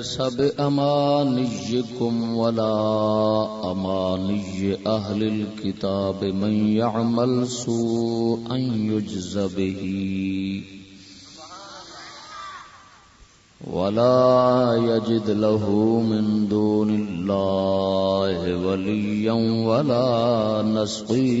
ليس بأمانيكم ولا أماني أهل الكتاب من يعمل سوءا يجز به ولا يجد له من دون الله وليا ولا نصيرا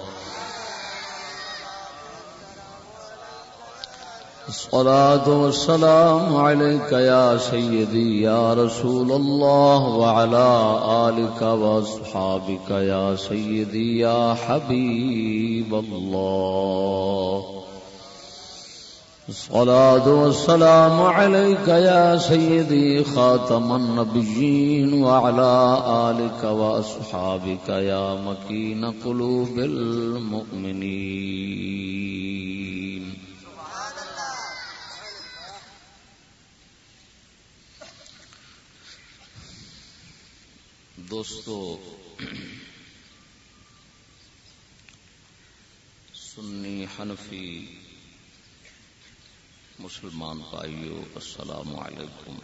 الصلاة والسلام عليك يا سيدي، يا رسول الله، وعلى آلك وأصحابك يا سيدي، يا حبيب الله. الصلاة والسلام عليك يا سيدي، خاتم النبيين، وعلى آلك وأصحابك يا مكين قلوب المؤمنين. دوستو سنی حنفی مسلمان بھائیو السلام علیکم۔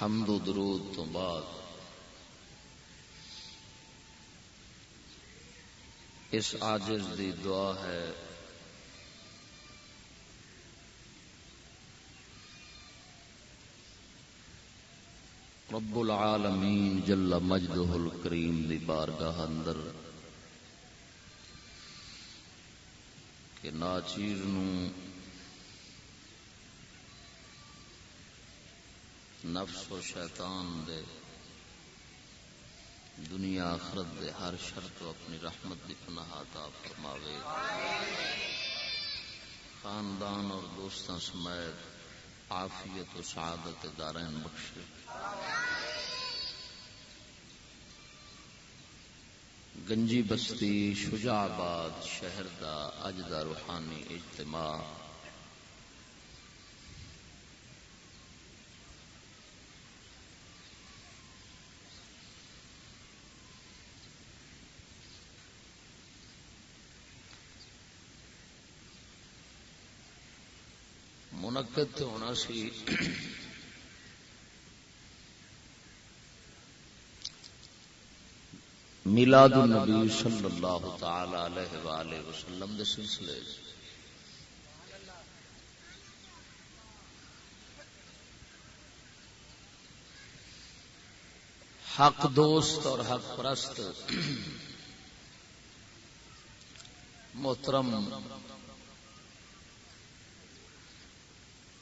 حمد و درود تو بعد اس آجز دی دعا ہے۔ رب العالمین جل مجدہ الکریم دی بارگاہ اندر کہ ناچیر نو نفس و شیطان دے دنیا آخرت دے ہر شرط و اپنی رحمت دی پناہ عطا فرماوے۔ خاندان اور دوستاں سمیت عافیت و سعادت دارین بخشے۔ گنجی بستی، شجاع آباد شہر دا اج دا روحانی اجتماع۔ منعقد ہونا سی میلاد النبی صلی اللہ تعالی علیہ وآلہ وسلم دے سلسلے حق دوست اور حق پرست محترم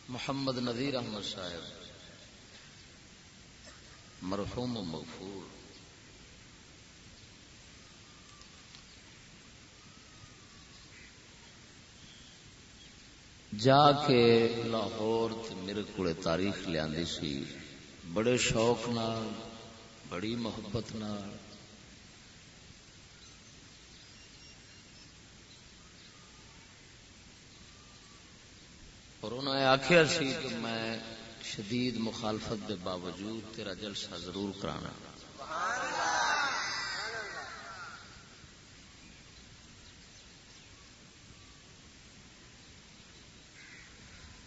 محمد نذیر احمد صاحب، مرحوم و مغفور۔ جا کے لاہور میرے کو تاریخ لیا سی، بڑے شوق نال، بڑی محبت نال اور انہوں نے آخیا سی کہ میں شدید مخالفت دے باوجود تیرا جلسہ ضرور کرانا۔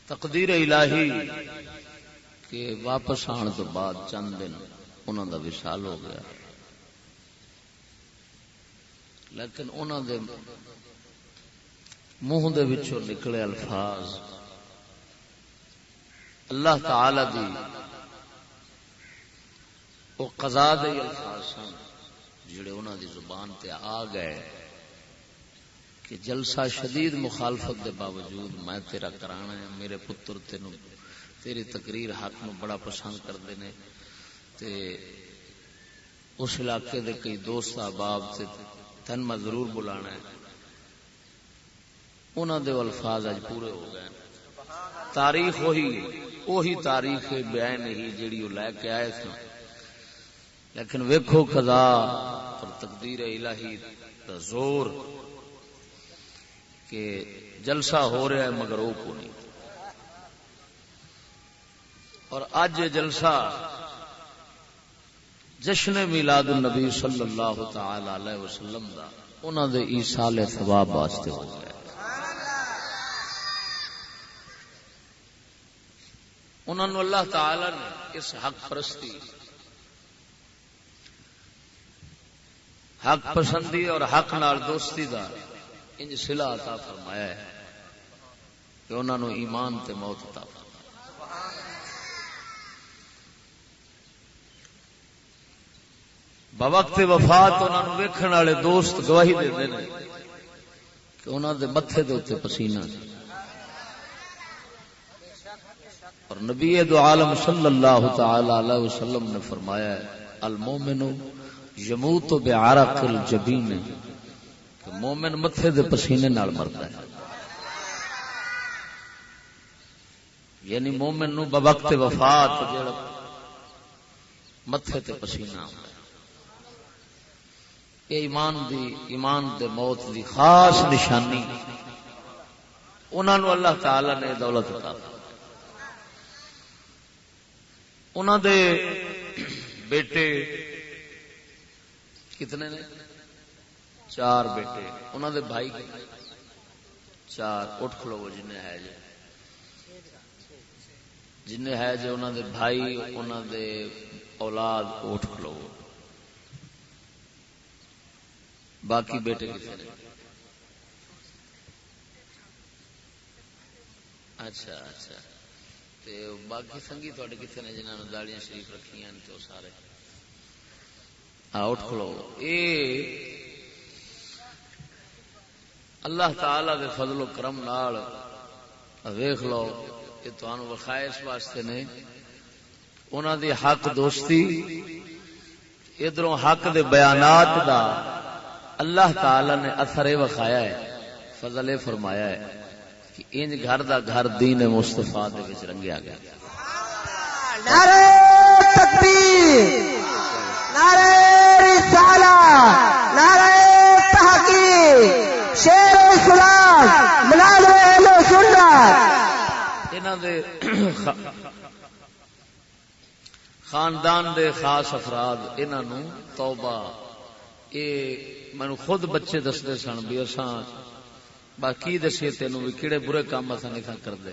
تقدیر الہی کہ واپس آن تو بعد چند دن انہوں دا وشال ہو گیا۔ لیکن انہوں دے منہ دے وچوں نکلے الفاظ اللہ تعالی دی وہ قضا دے الفاظ سن، جڑے انہوں دی زبان تے آ گئے کہ جلسہ شدید مخالفت دے باوجود میں تیرا کرانا ہے، میرے پتر تینو تیری تقریر حق نو بڑا پسند کرتے ہیں تے اس علاقے دے کئی دوست احباب تے تن میں ضرور بلانا ہے۔ انہوں دے الفاظ اج پورے ہو گئے۔ تاریخ وہی وہی تاریخ بیان نہیں جیڑی وہ لے کے آئے تھے لیکن ویکھو خدا اور تقدیر الہی دا زور کہ جلسہ ہو رہا ہے مگر وہ کو نہیں۔ اور اج جلسہ جشن میلاد النبی صلی اللہ تعالی علیہ وسلم دا انہوں دے ایسال ثواب واسطے ہو گیا انہوں نے اللہ تعالی نے اس حق پرستی، حق پسندی اور حق نال دوستی دا انج سلا عطا فرمایا ہے کہ انہوں نے ایمان تے موت عطا بوقت وفات انہوں نے ویکھن والے دوست گواہی دے دے کہ انہوں دے متھے دے اتنے پسینہ اور نبی دو عالم صلی اللہ تعالی علیہ وسلم نے فرمایا ہے المومن یموت بعرق الجبین، کہ مومن متھے دے پسینے نال مرتا ہے۔ یعنی مومن نو بوقت وفات جڑا متھے تے پسینہ آتا ہے۔ یہ ایمان دی، ایمان دے موت دی خاص نشانی انہوں نے اللہ تعالی نے دولت عطا انہوں دے بیٹے کتنے نے؟ چار بیٹے۔ انہوں دے بھائی چار۔ اٹھ کھلو جن ہے جی۔ جن ہے جی انہوں دے بھائی انہوں دے اولاد، اٹھ کھلو باقی بیٹے کتنے نے؟ اچھا اچھا۔ باقی سنگھی تھوڑے کتنے نے جنہوں نے داڑیاں شریف رکھی ہیں تو سارے؟ اٹھ کھلو۔ اے اللہ تعالی دے فضل و کرم نال ویخ لو، یہ تمہیں وکھائے اس واسطے نے انہوں دی حق دوستی ادھر حق دے بیانات دا اللہ تعالی نے اثر وکھایا ہے فضل فرمایا ہے۔ کہ انج گھر دا گھر دین مصطفیٰ دے وچ رنگیا گیا۔ نعرہ تکبیر نعرہ نعرہ تحقیق شیر اسلام ملال اہل سنت۔ انہاں دے خاندان دے خاص افراد انہاں نو توبہ اے مینوں خود بچے دسدے سن بھی اساں باقی دسی تینوں بھی کہڑے برے کام اصا نہیں کرتے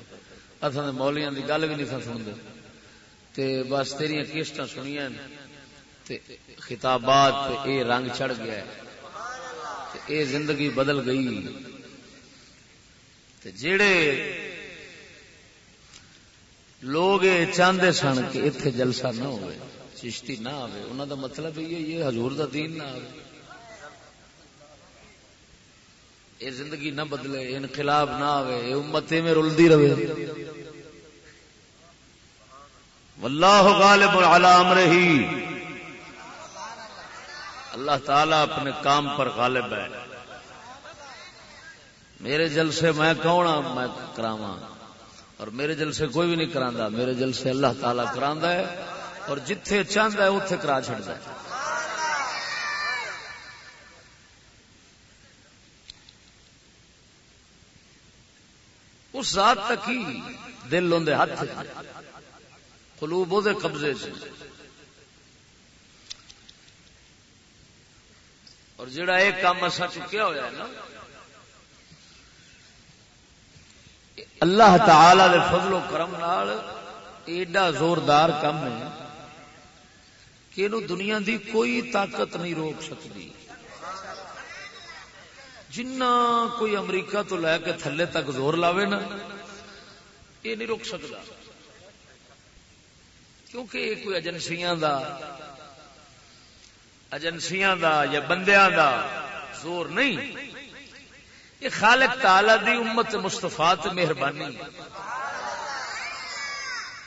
اصل مولیاں کی گل بھی نہیں سنتے تے بس تیریا کیسٹ سنیا تے خطابات تے اے رنگ چڑھ گیا ہے۔ تے اے زندگی بدل گئی۔ تے جڑے لوگ یہ چاہتے سن کہ اتنے جلسہ نہ ہوئے، چشتی نہ آئے انہوں دا مطلب یہ یہ حضور دا دین نہ آئے یہ زندگی نہ بدلے انقلاب نہ آئے یہ امت میں رلدی رہے۔ واللہ غالب العلام رہی۔ اللہ تعالیٰ اپنے کام پر غالب ہے۔ میرے جلسے میں کون ہوں میں کراواں۔ اور میرے جلسے کوئی بھی نہیں کرا میرے جلسے اللہ تعالیٰ کرا ہے۔ اور جتھے چاہتا ہے اتے کرا چڑتا ہے۔ اس ذات تک ہی دل اندر ہاتھ قلوب دے قبضے سے اور جڑا ایک کام اصا چکیا ہوا ہے نا، اللہ تعالی دے فضل و کرم نال ایڈا زوردار کم ہے کہ دنیا دی کوئی طاقت نہیں روک سکتی۔ جنہ کوئی امریکہ تو لے کے تھلے تک زور لاوے نا، یہ نہیں روک سکتا۔ کیونکہ یہ کوئی ایجنسیاں دا ایجنسیاں دا یا بندیاں دا زور نہیں۔ یہ خالق تعالی دی امت مستفا مہربانی۔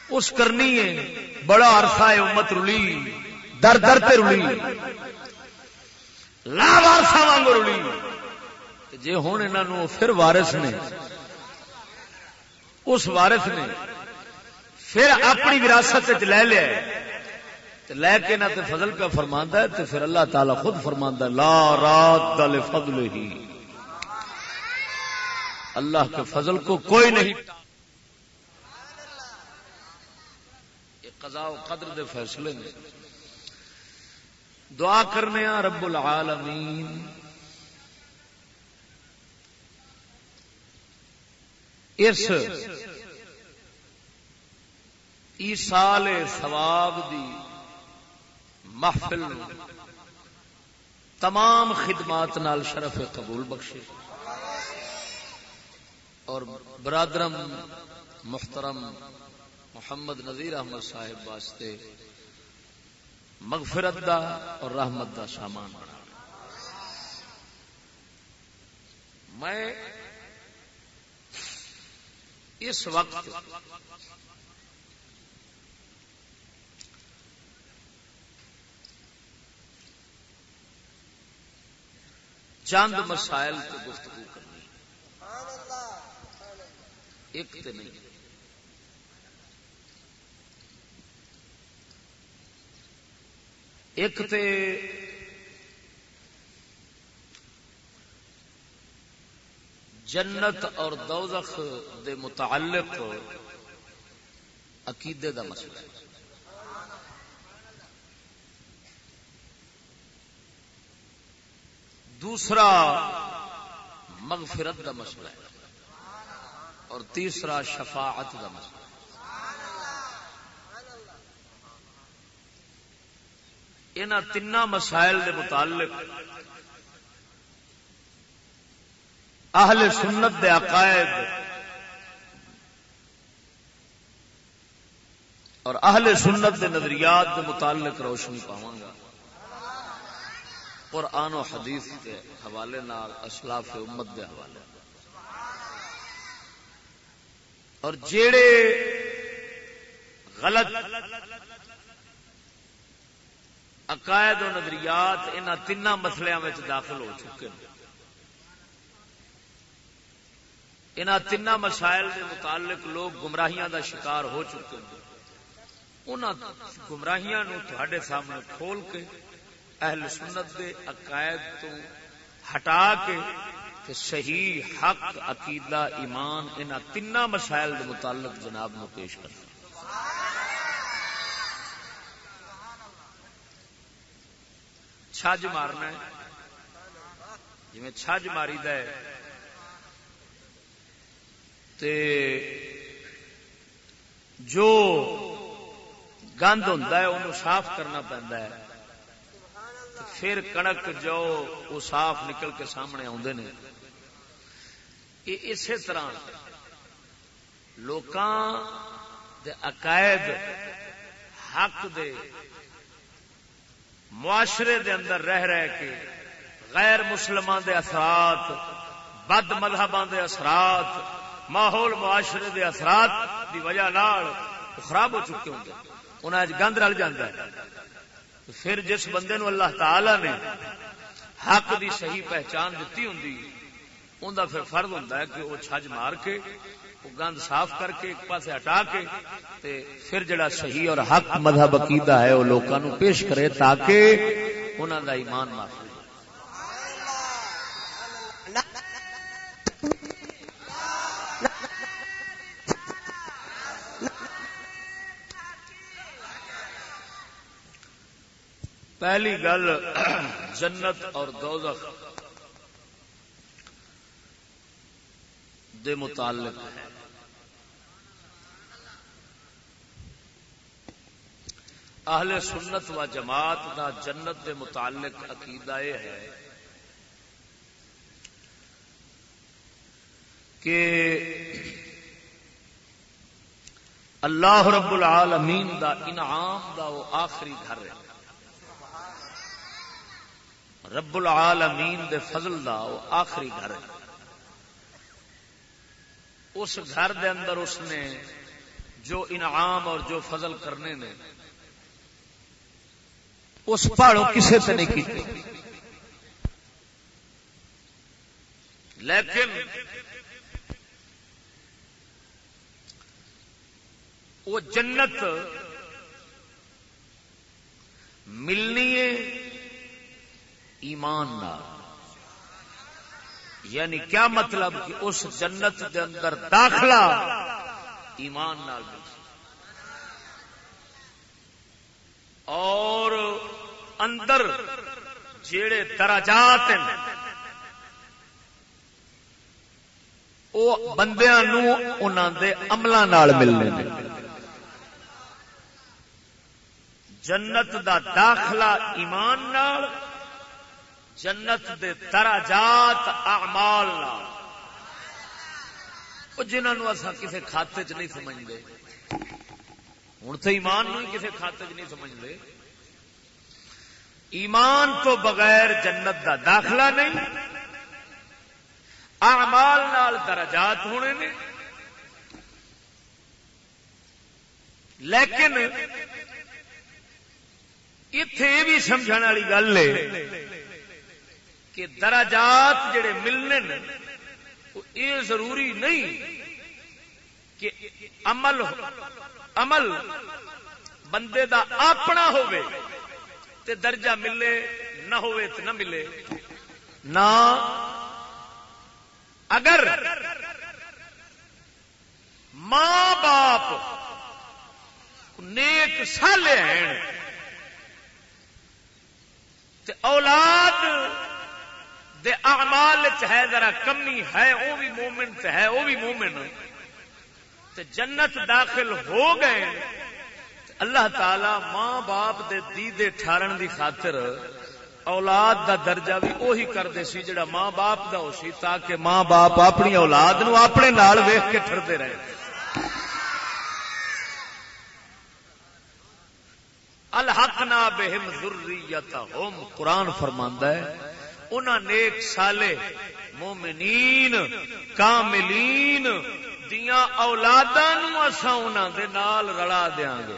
اس کرنی ہے، بڑا عرصہ ہے امت رلی، در در تے رلی۔ لا وارسا وانگ رلی۔ جی ہوں انہوں پھر وارس نے، اس وارث نے پھر اپنی وراثت لے لیا لے کے نہ فضل پہ فرما ہے تو پھر اللہ تعالی خود فرما لا رات دل فضل ہی اللہ کے فضل کو کوئی نہیں۔ قضاء و قدر دے فیصلے میں دعا کرنے رب العالمین۔ اس ایسال ثواب دی محفل تمام خدمات نال شرف قبول بخشے۔ اور برادرم محترم محمد نذیر احمد صاحب واسطے مغفرت دا اور رحمت دا سامان۔ بنا میں اس وقت چند مسائل کو گفتگو کرنا ایک تے نہیں۔ ایک تے جنت اور دوزخ دے متعلق عقیدے دا مسئلہ ہے۔ دوسرا مغفرت دا مسئلہ ہے۔ اور تیسرا شفاعت کا مسئلہ ان تین مسائل کے متعلق اہل سنت دے عقائد۔ اور اہل سنت دے نظریات کے متعلق روشنی پاواں گا۔ اور آن و حدیث کے حوالے نال اسلاف امت دے حوالے۔ اور جیڑے غلط عقائد و نظریات ان تین مسلیا داخل ہو چکے ہیں۔ ان تین مسائل کے متعلق لوگ گمراہیاں دا شکار ہو چکے ہیں ان گمراہیاں تھوڑے سامنے کھول کے اہل سنت دے عقائد تو ہٹا کے کہ صحیح حق، عقیدہ، ایمان ان تین مسائل کے متعلق جناب نو پیش کرنا چھج مارنا جی چھج ماری تے جو گند ہوں انہوں صاف کرنا پہنتا ہے۔ پھر کڑک جو وہ صاف نکل کے سامنے آتے ہیں یہ اسی طرح لوکاں دے عقائد، حق دے معاشرے دے اندر رہ رہ کے غیر مسلمان دے اثرات، بد مذہباں دے اثرات ماحول معاشرے دے اثرات دی وجہ نال خراب ہو چکے ہوں انہیں گند رل جاتا ہے۔ پھر جس بندے نو اللہ تعالی نے حق دی صحیح پہچان دیتی ہوں انہوں پھر فرد ہوتا ہے کہ وہ چھج مار کے، وہ گند صاف کر کے، ایک پاسے ہٹا کے، تے پھر جڑا صحیح اور حق مذہب عقیدہ ہے، وہ لوگوں پیش کرے تاکہ انہوں دا ایمان محفوظ پہلی گل جنت اور دوزخ دے متعلق ہے۔ اہل سنت و جماعت دا جنت دے متعلق عقیدہ یہ ہے کہ اللہ رب العالمین دا انعام دا وہ آخری گھر ہے۔ رب العالمین دے فضل دا وہ آخری گھر ہے۔ اس گھر دے اندر اس نے جو انعام اور جو فضل کرنے نے، اس پہاڑوں کسی سے نہیں کی لیکن وہ جنت ملنی ہے ایمان نہ یعنی کیا مطلب کہ اس جنت دے اندر داخلہ ایمان نال اور اندر جیڑے درجات وہ بندیا دے عملوں ملنے جنت دا داخلہ ایمان نال جنت دے درجات اعمال جنہوں اصا کسی کھاتے چ نہیں سمجھتے ہوں تو ایمان نو کسی کھاتے چ نہیں سمجھتے ایمان تو بغیر جنت دا داخلہ نہیں۔ اعمال نال درجات ہونے نے۔ لیکن اتے یہ بھی سمجھ والی گل ہے۔ کہ درجات جڑے ملنے یہ ضروری نہیں کہ عمل عمل بندے دا اپنا ہوئے تے درجہ ملے، نہ ہوئے تے نہ ملے۔ نہ، اگر ماں باپ نیک سالے ہیں، تے اولاد دے اعمال ہے ذرا کمی ہے وہ بھی مومن ہے وہ بھی مومن۔ تے جنت داخل ہو گئے۔ اللہ تعالی ماں باپ دے دیدے ٹھارن دی خاطر اولاد دا درجہ بھی وہی کرتے سی جڑا ماں باپ دا ہو سی، تاکہ ماں باپ اپنی اولاد نو اپنے نال ویخ کے ٹرتے رہے۔ الحق نہ بہم ضروریت ہوم قرآن فرماندہ ہے انہاں نیک سالے مومنین، کاملین دیا اولادوں اصا دے نال رلا دیا گے۔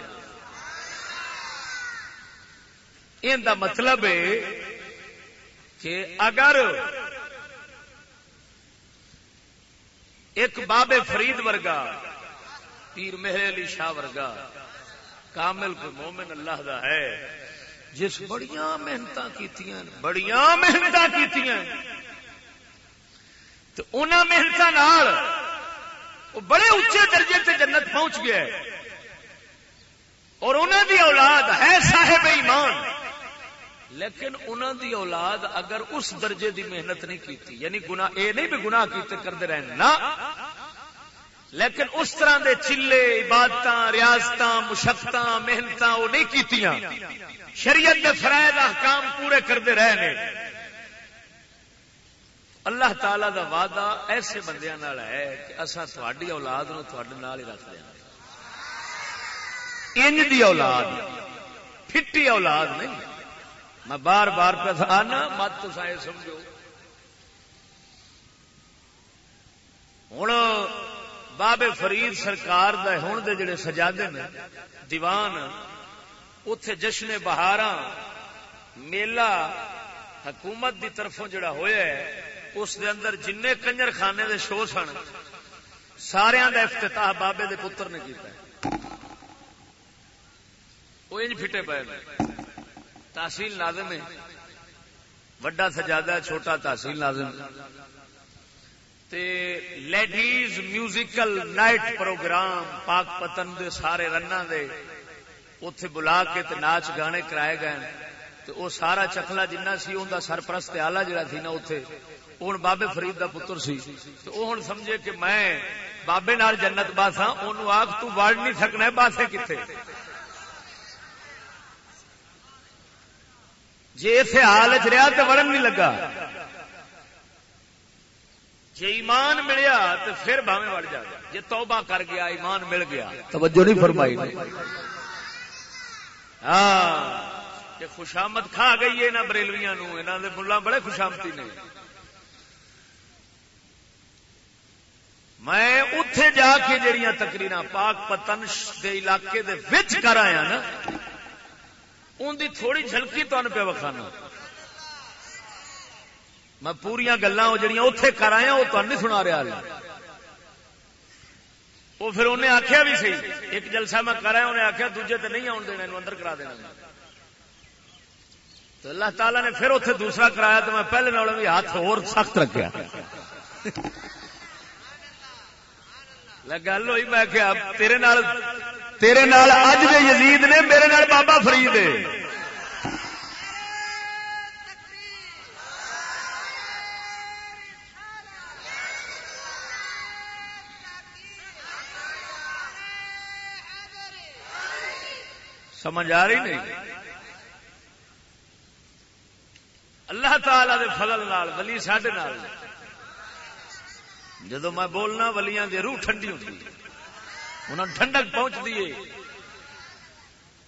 ان دا مطلب ہے کہ اگر ایک بابے فرید ورگا، پیر مہر علی شاہ ورگا، کامل کوئی مومن اللہ دا ہے جس بڑیاں محنت کی بڑیاں محنت کی محنت بڑے اچے درجے سے جنت پہنچ گیا اور انہوں دی اولاد ہے صاحب ایمان۔ لیکن انہوں دی اولاد اگر اس درجے دی محنت نہیں کی یعنی گنا یہ نہیں بھی گنا کرتے رہے نا لیکن اس طرح دے چلے عبادت ریاست مشقت محنت وہ نہیں کی شریعت کے فرائد احکام پورے کرتے رہے نے۔ اللہ تعالی دا وعدہ ایسے بندے ہے کہ اصا تھوڑی اولاد نو ہی رکھ دیا انج دی اولاد، پھٹی اولاد نہیں۔ میں بار بار پہ آنا مت تو سمجھو۔ ہوں بابے فرید سرکار ہوں دے جڑے سجادے نے، دیوان اتے جشن بہارا میلہ حکومت دی طرفوں جڑا ہویا ہے، اس دے اندر جن کنجر خانے دے شو سن سارا کا افتتاح بابے دے پتر نے کیتا ہے۔ وہ انج فٹے پے تحصیل لازم ہے۔ وڈا سجادہ چھوٹا تحصیل لازم تے لیڈیز میوزیکل نائٹ پروگرام پاک پتن دے سارے رن دے اتے بلا کے تے ناچ گانے کرائے گئے تو وہ سارا چکلا جنہ سی ان کا سرپرست آلہ جڑا تھی نا اتے ہوں بابے فرید دا پتر سی۔ تو وہ ہوں سمجھے کہ میں بابے نال جنت باسا ان آگ تو وڑ نہیں سکنا باسے کتنے جی اسے حال چ رہا تو وڑن نہیں لگا۔ جی ایمان ملیا تو پھر باوے وڑ جائے جی توبہ کر گیا ایمان مل گیا۔ توجہ نہیں فرمائی ہاں خوشامد کھا گئی ہے بریلویاں یہاں کے ملا بڑے خوشامتی نے۔ میں اتے جا کے جڑیاں تقریر پاک پتن دے علاقے دے وچ کر آیا نا ان دی تھوڑی جھلکی تمہیں پہ وکھانا۔ میں پوریا گلا جہیا اتے کر آیا، وہ تمہیں نہیں سنا رہا وہ پھر انہیں آخیا بھی سی، ایک جلسہ میں کرایا انہیں آخیا دوجے تے نہیں آن دینا اندر کرا دینا۔ تو اللہ تعالیٰ نے پھر اتنے دوسرا کرایا، تو میں پہلے نال بھی ہاتھ اور سخت رکھا گل ہوئی میں کیا تیرے نال تیرے نال اج دے یزید نے میرے نال بابا فرید سمجھ آ رہی نہیں؟ اللہ تعالی دے فضل نال، ولی ساڈے نال۔ جدو میں بولنا ولیاں دی روح ٹھنڈی ہوتی انہوں ٹھنڈک پہنچ دیے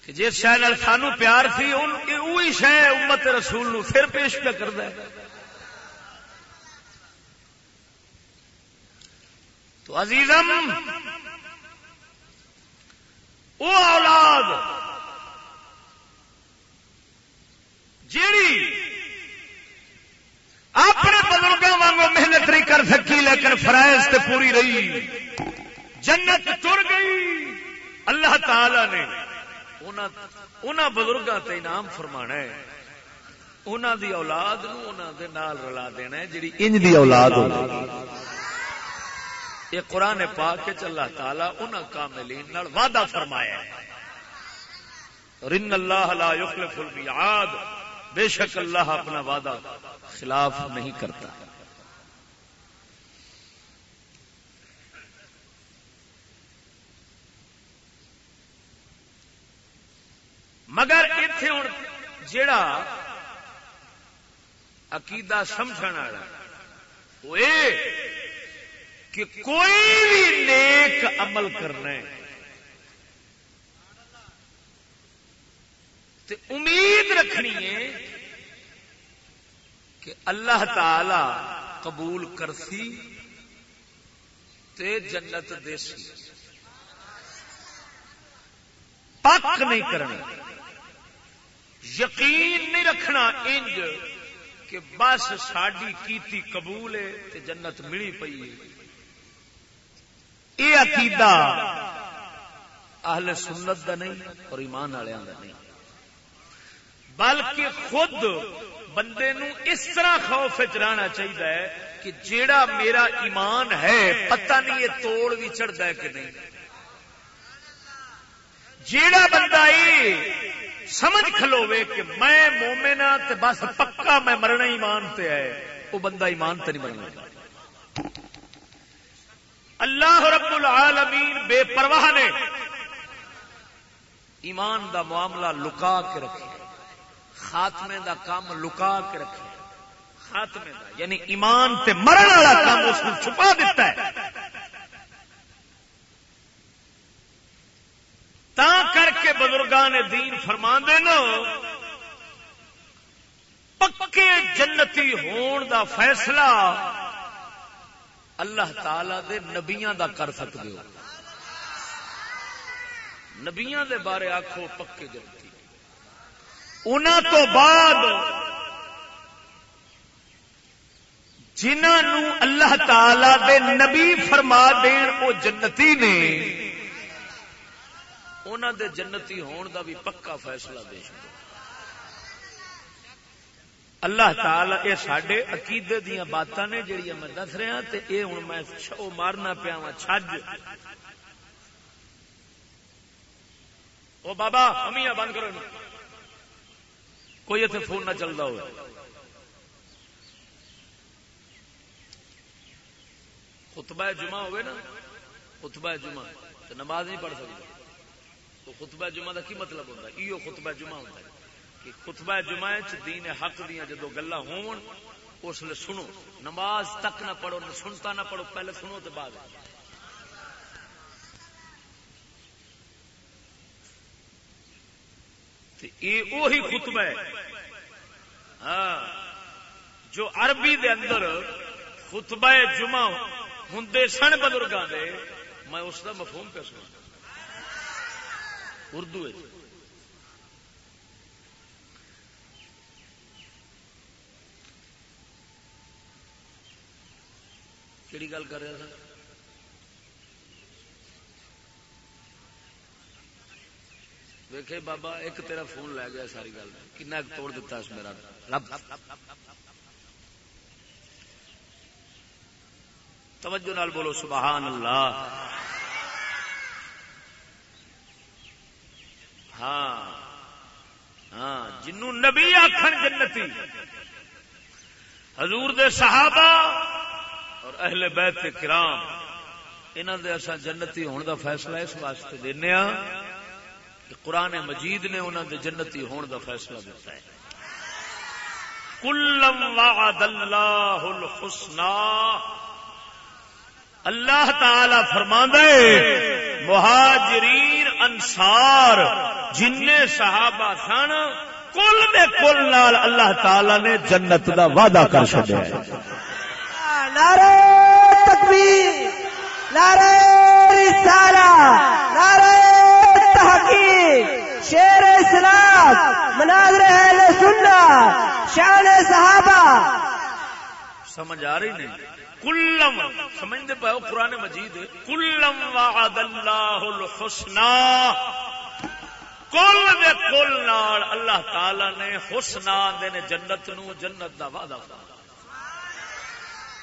کہ جس شہ سانو پیار سی وہی شہ امت رسول نو پھر پیش پہ کرتا ہے۔ تو عزیزم وہ اولاد جیڑی اپنے بزرگوں واگ محنت نہیں کر سکی، لیکن فرائض تے پوری رہی۔ جنت تر گئی۔ اللہ تعالی نے بزرگوں تے انعام فرمانا ہے۔ انہوں دی اولاد نو دے نال رلا دینا ہے جی انج دی اولاد ہو۔ یہ قرآن پاک کے اللہ تعالی انہوں کاملین نال وعدہ فرمایا ہے۔ رن اللہ لا یخلف المیعاد بے شک اللہ اپنا وعدہ خلاف نہیں کرتا۔ مگر اتے ہوں جڑا عقیدہ سمجھ والا وہ کہ کوئی بھی نیک عمل کرنا ہے۔ تے امید رکھنی ہے کہ اللہ تعالی قبول کرسی تے جنت دیسی۔ پک نہیں کرنا۔ یقین نہیں رکھنا انج کہ بس ساڈی کیتی قبول ہے تے جنت ملی پئی یہ عقیدہ اہل سنت دا نہیں اور ایمان والوں کا نہیں۔ بلکہ خود بندے نو اس طرح خوف رہنا چاہیے کہ جیڑا میرا ایمان ہے، پتہ نہیں یہ توڑ بھی چڑھتا ہے کہ نہیں۔ جیڑا بندہ یہ سمجھ کھلوے کہ میں مومنا ہاں بس پکا میں مرنا ایمان تے ہے، وہ بندہ ایمان تے نہیں مرنا اللہ رب العالمین بے پرواہ نے ایمان دا معاملہ لکا کے رکھے۔ خاتمے دا کام لکا کے رکھے۔ خاتمے دا یعنی ایمان تے مرن والا کام اس نے چھپا دیتا ہے۔ تا کر کے بزرگان دین فرما دینا پکے جنتی ہون دا فیصلہ اللہ تعالی دے نبیاں دا کر سکتے ہو۔ نبیاں دے بارے آخو پکے جنتی۔ انہوں تو بعد جنہوں اللہ تعالی دے نبی فرما دین وہ جنتی نے انہوں دے جنتی ہون دا بھی پکا فیصلہ دے شکو اللہ تعالی یہ سڈے عقیدے دیا باتاں نے جہیا میں دس رہا ہاں، تے اے ہوں میں مارنا پیا ہاں، وا چھج او بابا امیاں بند کرو۔ کوئی اتنے فون نہ چلتا ہو خطبہ جمعہ ہوئے نا، خطبہ جمعہ، تو نماز نہیں پڑھ سکتا۔ تو خطبہ جمعہ کا کی مطلب ہوتا ہے؟ یہ خطبہ جمعہ ہوتا ہے کہ خطبہ جمعہ دین حق دیا جدو گلا ہون، اس لیے سنو، نماز تک نہ پڑھو، نہ سنتا نہ پڑھو، پہلے سنو تو بعد۔ وہی خطبہ ہے۔ ہاں جو عربی دے اندر خطبہ جمعہ ہوں سن بزرگوں دے، میں اس کا مفہوم پہ سنا اردو کہڑی گل کر رہا تھا ویکے بابا، ایک تیرا فون لے گیا ساری گل۔ کن توڑ دیتا اس میرا۔ رب۔ توجہ نال بولو، سبحان اللہ۔ ہاں۔ ہاں جنوں نبی آخر جنتی۔ حضور دے صحابہ اور اہل بیت کرام انہوں دے اصا جنتی ہونے دا فیصلہ اس واسطے دینا کہ قرآن مجید نے انہوں دے جنتی ہونے دا فیصلہ دیتا ہے۔ کلم وعد اللہ الحسنہ۔ اللہ تعالی فرما دے مہاجرین انصار جن صحابہ سن، کل دے کل نال اللہ تعالی نے جنت دا وعدہ کر چڑیا نعرہ تکبیر، نعرہ رسالہ، نعرہ شیر اسلام، مناظر اہل سنہ شان صحابہ۔ سمجھ آ رہی نہیں؟ کلم، سمجھتے پاؤ، قرآن مجید کلم وعد اللہ الحسنہ۔ کل دے کل نال اللہ تعالی نے حسنا دے نے جنت نو، جنت دا وعدہ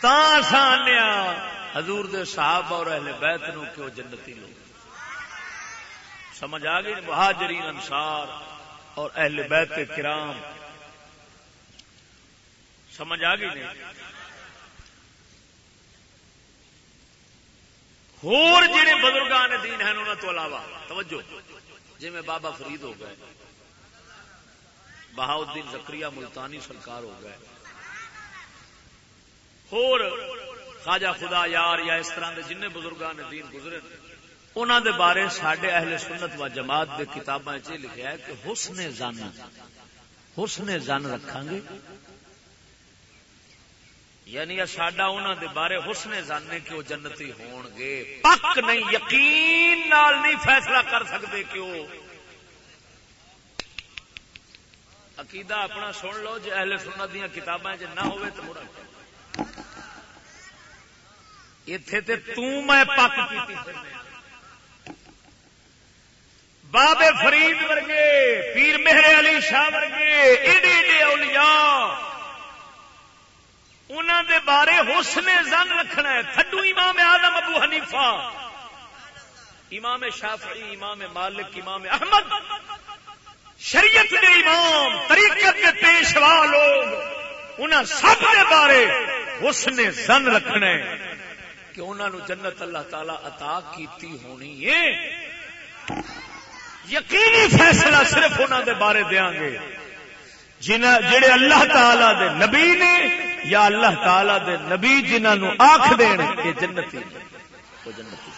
تا سانیا حضور دے صحابہ اور اہل بیت نو کہ وہ جنتی لوگ؟ سمجھ آ گئی؟ مہاجرین انصار اور اہل بیت کرام۔ سمجھ آ گئی نہیں؟ ہور جڑے بزرگان دین ہیں انہوں تو علاوہ، توجہ۔ جی میں بابا فرید ہو گئے بہاؤدین زکری ملتانی سرکار ہو گئے۔ ہور خواجہ خدا یار یا اس طرح کے جن بزرگان دین گزرے انہوں دے بارے سڈے اہل سنت و جماعت دے کتاباں چ لکھا ہے کہ حسن زن حسن زن رکھا گے۔ یعنی ساڈا انہوں دے بارے حسن زن ہے کہ وہ جنتی ہون گے۔ پک نہیں، یقین نال نہیں فیصلہ کر سکتے کہ وہ عقیدہ اپنا سن لو جی اہل سنت دیا کتاباں نہ ہوئے تو مرا اتے تے میں پک کی بابے فرید ورگے، پیر مہر علی شاہ ورگے، ایڈے ایڈے اولیاء۔ انہوں دے بارے حسن زن رکھنا ہے۔ تھڈو امام آدم ابو حنیفہ، امام شافعی، امام مالک، امام احمد۔ شریعت دے امام، طریقت کے پیشوا لوگ انہوں سب کے بارے حسن زن رکھنا ہے۔ کہ انہوں نے جنت اللہ تعالی عطا کیتی ہونی ہے۔ یقینی فیصلہ صرف انہوں دے بارے دیا گے۔ جڑے اللہ تعالی دے نبی نے یا اللہ تعالی دے نبی جنہوں آخ دین، یہ جنتی۔ وہ جنتی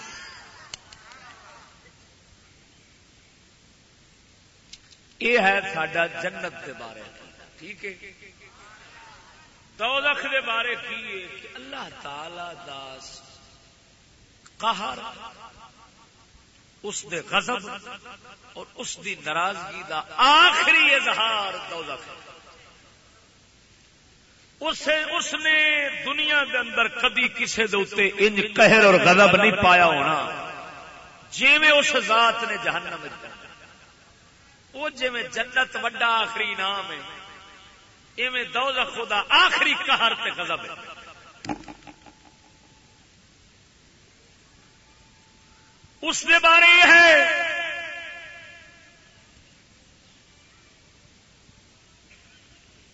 یہ ہے سڈا جنت کے بارے۔ ٹھیک ہے؟ دوزخ دے بارے کی ہے کہ اللہ تعالی داس قہر اس دے غضب اور اس دی ناراضگی دا آخری اظہار دوزخ ہے اسے اس نے دنیا دے اندر کبھی کسی دے انج قہر اور غضب نہیں پایا ہونا۔ جی میں اس ذات نے جہنم وہ جی میں جنت وڈا آخری نام ہے۔ ایویں دوزخ خدا آخری قہر تے غضب ہے۔ اس نے بارے یہ ہے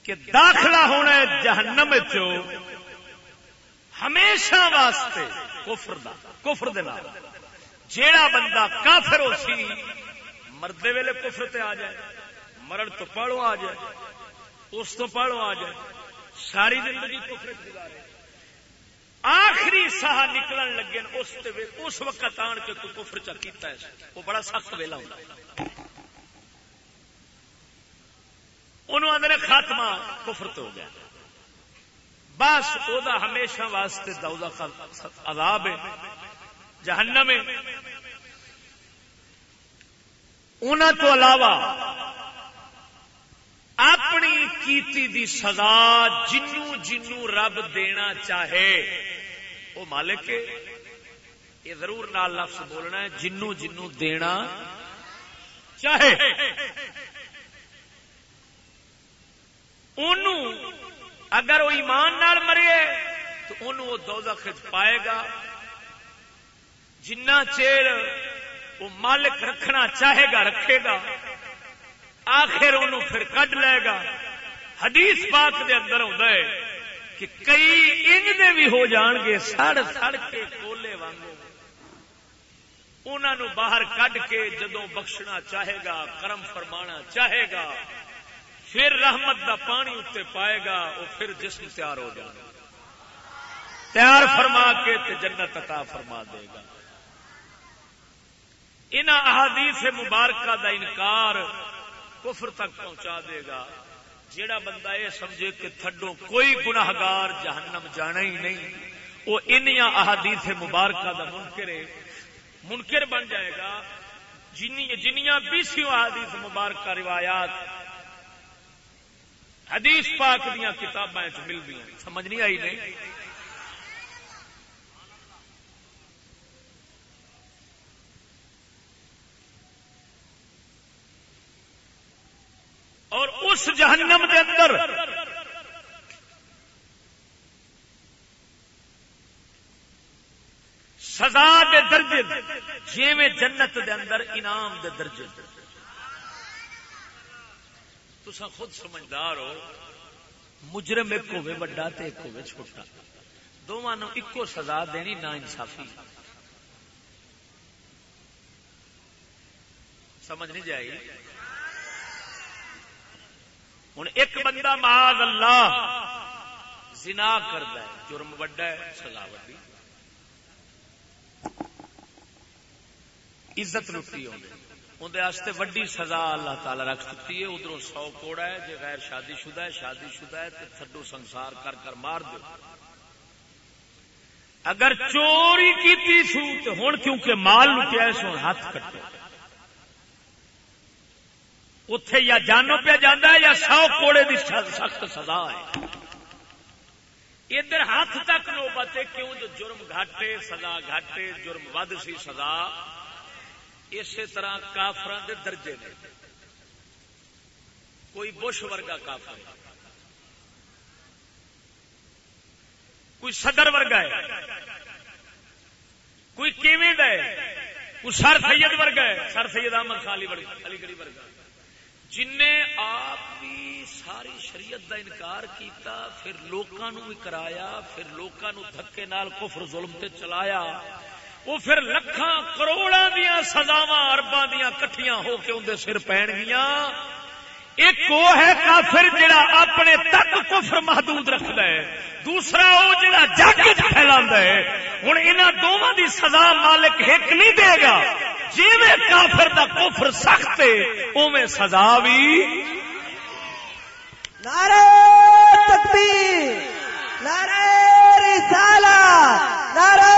کہ داخلہ ہونا ہے جہنم چو ہمیشہ واسطے کفر دا، کفر دے نال۔ جیڑا بندہ کافر ہو سی، مردے ویلے کفر تے آ جائے مرن تو پڑھو آ جائے، اس تو پڑھو آ جائے، ساری زندگی کفر گزارے۔ آخری ساہ نکلن لگے اس اس وقت آن کے تو کفر چا کیتا ہے۔ وہ بڑا سخت ویلا ہوتا انہوں آدھے خاتمہ کفر تو ہو گیا۔ بس وہ ہمیشہ واسطے دودا عذاب ہے۔ جہنم ہے۔ انہوں تو علاوہ اپنی کیتی دی سزا جنو جنو رب دینا چاہے۔ وہ مالک یہ ضرور نال لفظ بولنا ہے، جنو جنو دینا چاہے۔ اگر وہ ایمان نال مرے تو انہوں وہ دوزخ پائے گا۔ جنہ چیر وہ مالک رکھنا چاہے گا، رکھے گا۔ آخر انہوں پھر کڈ لے گا۔ حدیث پاک دے اندر ہوتا ہے کہ کئی انج دے بھی ہو جان گے، سڑ سڑ کے کولے وانگو انہوں باہر کڈ کے جدو بخشنا چاہے گا، کرم فرمانا چاہے گا، پھر رحمت دا پانی اتنے پائے گا وہ پھر جسم تیار ہو جائے گا تیار فرما کے تے جنت عطا فرما دے گا۔ ان احادیث مبارکہ دا انکار کفر تک پہنچا دے گا۔ جیڑا بندہ یہ سمجھے کہ تھڈو کوئی گناہگار جہنم جانا ہی نہیں، وہ ان احادیث مبارکہ دا منکر ہے۔ منکر بن جائے گا۔ جنیاں بیسوں احادیث مبارکہ روایات حدیث پاک دیا کتابیں مل گئی سمجھ نہیں آئی نہیں؟ اور اس جہنم کے اندر سزا دے درجے جی میں جنت دے اندر، انعام دے درجے۔ تسا خود سمجھدار ہو، مجرم ایک ہوے بڑا تے ایک ہوے چھوٹا۔ دونوں ایکو سزا دینی نا انصافی۔ سمجھ نہیں جائے ہوں ایک بندہ معاذ اللہ زنا کرتا ہے، جرم وڈا ہے، سزا وڈی۔ عزت لٹی اندر وڈی سزا اللہ تعالی رکھ دیتی ہے۔ ادھر سو کوڑا ہے جی غیر شادی شدہ ہے، شادی شدہ ہے تو تھڈو سنسار کر کر مار دو اگر چوری کی سو تو ہوں کیونکہ مال لٹیا سو ہاتھ کٹے۔ اتے یا جانو پہ جانا ہے یا سو کوڑے کی سخت سزا ہے۔ ادھر ہاتھ تک نو بتے کیوں؟ جو جرم گھاٹے، سزا گھاٹے، جرم ود سی سزا۔ اسی طرح کافر دے درجے نے۔ کوئی بش ورگا کافر کوئی صدر ورگا ہے۔ کوئی کیویں ہے۔ کوئی سر سید ورگا ہے۔ سر سید احمد خالی علی گڑھی ورگا۔ جن آپ بھی ساری شریعت دا انکار کیتا، پھر لوکاں نو بھی کرایا، پھر لوکاں نو دھکے نال کفر ظلم تے چلایا، وہ پھر لکھاں کروڑاں دیاں سزاواں ارباں دیاں کٹھیاں ہو کے اندر سر پین گیاں۔ ایک وہ ہے کافر جڑا اپنے تک کفر محدود رکھد ہے، دوسرا وہ جڑا جگ پھیلا ہے۔ ہوں یہاں دونوں دی سزا مالک ایک نہیں دے گا۔ جی میں کافر دا کفر سخت اوے سزا بھی۔ نعرہ تکبیر نعرہ رسالہ نعرہ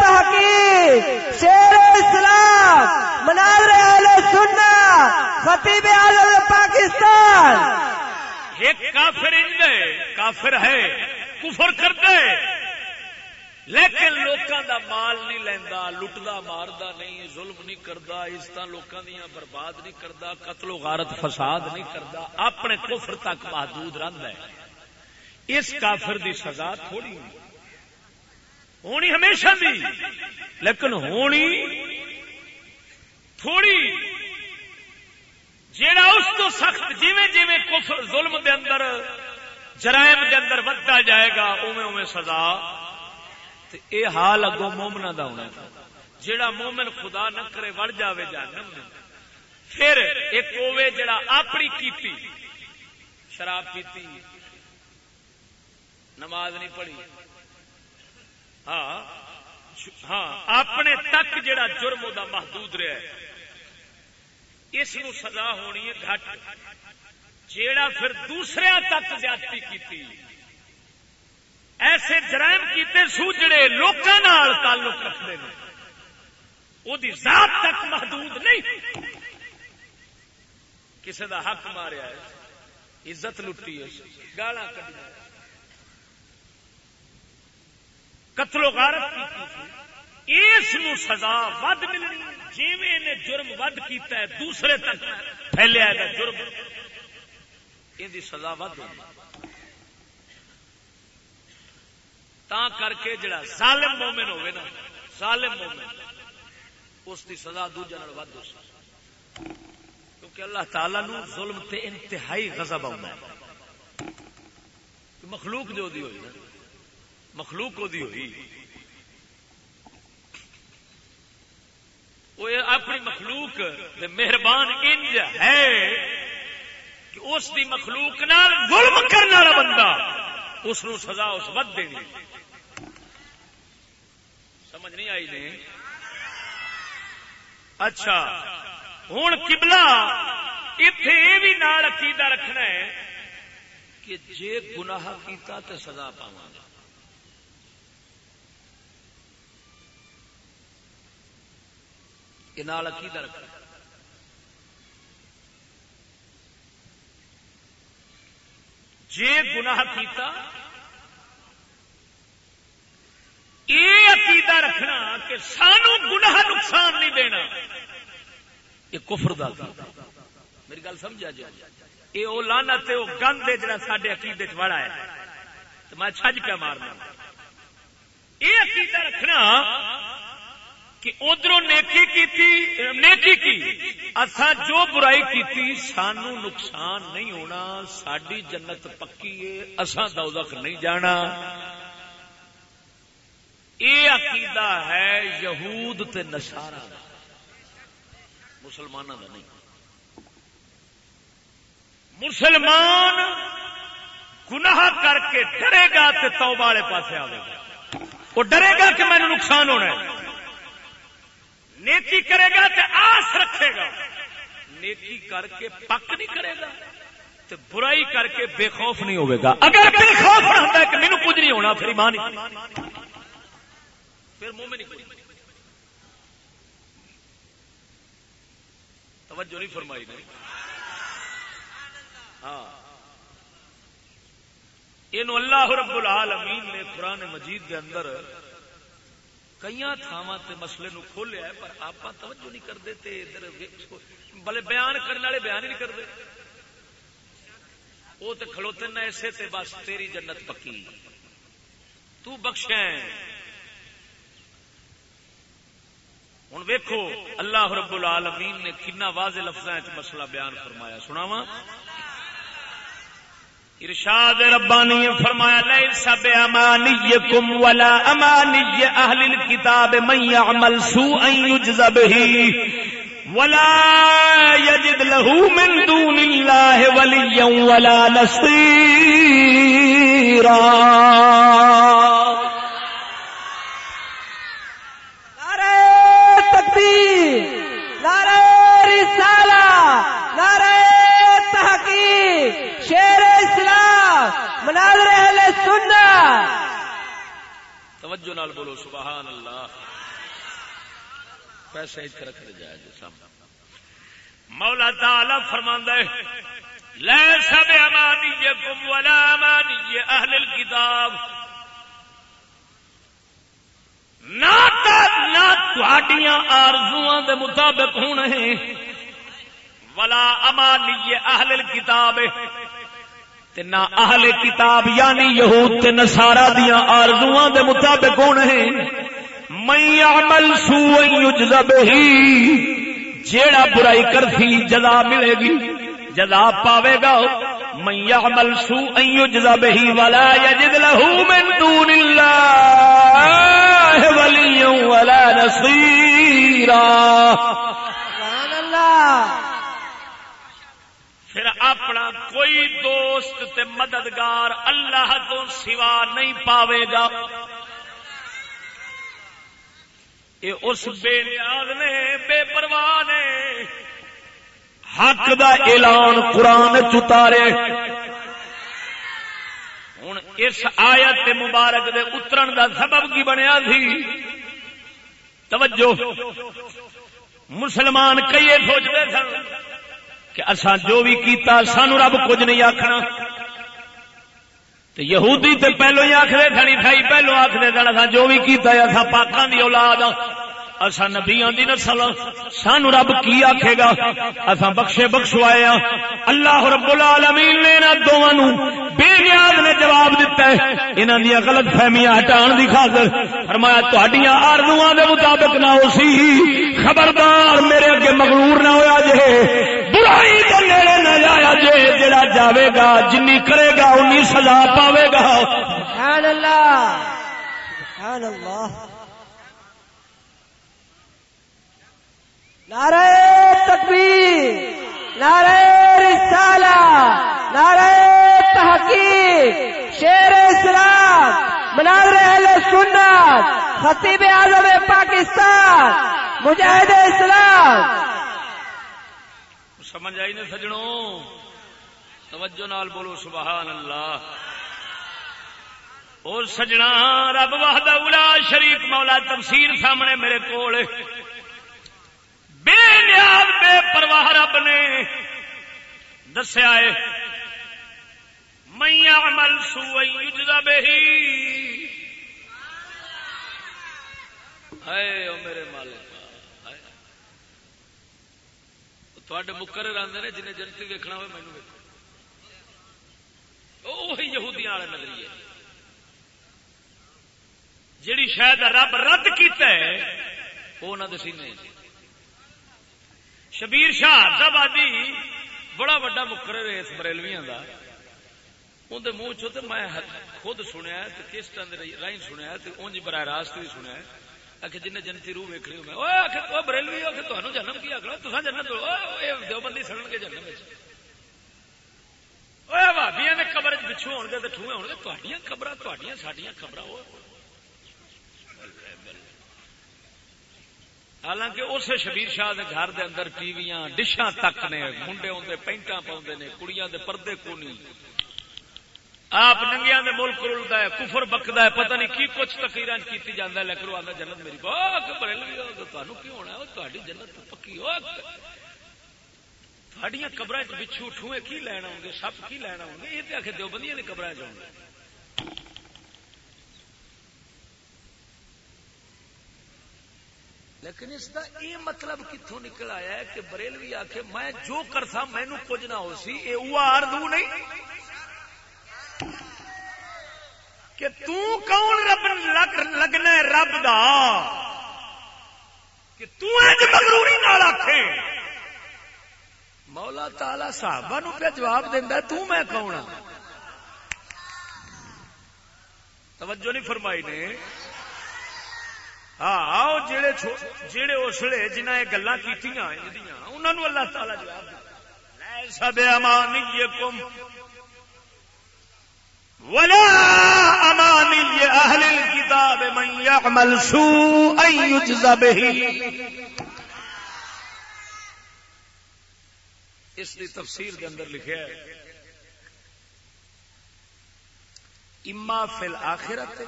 تحقیق شیر اسلام مناظر اہل سننا خطیب اعظم پاکستان۔ ایک کافر اندے کافر ہے کفر کرتا ہے لیکن لوکاں دا مال نہیں لیندا، لٹدا، ماردا نہیں، ظلم نہیں کردا عزت لوکاں دیاں برباد نہیں کردا، قتل و غارت، فساد نہیں کردا، اپنے کفر تک محدود رہندا ہے۔ اس کافر دی سزا تھوڑی ہونی ہمیشہ دی۔ لیکن ہونی تھوڑی۔ جیڑا اس تو سخت جیویں جیویں کفر، ظلم دے اندر، جرائم دے اندر بدتا جائے گا اوے اوے سزا تے اے حال اگوں مومنا دا ہونا جیڑا مومن خدا نہ کرے وڑ جاوے جہنم میں پھر ایک اوے جڑا اپنی کیتی، شراب پیتی، نماز نہیں پڑھی۔ ہاں ہاں اپنے تک جڑا جرم دا محدود رہا ہے۔ اس نو سزا ہونی ہے گھٹ۔ جیڑا پھر دوسرے تک زیادتی کی ایسے جرائم کیتے سو جڑے لوکاں نال تعلق رکھتے ہیں۔ وہ ذات تک محدود نہیں۔ کسی دا حق ماریا ہے۔ عزت لٹی ہے۔ گالا کٹی قتل و غارت کی اس نو سزا ود ملنی۔ جیویں نے جرم ود کیتا ہے، دوسرے تک پھیلیا ہے، جرم۔ یہ سزا ود تا کر کے جڑا ظالم مومن ہوئے نا، ظالم مومن، اس دی سزا دوجا نال ود ہو کیونکہ اللہ تعالی نو ظلم تے انتہائی غضب آਉਂਦਾ ہے۔ مخلوق جو دی ہوئی نا، مخلوق دی ہوئی۔ وہ اپنی مخلوق دے مہربان انج ہے کہ اس دی مخلوق نال ظلم کرنے والا بندہ، اس نو سزا اس وقت دینی۔ سمجھ نہیں آئی نہیں اچھا ہوں کبلا اتے یہ بھی نال عقیدہ رکھنا ہے کہ جے گناہ کیتا تے سزا پاواں گا یہ نال عقیدہ رکھنا جے گناہ کیتا یہ عقیدہ رکھنا کہ سانو گناہ نقصان نہیں دینا۔ یہ کفر دا میری گل سمجھا جی؟ یہ وہ لانا وہ گند ہے جڑا سارے عقیدے چڑا ہے۔ تو میں چھج پہ مارنا۔ یہ عقیدہ رکھنا کہ ادھر نیکی کی نیکی کی۔ اصا جو برائی کی سانو نقصان نہیں ہونا ساری جنت پکی ہے اصا دوزخ نہیں جانا۔ یہ عقیدہ ہے یہود تے نشارا مسلمانوں کا نہیں۔ مسلمان گناہ کر کے ڈرے گا تو توبہ والے پاس آئے گا۔ وہ ڈرے گا کہ مینو نقصان ہونا ہے۔ نیکی کرے گا تو آس رکھے گا۔ نیکی کر کے پک نہیں کرے گا تو برائی کر کے بے خوف نہیں ہوئے گا۔ اگر بے خوف ہوتا ہے کہ مینو کچھ نہیں ہونا، پھر ایمان ہی پھر منہ میں نہیں توجہ نہیں فرمائی نہیں ہاں۔ یہ اللہ رب العالمین نے قرآن مجید کے اندر کئی تھاواں مسئلے نو کھولیا ہے، پر آپ توجہ نہیں کرتے تے ادھر بلے بیان کرنے والے بیان ہی نہیں کرتے وہ تو کھلوتے نہ ایسے تے بس تیری جنت پکی۔ تو بخش ہوں ویکو اللہ رب العالمین نے کنا واضح لفظ مسئلہ بیان فرمایا سناوا ارشاد ربانی فرمایا لے سب امانی ولا امانی اہل الكتاب من يعمل سوءا يجزى به ولا يجد له من دون الله وليا ولا نصيرا توجہ نال بولو، سبحان اللہ۔ پیسے اتنے رکھ جائے جی سامنے۔ مولا تعالی فرماندا ہے، لا سب امانیکم ولا امانی اہل الكتاب۔ نہ تھوڑیاں آرزواں دے مطابق ہونے ولا امانی اہل الكتاب۔ تے نہ اہل کتاب یعنی یہود تے نصارا دیاں آرزواں دے مطابق کون ہے میں عمل سوء یجزا به جیڑا برائی کرسی جزا ملے گی، جزا پاوے گا۔ من يعمل سوء يجزى به ولا يجد له من دون الله وليا ولا نصيرا سبحان الله پھر اپنا کوئی دوست تے مددگار اللہ تو سوا نہیں پاوے گا۔ یہ اس بے نیاز نے، بے پرواہ نے حق دا اعلان قرآن چتارے ہوں اس آیت مبارک دے اترن دا سبب کی بنیا تھی توجہ۔ مسلمان کئی سوچتے سن۔ کہ اصا جو بھی کیتا سانو رب کچھ نہیں آخنا یہودی تے پہلو ہی آخر تھنی تھائی پہلو آخر سن اصا جو بھی کیتا ہے اصا پاکان دی اولاد اصا نبیا دی نسل، سانو رب کی آخے گا؟ اصا بخشے بخشوائے ہاں۔ اللہ رب العالمین نے انہوں دونوں بے نیاز نے جواب دیتا ہے۔ انہوں دیا غلط فہمیاں ہٹان دی خاطر فرمایا، تہاڈیاں آرزواں دے مطابق نہ ہو سی۔ خبردار، میرے اگے مغرور نہ ہویا جے۔ برائی کے نیڑے نہ جایا جے۔ جڑا جاوے گا، جنی کرے گا انی سزا پاوے گا۔ سبحان اللہ۔ سبحان اللہ۔ نعرہ تکبیر، نعرہ رسالہ، نعرہ تحقیق شیر اسلام، مناظر اہل سنت، خطیب اعظم پاکستان، مجاہد اسلام۔ سمجھ آئی نا سجنوں؟ توجہ نال بولو، سبحان اللہ۔ اور سجنا رب وحدہ اولا شریف مولا تفسیر سامنے میرے کول۔ بے نیاز بے پرواہ رب نے دسیا ہے میں عمل سوئی بہی اے او میرے مالک۔ تے مکر آدھے نے جنہیں جنتی ویکنا ہوئے مینو وہی یہودیاں والے نظریے جیڑی شاید رب رد کیتا ہے، وہ انہوں نے سینے شبیر شاہ آبادی بڑا وا مکر ہے اس بریلویاں کا اندر منہ چ میں خود سنیا کس طرح رائی سنیا انج براہ راست بھی سنیا آخر جن جنتی روح ویکنی میں بریلوی آ تمہیں جنم کی آخر تو جنت دیوبندی سڑن کے جنم بھابیا نے قبر پچھو ہو گے تو ٹوئے ہو گے خبر سڈیا خبر حالانکہ اس شبیر شاہ دے گھر دے اندر ٹی وی ڈشاں تک نے، منڈے آدھے پینٹا پاؤں نے، کڑیاں دے پردے کونی آپ ننگیا نے ملک رلتا ہے، کفر بکتا ہے، پتہ نہیں کی کچھ تقریر کی جانا لیکن وہ آتا جنت میری تمہیں کی ہونا ہے؟ تاری جنت پکی ہو۔ سڈیا قبر بچھو ٹھوئے، کی لینا ہوں گے سپ کی لینا ہوں گے یہ تو آخر دو بندیاں نے قبر چ لیکن اس کا یہ مطلب کتوں نکل آیا ہے کہ بریلوی آخ میں جو کرتا مینو کچھ نہ ہو سی یہ وہ آردو نہیں۔ کہ کون رب لگنا ہے رب دا؟ کہ تو انج مغروری نال آکھے۔ مولا تالا صحابہ نو پہ جواب دینا تو میں کون ہاں؟ توجہ نہیں فرمائی نے۔ ہاں جڑے جڑے اسلے جنہ یہ گلا کی انہوں اللہ تعالی جواب سب امانی کم ولا امانی اہل الكتاب من يعمل سوء يجزى به۔ اس کی تفسیر کے اندر لکھا ہے، اما فل آخرت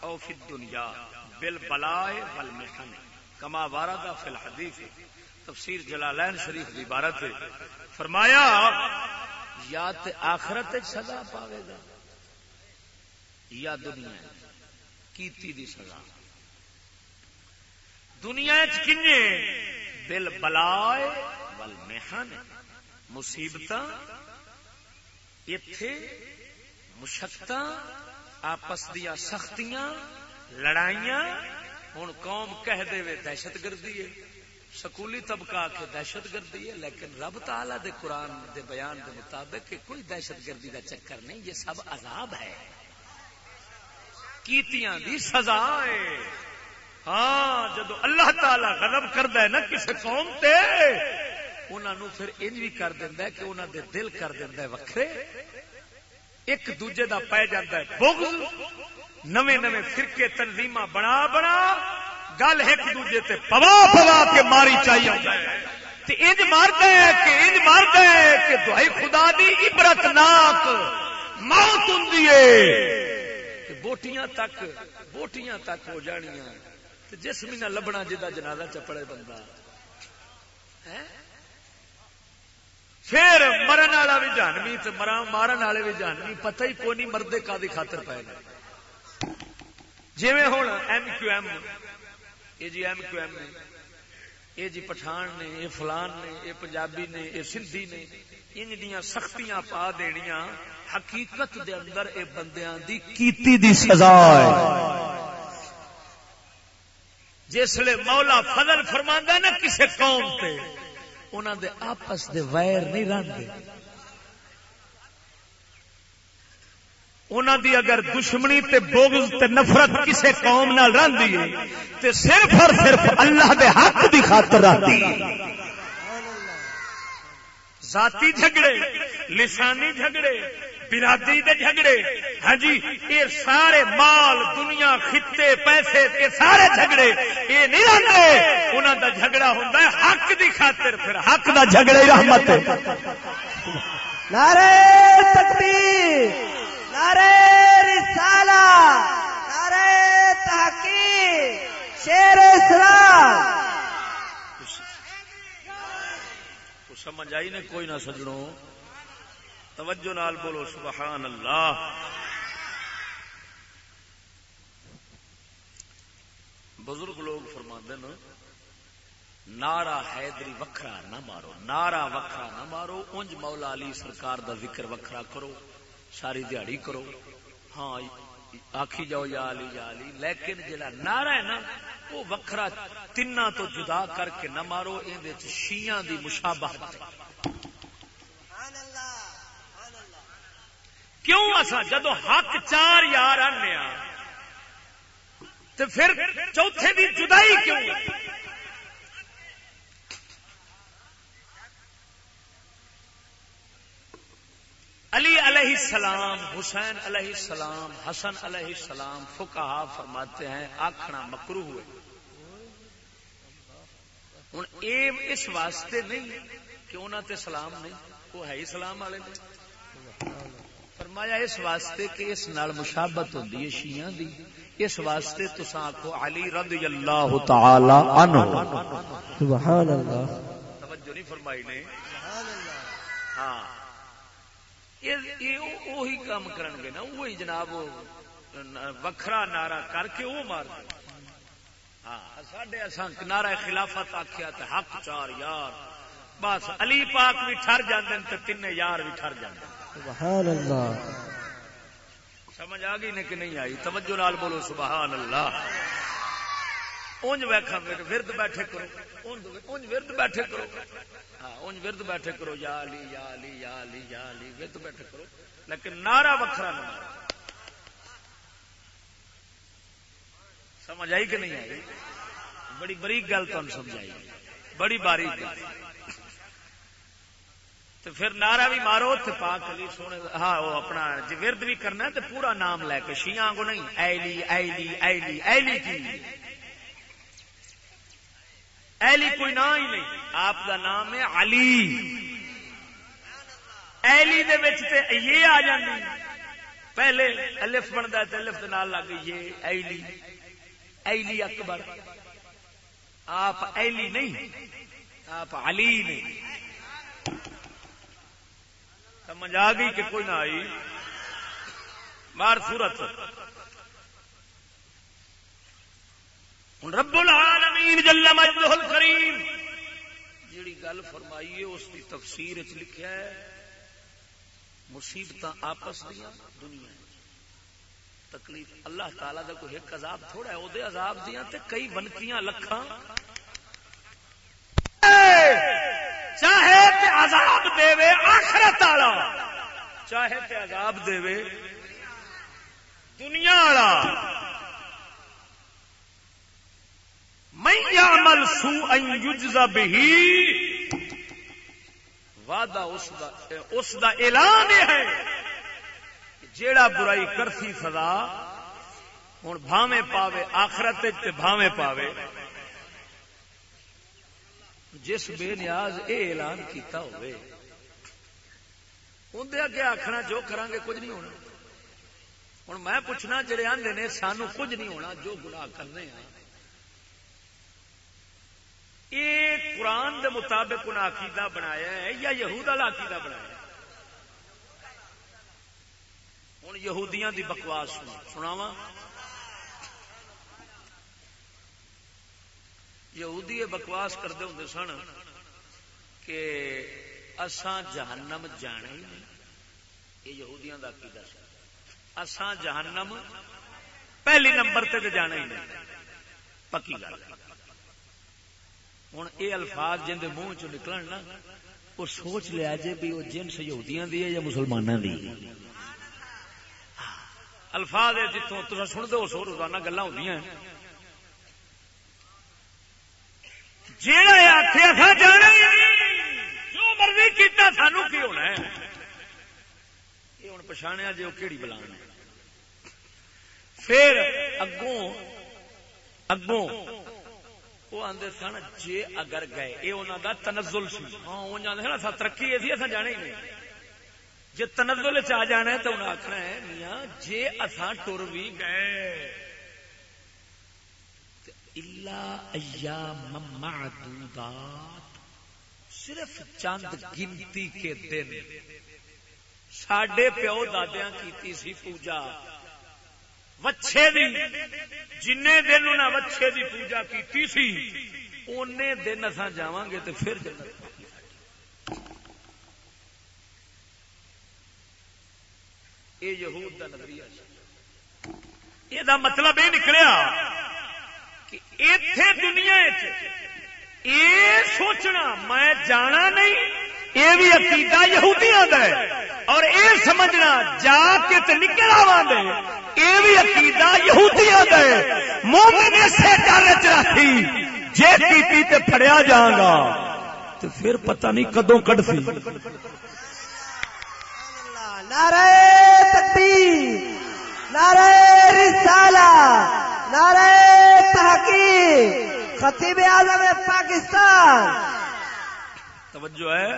او فی دنیا بل بلائے بل محن کما واردا فل حدیث تفسیر جلالین شریف کی عبارت ہے. فرمایا، یا تے آخرت سزا پاوے گا، یا دنیا کیتی دی سزا۔ دنیا چنے بل بلائے بل محن مصیبت اتے مشقت آپس دیا سختیاں لڑائیاں ہوں قوم کہہ دے دہشت گردی ہے۔ سکولی طبقہ آ کے دہشت گردی ہے، لیکن رب تعالی دے قرآن دے بیان دے مطابق کہ کوئی دہشت گردی کا چکر نہیں، یہ سب عذاب ہے۔ کیتیاں دی سزا ہے۔ ہاں جدو اللہ تعالی غضب کرد ہے نا کسی قوم تے انہوں پھر انج بھی کر دینا کہ انہوں دے دل کر دینا وکھرے۔ ایک دوجے دا پی جاتا ہے، بغض۔ نویں نویں فرقے تنظیم بنا بنا گل ایک دوجے تے پوا پوا کے ماری چاہیے انج مار دے کہ انج مار دے کہ دعائی خدا دی عبرت ناک موت ہوں بوٹیاں تک بوٹیاں تک ہو جانیاں۔ جسم نہ لبنا جا جنازہ چپڑے بندہ۔ پھر مرن والا بھی جانوی تو مرا مارن والے بھی جانوی پتہ ہی کوئی نہیں، مردے کا دی خاطر پائے گا۔ جی ہوں ایم کیو ایم یہ جی ایم کیو ایم نے، یہ جی پٹھان نے، یہ فلان نے، یہ پنجابی نے، یہ سندھی نے، ان دیا سختیاں پا دنیا حقیقت دے اندر اے بندیاں دی کیتی دی سزا ہے۔ جسے مولا فضل فرماندا نا، کسے قوم تے انہوں دے آپس دے ویر نہیں رنگ انہوں دی اگر دشمنی تے بغض تے نفرت کسے قوم نال رہندی ہے، تے صرف اور صرف اللہ دے حق دی خاطر رہندی ذاتی جھگڑے، لسانی جھگڑے، برادری دے جھگڑے ہاں جی یہ سارے مال، دنیا، خطے، پیسے یہ سارے جھگڑے یہ نہیں رہتے انہوں دا جھگڑا ہوتا ہے حق دی خاطر، پھر حق دا جھگڑا ہی رحمت نعرے تکبیر۔ نعرے رسالہ نعرے تحقیق شیر اسلام سمجھ آئی نے کوئی نہ سجڑوں توجہ نال بولو سبحان اللہ بزرگ لوگ فرما نارا حیدری وکھرا نہ مارو نارا وکھرا نہ مارو انج مولا علی سرکار دا ذکر وکھرا کرو۔ ساری دیہڑی کرو۔ ہاں آخی جاؤ یا علی یا علی لیکن جڑا نعرہ ہے نا وہ وکھرا تین تو جدا کر کے نہ مارو یہ شیاں دی مشابہت کیوں اصا جدو حق چار یار آنے تو پھر چوتھے دی جدائی کیوں علی علیہ السلام حسین علیہ السلام حسن علیہ السلام فکا فرماتے ہیں آخنا مکرو ہوئے۔ ہوں ایم اس واسطے نہیں کہ انہوں تے سلام نہیں وہ ہے ہی سلام والے فرمایا اس واسطے کہ اس نال مشابت ہوندی ہے شیعہ دی۔ اس واسطے تساں آکھو علی رضی اللہ تعالی عنہ۔ سبحان اللہ۔ توجہ نہیں فرمائی نے؟ ہاں۔ یہ وہی کام کرن گے نا وہی جناب وکھرا نعرہ کر کے وہ مار ہاں ساڈے اساں نعرہ خلافت آکھیا تے حق چار یار۔ بس علی پاک بھی ٹھر جاندے تے تین یار بھی ٹھر جاندے۔ سبحان اللہ سمجھ آ گئی نے کہ نہیں آئی؟ توجہ لال بولو سبحان اللہ اونج ویکھا ورد بیٹھے کرو۔ اونج ورد بیٹھے کرو۔ ہاں اونج ورد بیٹھے کرو یا علی یا علی یا علی یا علی ورد بیٹھے کرو۔ لیکن نعرہ وکھرا نہ سمجھ آئی کہ نہیں آئی؟ بڑی بریک گل تمہیں سمجھائی بڑی باریک گل۔ تو پھر نعرہ بھی مارو تو پاک علی سونے ہاں وہ اپنا جی ورد بھی کرنا ہے تو پورا نام لے کے شیاں کو نہیں۔ ایلی ایلی ایلی ایلی کی۔ ایلی کوئی نام ہی نہیں۔ آپ کا نام ہے علی۔ ایلی دے وچ تے یہ آ جاندی۔ پہلے الف بنتا ہے الف کے نال لگ یہ ایلی ایلی اکبر۔ آپ ایلی نہیں۔ آپ علی نہیں۔ سمجھ آ گئی کہ کوئی نہ آئی۔ مار سورت رب العالمین جل مجدہ الکریم۔ جیڑی گل فرمائی ہے اس کی تفسیر چ لکھیا ہے مصیبت آپس دیا دنیا تکلیف اللہ تعالی دا کوئی ایک عذاب تھوڑا ہے وہ عذاب دیا تے کئی بنکیاں لکھاں۔ چاہے تے عذاب دے آخرت والا۔ چاہے تے عذاب دے دنیا والا۔ میں عمل سو یجزا بہی وعدہ اس دا اس دا اعلان ہے جیڑا برائی کرسی سزا ہوں بھاوے پاوے، آخرت بھاوے پاوے۔ جس بے نیاز اے اعلان کیتا ہوئے اندر اگے آخنا جو کریں گے کچھ نہیں ہونا۔ ہوں میں پوچھنا جڑے آدھے نے، سانو کچھ نہیں ہونا جو گناہ کرنے ہیں یہ قرآن دے مطابق انہیں عقیدہ بنایا ہے یا یہود والا عقیدہ بنایا ہوں یہودیاں دی بکواس سناواں؟ یہودی یہ بکواس کرتے ہوں سن کہ اسان جہنم جانا ہی نہیں۔ یہ یہودیاں کا عقیدہ سی اسان جہنم پہلی نمبر تے جانا ہی نہیں۔ پکی گل ہوں یہ الفاظ جن کے منہ چ نکل نا وہ سوچ لیا جی بھی وہ جنس یہودیاں دی ہے یا مسلمانوں دی الفاظ جتوں تصا سنتے ہو، سو روزانہ گلا ہوتی ہیں۔ جہاں آخیا جانا جو مرضی کیتا سانو کی ہونا ہے۔ یہ ہوں پچھاڑیا جی وہ کہڑی بلا پھر اگوں اگوں وہ آدھے سن جی اگر گئے۔ یہ انہوں کا تنزل سی۔ ہاں وہ جانے نا ترقی یہ اصا جانے ہی نہیں۔ جی تنزل چ جانا ہے تو انہیں آخنا ہے، میاں جی اصا ٹر بھی گئے۔ الا ایام معدودات۔ صرف چند گنتی کے دن۔ سڈے پیو دادیا کی پوجا۔ وچھے دی جن دن انہیں وچھے دی پوجا کی سی، اونے دن اصا جا گے تو پھر جنت یہ یہود کا نظریہ یہ مطلب یہ نکلیا کہ اتے دنیا یہ سوچنا میں جانا نہیں یہ بھی عقیدہ یہودیاں دا ہے۔ اور یہ سمجھنا جا کے تو نکل آوا دے۔ یہ بھی عقیدہ یہودیاں دا ہے مومن اسے ڈر چ رکھی جے کیتی تے پھڑیا گا تو پھر پتہ نہیں کدوں کڈ سی نعرہ تکبیر نعرہ رسالہ نعرہ تحقیق خطیب اعظم پاکستان۔ توجہ ہے۔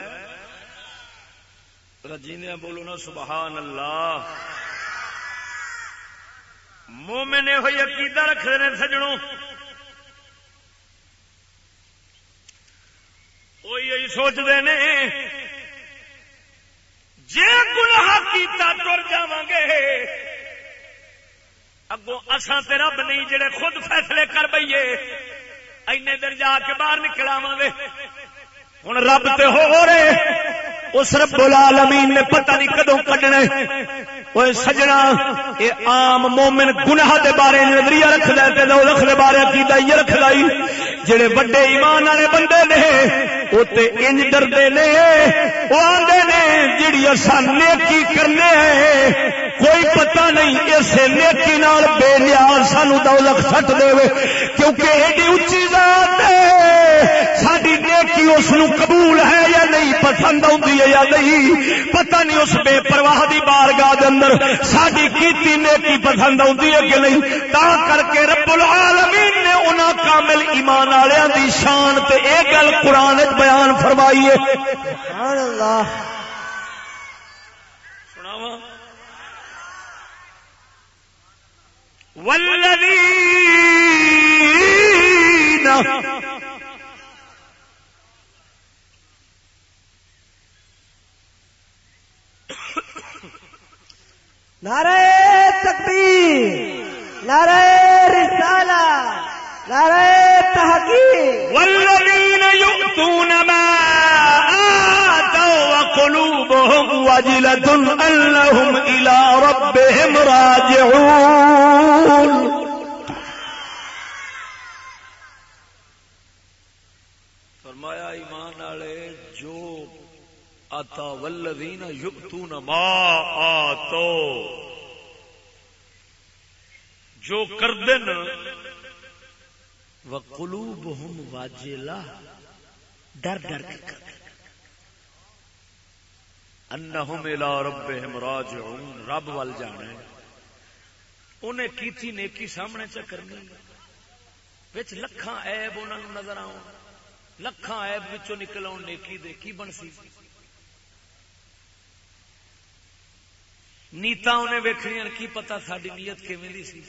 رجینے بولو نا سبحان اللہ۔ مومن ہوئی عقیدہ رکھتے ہیں سجنوں۔ وہ یہی سوچتے ہیں جی گناہ کیتا تر جا گے اگوں اصا تے رب نہیں جڑے خود فیصلے کر بئیے۔ این دن جا کے باہر نکل گے ہوں رب تے ہو رہے۔ اس رب العالمین نے پتہ نہیں کدو کڈنا وہ سجنا یہ عام مومن گناہ دے بارے نظریہ رکھ دے تے دوزخ دے بارے عقیدہ یہ رکھ لائی جڑے بڑے ایمان والے بندے نے، او تے انج ڈردے نے، او آندے نے جڑی اساں نیکی کرنے کوئی پتہ نہیں اسے نیکی نال بے نیاز سانو دوزخ سٹ دے کیونکہ ایڈی اونچی ذات ہے۔ ساری نیکی اس قبول ہے یا نہیں، پسند آتی ہے یا نہیں، پتہ نہیں اس بے پرواہ دی بارگاہ دے اندر ساری کیتی نیکی پسند آتی ہے کہ نہیں۔ تا کر کے رب العالمین نے انہاں کامل ایمان والوں دی شان تے اے گل قرآن بیان فرمائی ہے۔ سبحان اللہ سناواں والذین نعرہ تکبیر نعرہ رسالہ نعرہ تحقیق۔ والذین یؤتون ما آتوا وقلوبهم وجلة أنهم إلى ربهم راجعون. فرمایا، ایمان والے، جو آتا والذین یؤتون ما آتو، جو کردن، وقلوبهم واجلہ ڈر ڈر کے کردن انہم الى ربهم راجعون، رب وال جانا ہے۔ انہیں کیتی نیکی سامنے چ کرنی وچ لکھاں عیب انہاں نوں نظر آون لکھاں عیب وچوں نکل آون نیکی دے کی بن سی نیتا انہیں ویکھنی کی پتہ ساری نیت کیویں دی سی۔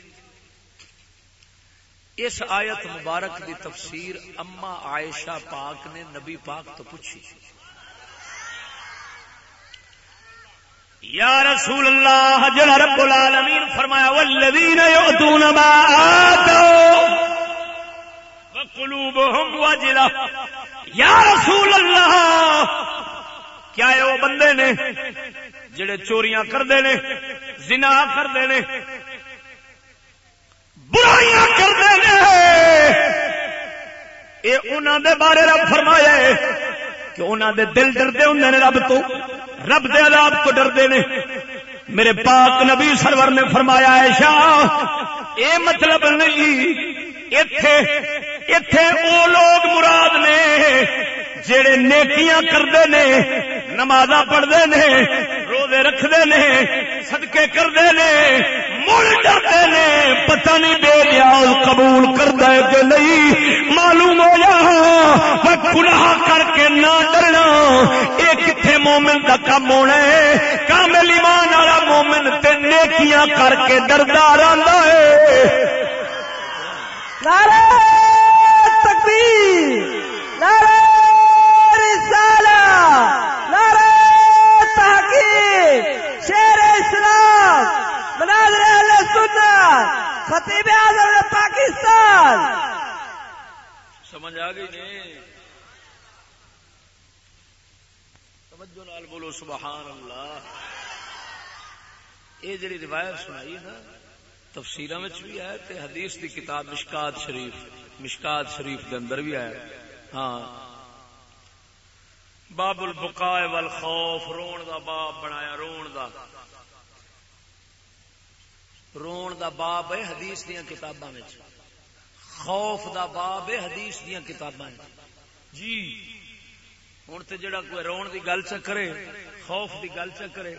اس آیت مبارک دی تفسیر اما عائشہ پاک نے نبی پاک تو پوچھی۔ یا رسول اللہ، جڑا رب العالمین فرمایا، والذین یؤتون ما آتوا وقلوبهم وجلہ یا رسول اللہ، کیا ہے وہ بندے نے جڑے چوریاں کردے نے، زنا کردے نے، برائیاں کردے نے؟ اے انہاں دے بارے رب فرمایا ہے کہ انہوں دے دل ڈردے ہوں نے رب تو۔ رب دے عذاب تو ڈردے نے۔ میرے پاک نبی سرور نے فرمایا ہے شاہ اے مطلب نہیں، ایتھے ایتھے او لوگ مراد نے جڑے نیکیاں کردے نے، نمازاں پڑھدے نے روزے رکھدے نے، صدقے کردے نے، مڑ ڈردے نے، پتہ نہیں بے نیاز قبول کردا ہے کہ نہیں۔ معلوم ہو جا وہ گناہ کر کے نہ ڈرنا۔ اے کتھے مومن دا کم ہونا ہے؟ کامل ایمان والا مومن تے نیکیاں کر کے ڈردا رہندا ہے نعرہ تکبیر نعرہ رسالہ نعرہ تحقیق شیر اسلام مناظر اہل سنت خطیب اعظم پاکستان۔ سمجھ آ گئی نہیں؟ توجہ نال بولو، سبحان اللہ۔ یہ جڑی روایت سنائی ہے نا تفسیروں بھی ہے تے حدیث دی کتاب مشکات شریف مشکات شریف دے اندر بھی ہے۔ ہاں۔ باب البقاء والخوف، رون دا باب بنایا، رون دا۔ رون دا باب ہے حدیث دیاں کتاباں خوف دا باب ہے حدیث دیاں کتاباں جی۔ ہن تے جڑا کوئی رون دی گل چ کرے، خوف دی گل چ کرے،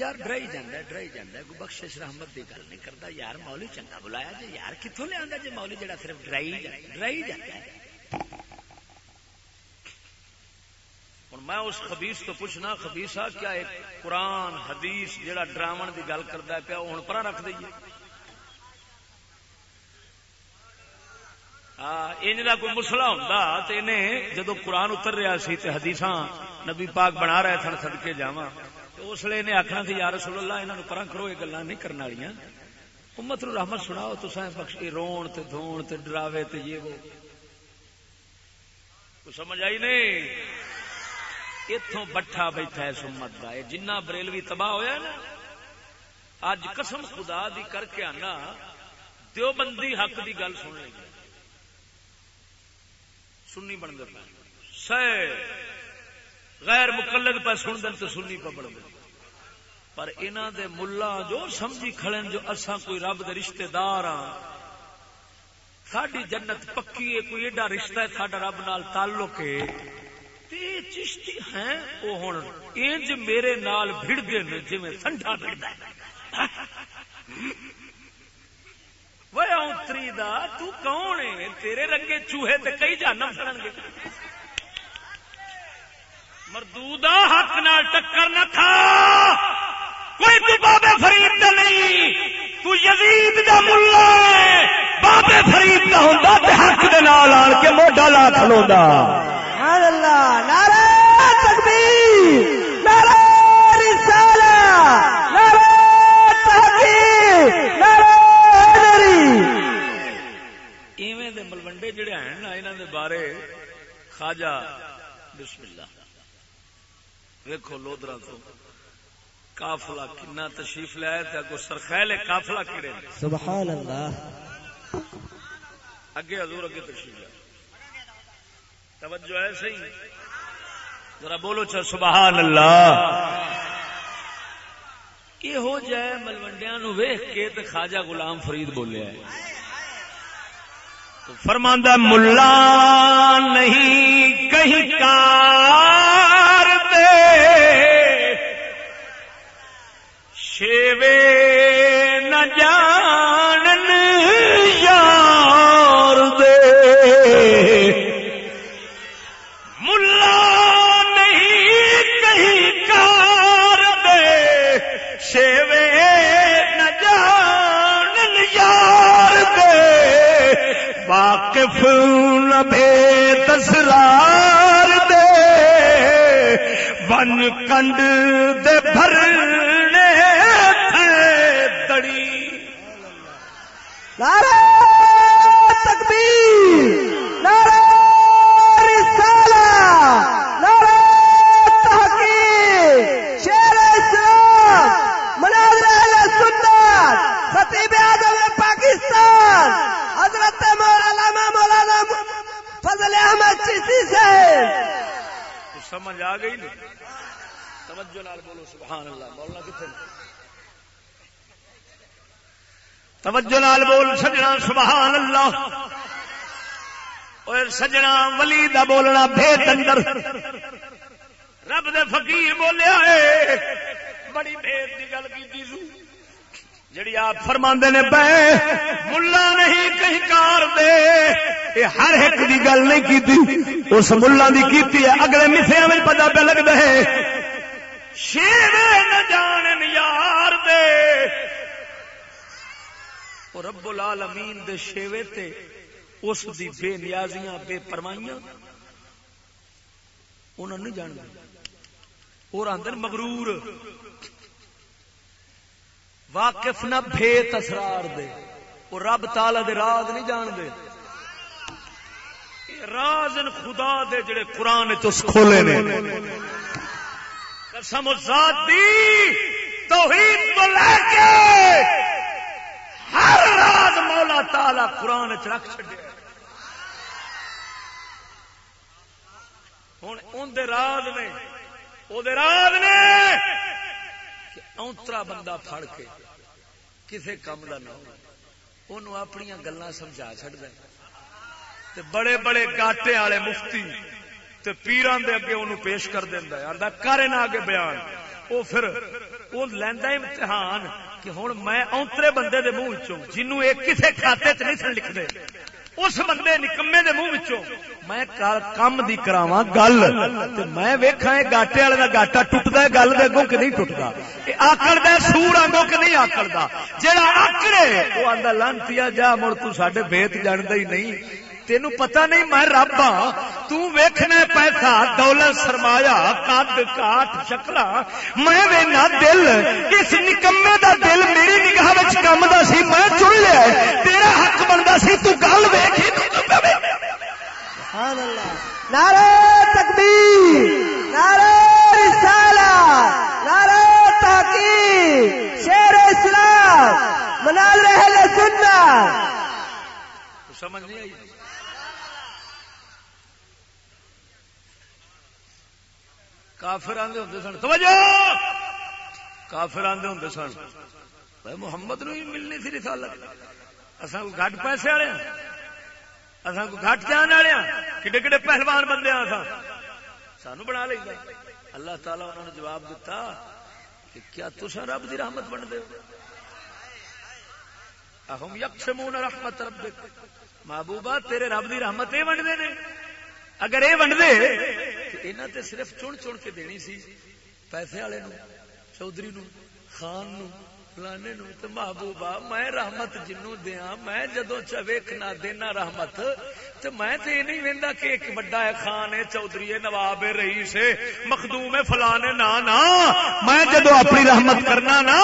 یار ڈرائی جانا ڈرائی جانا کوئی بخشش رحمت کی گل نہیں کرتا یار مولی چنگا بلایا جی یار کتوں لیا جی مولی جڑا صرف ڈرائی ڈرائی جاتا ہے۔ ہوں میں اس خبیس تو پوچھنا خبیسا کیا ایک قرآن، حدیث جڑا ڈراون کی گل کرتا پیا، وہ ہوں پرا رکھ دئیے۔ ہاں، انج کا کوئی مسلا ہوں تو انہیں جدو قرآن اتر رہا سی تے حدیث نبی پاک بنا رہے سن سدکے جاواں اس لیے انہیں آخنا سی یار رسول اللہ انہوں پرا کرو، یہ گلا نہیں کرنے والی امت نو رحمت سناؤ تو بخش رون تے دھون تے ڈراوے تے یہ وہ۔ سمجھ آئی نہیں؟ اتوں بٹھا بیٹھا ہے سمت کا یہ جنہ بریلوی تباہ ہویا نا اج قسم خدا دی کر کے آنا دیو بندی حق دی گل سن لیں سنی بن گئے۔ سہ غیر مقلد پہ سن دن تو سنی پہ بڑھ گئے۔ پر انہ دے ملا جو سمجھی کھڑے جو اسا کوئی رب دے رشتہ دار ہاں ساڈی جنت پکی ہے، کوئی ایڈا رشتہ ہے، ساڈا رب نال تعلق ہے۔ چشتی ہیں او ہن۔ انج میرے نال بھڑ گئے نے جویں ٹھنڈا بھڑدا ہے۔ وہ اونتری دا، تو کون ہے؟ تیرے رنگے چوہے تے کئی جہنم سڑن گے۔ مردودا حق نال ٹکر نہ کھا۔ کوئی تو بابے فرید دا نہیں۔ تو یزید دا ملا ہے۔ بابے فرید دا ہوندا تے حق دے نال آن کے موڈا لا کھلوندا۔ سبحان اللہ، نعرہ ملوڈے جڑے ہیں نا دے بارے خواجہ بسم اللہ۔ ویکھو لودرا تو کافلا کنا تشریف لیا اگو سرخیل کافلا کیڑے نے۔ سبحان اللہ۔ اگے حضور اگے تشریف لیا توجہ ہے صحیح؟ ذرا بولو چا سبحان اللہ۔ یہ ہو جائے ملوڈیا نو ویخ کے تے خواجہ غلام فرید بولیا ہے فرماندہ ملا نہیں کہیں کار دے شیوے واقف نہ بے تسرار دے بن کنڈ دے بھرنے تھے دڑی۔ تکبیر نعرہ رسالہ نعرہ تحقیق شیر اسلام مناظر اہل سنت خطیب اعظم پاکستان حضرت مولانا مولانا فضل احمد چیسی سے تو سمجھ آ گئی نہیں؟ توجہ نال بولو، سبحان اللہ۔ مولانا کتنے توجہ نال بول، سجنا، سبحان اللہ۔ اور سجنا ولی دا بولنا بھیت اندر۔ رب دے فقیر بولیا ہے۔ بڑی بھیت دی گل کی جڑی آپ فرماندے نے بے، ملا نہیں کہیں کار دے۔ یہ ہر ایک دی گل نہیں کی اس ملا دی کیتی ہے۔ اگلے مسیا میں پتا پہ لگتا ہے شیر نہ جان یار دے۔ اور رب العالمین دے شیوے تے اس دی بے نیازیاں، بے پرمائیاں انہوں نہیں جان اور اندر مغرور واقف نہ بھیت اسرار دے۔ وہ رب تالا دے راز نہیں جان دے راز ان خدا دے جڑے قرآن چس کھولے نے۔ قسم ذات دی توحید تو لے کے ہر راز مولا تالا قرآن چ رکھ چڈیا ہوں ان دے راز نے وہ راز نے اونترا بندہ پھڑ کے کسے کام کا نہ ہو انہوں اپنی گلا سمجھا چڑھتا تے بڑے بڑے گاٹے والے مفتی تے پیران دے اگے انہوں پیش کر دینا ہے۔ آندا کرے نہ آگے بیان۔ وہ پھر وہ لینا امتحان کہ ہوں میں اونترے بندے دے منہ چوں جنوں ایک کسے کھاتے چ نہیں سن لکھتے اس بندے نکمے دے منہ وچوں میں کم دی کراواں گل تے میں ویکھاں اے گاٹے والے دا گاٹا ٹٹدا ہے گل دے اگوں کہ نہیں ٹٹدا اے آکڑ دا سور آنگوں کہ نہیں آکڑ دا جیڑا آکڑے او آندا لانتیا جا، مڑ تو ساڈے بیت جاندا ہی نہیں۔ تین پتا نہیں میں رب ہاں۔ تیکھنا پیسہ دولت سرمایا کد کاٹ شکلا میں دل اس نکمے دا دل میری نگاہ کم دا سی میں چن لیا تیرا حق بندا سی تو گل نعرہ تکبیر نعرہ رسالہ نعرہ تحقیق شیر اسلام منال رہے سننا سمجھ نہیں آئی؟ کافر آدھے ہوں سن۔ توجہ! کافر آدھے ہوں سن۔ محمد نو ہی ملنی سی رسالت۔ اصا کو گھٹ پیسے والے اصا ہاں۔ کو گھٹ جان والے ہاں۔ کڈے کڈے پہلوان بندے ہاں اصا سانو بنا لیں اللہ تعالیٰ انہوں نے جواب دیتا کہ کیا تسا رب دی رحمت بن دے اہم یکشمون رحمت ربک۔ محبوبہ، تیرے رب دی رحمت یہ ونڈ نے۔ اگر یہ ونڈ دے انہاں تے صرف چن چن کے دینی سی، پیسے والے نو چودھری نو خان نو فلانے نو تے محبوبہ، میں رحمت جنوں دیاں، میں جدوں چ ویکھنا دینا رحمت، تے میں تے یہ نہیں ویندا کہ ایک بڑا ہے خان ہے چودھری ہے نواب ہے رئیس ہے مخدوم ہے فلانے نا نا، میں جدوں اپنی رحمت کرنا نا،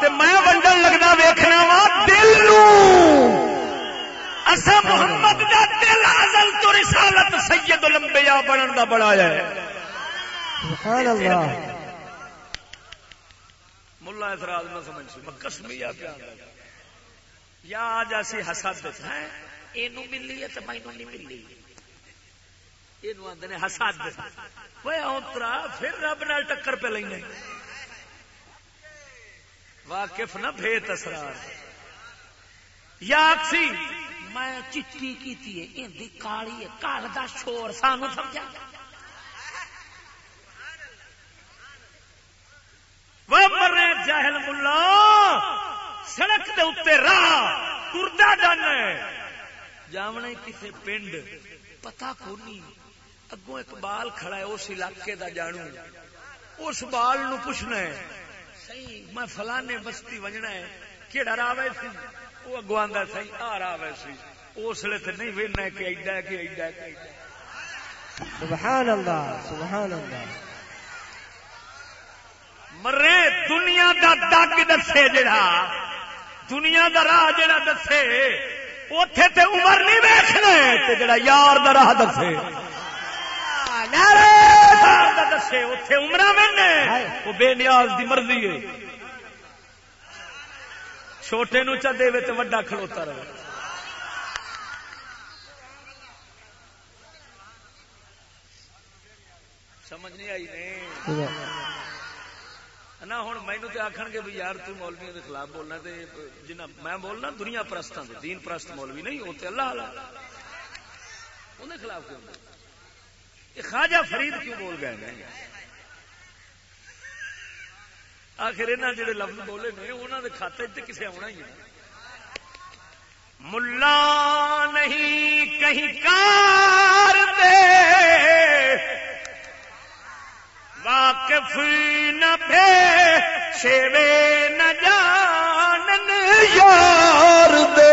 تے میں ونڈن لگدا ویکھنا وا دل نو اسا محمد دا دل ازل تو رسالت سید الانبیاء بنن دا بڑھایا ہے۔ سبحان اللہ۔ ملا اعتراض نہ سمجھ قسمیا یا آج ایسی حسد ہے اینو ملی ہے تو مینو نہیں ملی۔ اینو حسد اوترا پھر رب نال ٹکر پہ لینے۔ واقف نہ بھیت اسرار یا اکسی میں چٹی کیتی ہے ایندی کالی ہے، کال دا شور، سانو سمجھا؟ وہ مرے جاہل ملا، سڑک دے اتنے راہ تردا ڈن جامنا کسی پنڈ پتا کونی اگوں ایک بال کھڑا ہے، اس علاقے دا جانو اس بال نو پوچھنا ہے صحیح میں فلانے بستی وجنا ہے کہڑا راہ ہے سی وہ آ سی اس لیے تے نہیں وینا کہ ایڈا کہ ایڈا کہ سبحان اللہ سبحان اللہ مرے دنیا دا دگ دسے جڑا دنیا دا راہ جڑا دسے اوتھے تے عمر نہیں ویکھنے تے جڑا یار دا راہ دسے نعرہ دا دسے اوتھے عمرہ وینے او بے نیاز دی مرضی ہے چھوٹے نو چا دے تے وڈا کھڑوتا رہے۔ سمجھ نہیں آئی نہیں نہ ہوں مینو تو آخر گے بھی یار تو مولوی کے خلاف بولنا تے جنہ میں بولنا دنیا پرستوں کے دین پرست مولوی نہیں ہوتے اللہ والا انہیں خلاف کیوں خواجہ فرید کیوں بول گئے آخر انہیں جڑے لفظ بولے نے انہوں نے کھاتے تے کسے آنا ہی ہے ملا نہیں، کہیں کار دے واقف نہ بے شیوے نہ جانن یار دے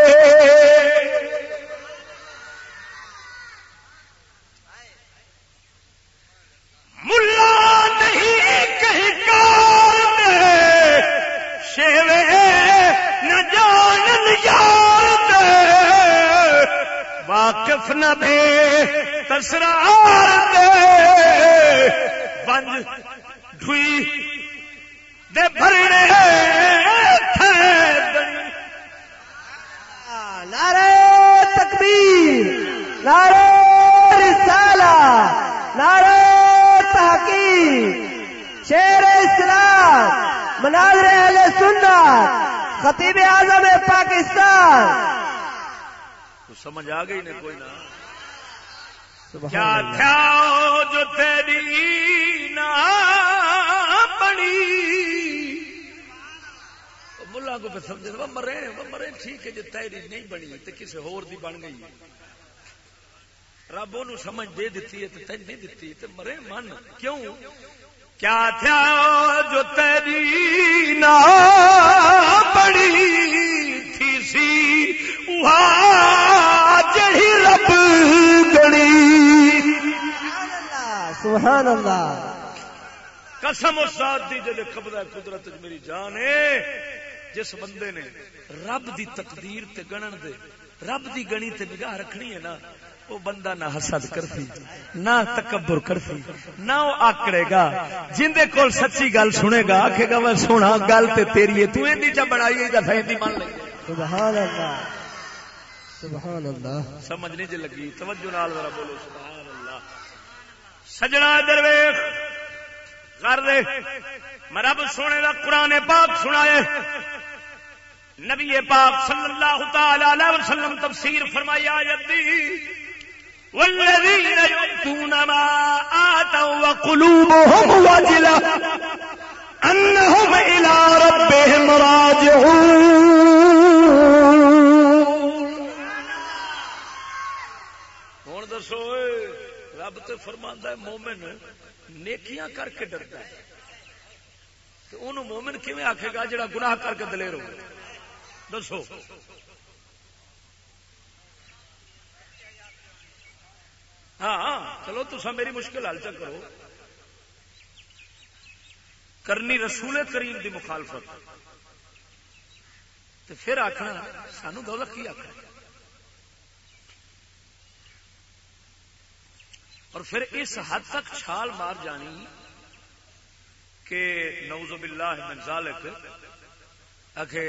واقف نہ بے تسرار دے۔ بنج ڈھوئی دے بھرنے نعرہ تکبیر، نعرہ رسالہ، نعرہ تحقیق۔ شیر اسلام، مناظر اہل سنت، خطیب اعظم پاکستان۔ سمجھ آ گئی نا کوئی نہ کیا تھا جو تیری نہ بنی؟ ملا کو سمجھے وہ مرے وہ مرے ٹھیک ہے جو تیری نہیں بنی تو کسی ہور دی بن گئی۔ رب انہوں سمجھ دے دیتی ہے تو تین نہیں دیتی تو مرے من۔ کیوں؟ کیا تھا جو تیری نہ بڑی تھی سی؟ وہاں سبحان اللہ۔ قسم اس ذات دی جلے قبضہ قدرت میری جان ہے۔ جس بندے نے رب دی تقدیر تے گنن دے رب دی گنی تے نگاہ رکھنی ہے نا وہ بندہ نہ حسد کرتی نہ تکبر کرتی نہ وہ آکڑے گا۔ جندے کول سچی گل سنے گا آکھے گا میں سونا گل تے تیری ہے تو ایندی چا بڑائی ہے جا ایندی مان لے۔ سبحان اللہ۔ سبحان اللہ۔ سمجھ نہیں جی لگی توجہ نال ذرا بولو۔ سبحان سجنا درویش۔ کر دے۔ میں رب سونے کا قرآن پاک سنائے نبی پاک صلی اللہ تعالی علیہ وسلم تفسیر فرمائی آیت دی۔ والذین یؤتون ما آتوا وقلوبهم وجلة انهم الى ربهم راجعون۔ رب تو فرماندا ہے، مومن نیکیاں کر کے ڈرتا ہے۔ تو انہوں مومن کیویں آکھے گا جڑا گناہ کر کے دلیر ہو دسو۔ ہاں, ہاں، چلو تسا میری مشکل حل چ کرو۔ کرنی رسول کریم دی مخالفت۔ پھر آخنا سانو دولت کی آخنا اور پھر اس حد تک چھال مار جانی کہ نوز باللہ من ذالک اکھے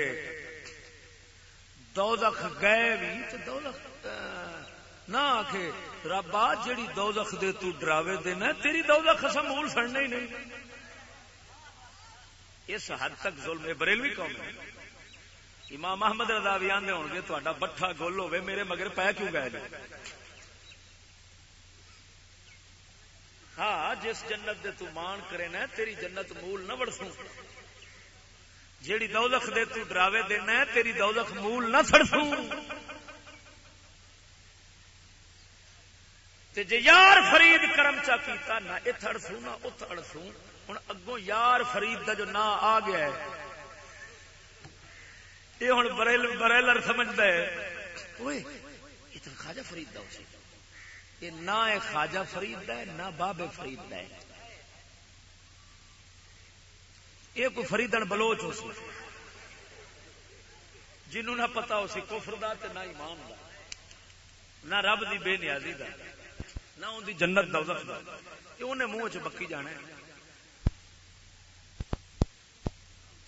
دوزخ گئے بھی تو دوزخ نہ آکھے ربا جیڑی دوزخ دے تو ڈراوے دینا تیری دوزخ اسا مول سڑنا ہی نہیں۔ اس حد تک ظلم بریلوی قوم ہے۔ امام احمد رضا بھی آندے ہون گے تہاڈا بٹھا گل ہوے میرے مگر پے کیوں گئے جی؟ ہاں جس جنت دے تو مان کرے نا، تیری جنت مول نہ وڑسوں۔ جیڑی دولخ دے تو ڈراوے دینا ہے، تیری دولخ مول نہ سڑسوں۔ تے جے یار فرید کرم چا کیتا، نہ اتھڑ سوں نہ اتھڑ سوں ہن اگوں یار فرید دا جو نا آ گیا ہے، یہ ہن بریل بریلر سمجھدا ہے۔ اوئے، یہ تو خواجہ فرید دا اسی یہ نہ خواجہ فرید ہے، نہ بابے فرید ہے۔ یہ کوئی فریدن بلوچ ہو سی جنہوں نہ پتا ہو سی کفر دا تے نہ ایمان دا۔ نہ رب دی بے نیازی دا، نہ ان دی جنت دوزخ دا۔ یہ انہیں منہ چ بکی جانا ہے۔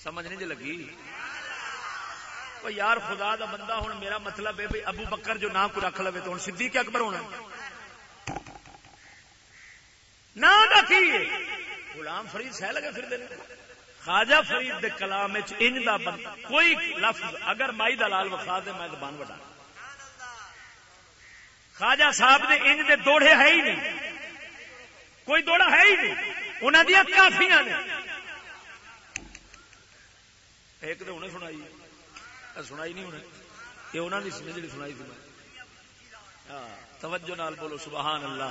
سمجھ نہیں جی لگی؟ یار خدا دا بندہ ہوں میرا مطلب ہے بھائی ابو بکر جو نام کو رکھ لو تو ہوں صدیق اکبر ہونا نہ غلام فرید سہ لگے پھر دے خواجہ فرید دے کلام انج دا بندہ، کوئی لفظ اگر مائی دلال وفا دے، میں بان وڈا۔ خواجہ صاحب دے انج دے دوڑے ہے ہی نہیں۔ کوئی دوڑا ہے ہی نہیں۔ انہوں دیا کافیاں نے۔ ایک تو انہیں سنائی۔ سنائی نہیں انہیں یہ انہوں نے سنی جی سنائی تھی ہاں۔ توجہ نال بولو سبحان اللہ۔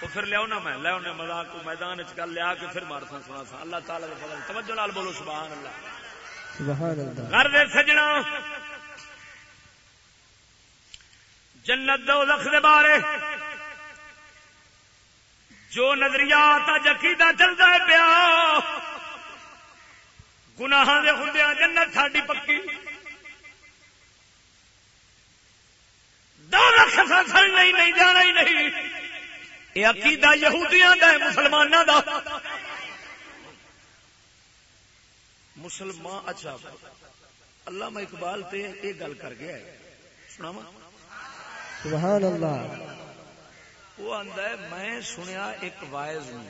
تو پھر لیا نا میں لیا مزاق میدان چل لیا کے پھر مارتا سنا سا۔ اللہ تعالی فضل۔ توجہ نال بولو سبحان اللہ۔ سبحان اللہ۔ گھر دے سجنا۔ جنت دو لکھ دے بارے۔ جو نظریات عقیدہ چلتا ہے پیا۔ گناہ دے ہوں جنت ساڈی پکی دو لکھ سن نہیں نہیں جانا ہی نہیں۔ یہ عقیدہ یہودیاں دا ہے مسلمانوں دا۔ مسلمان اچھا۔ علامہ اقبال تے یہ گل کر گیا ہے۔ سناوا سبحان اللہ وہ آندا ہے میں سنیا ایک وائز نو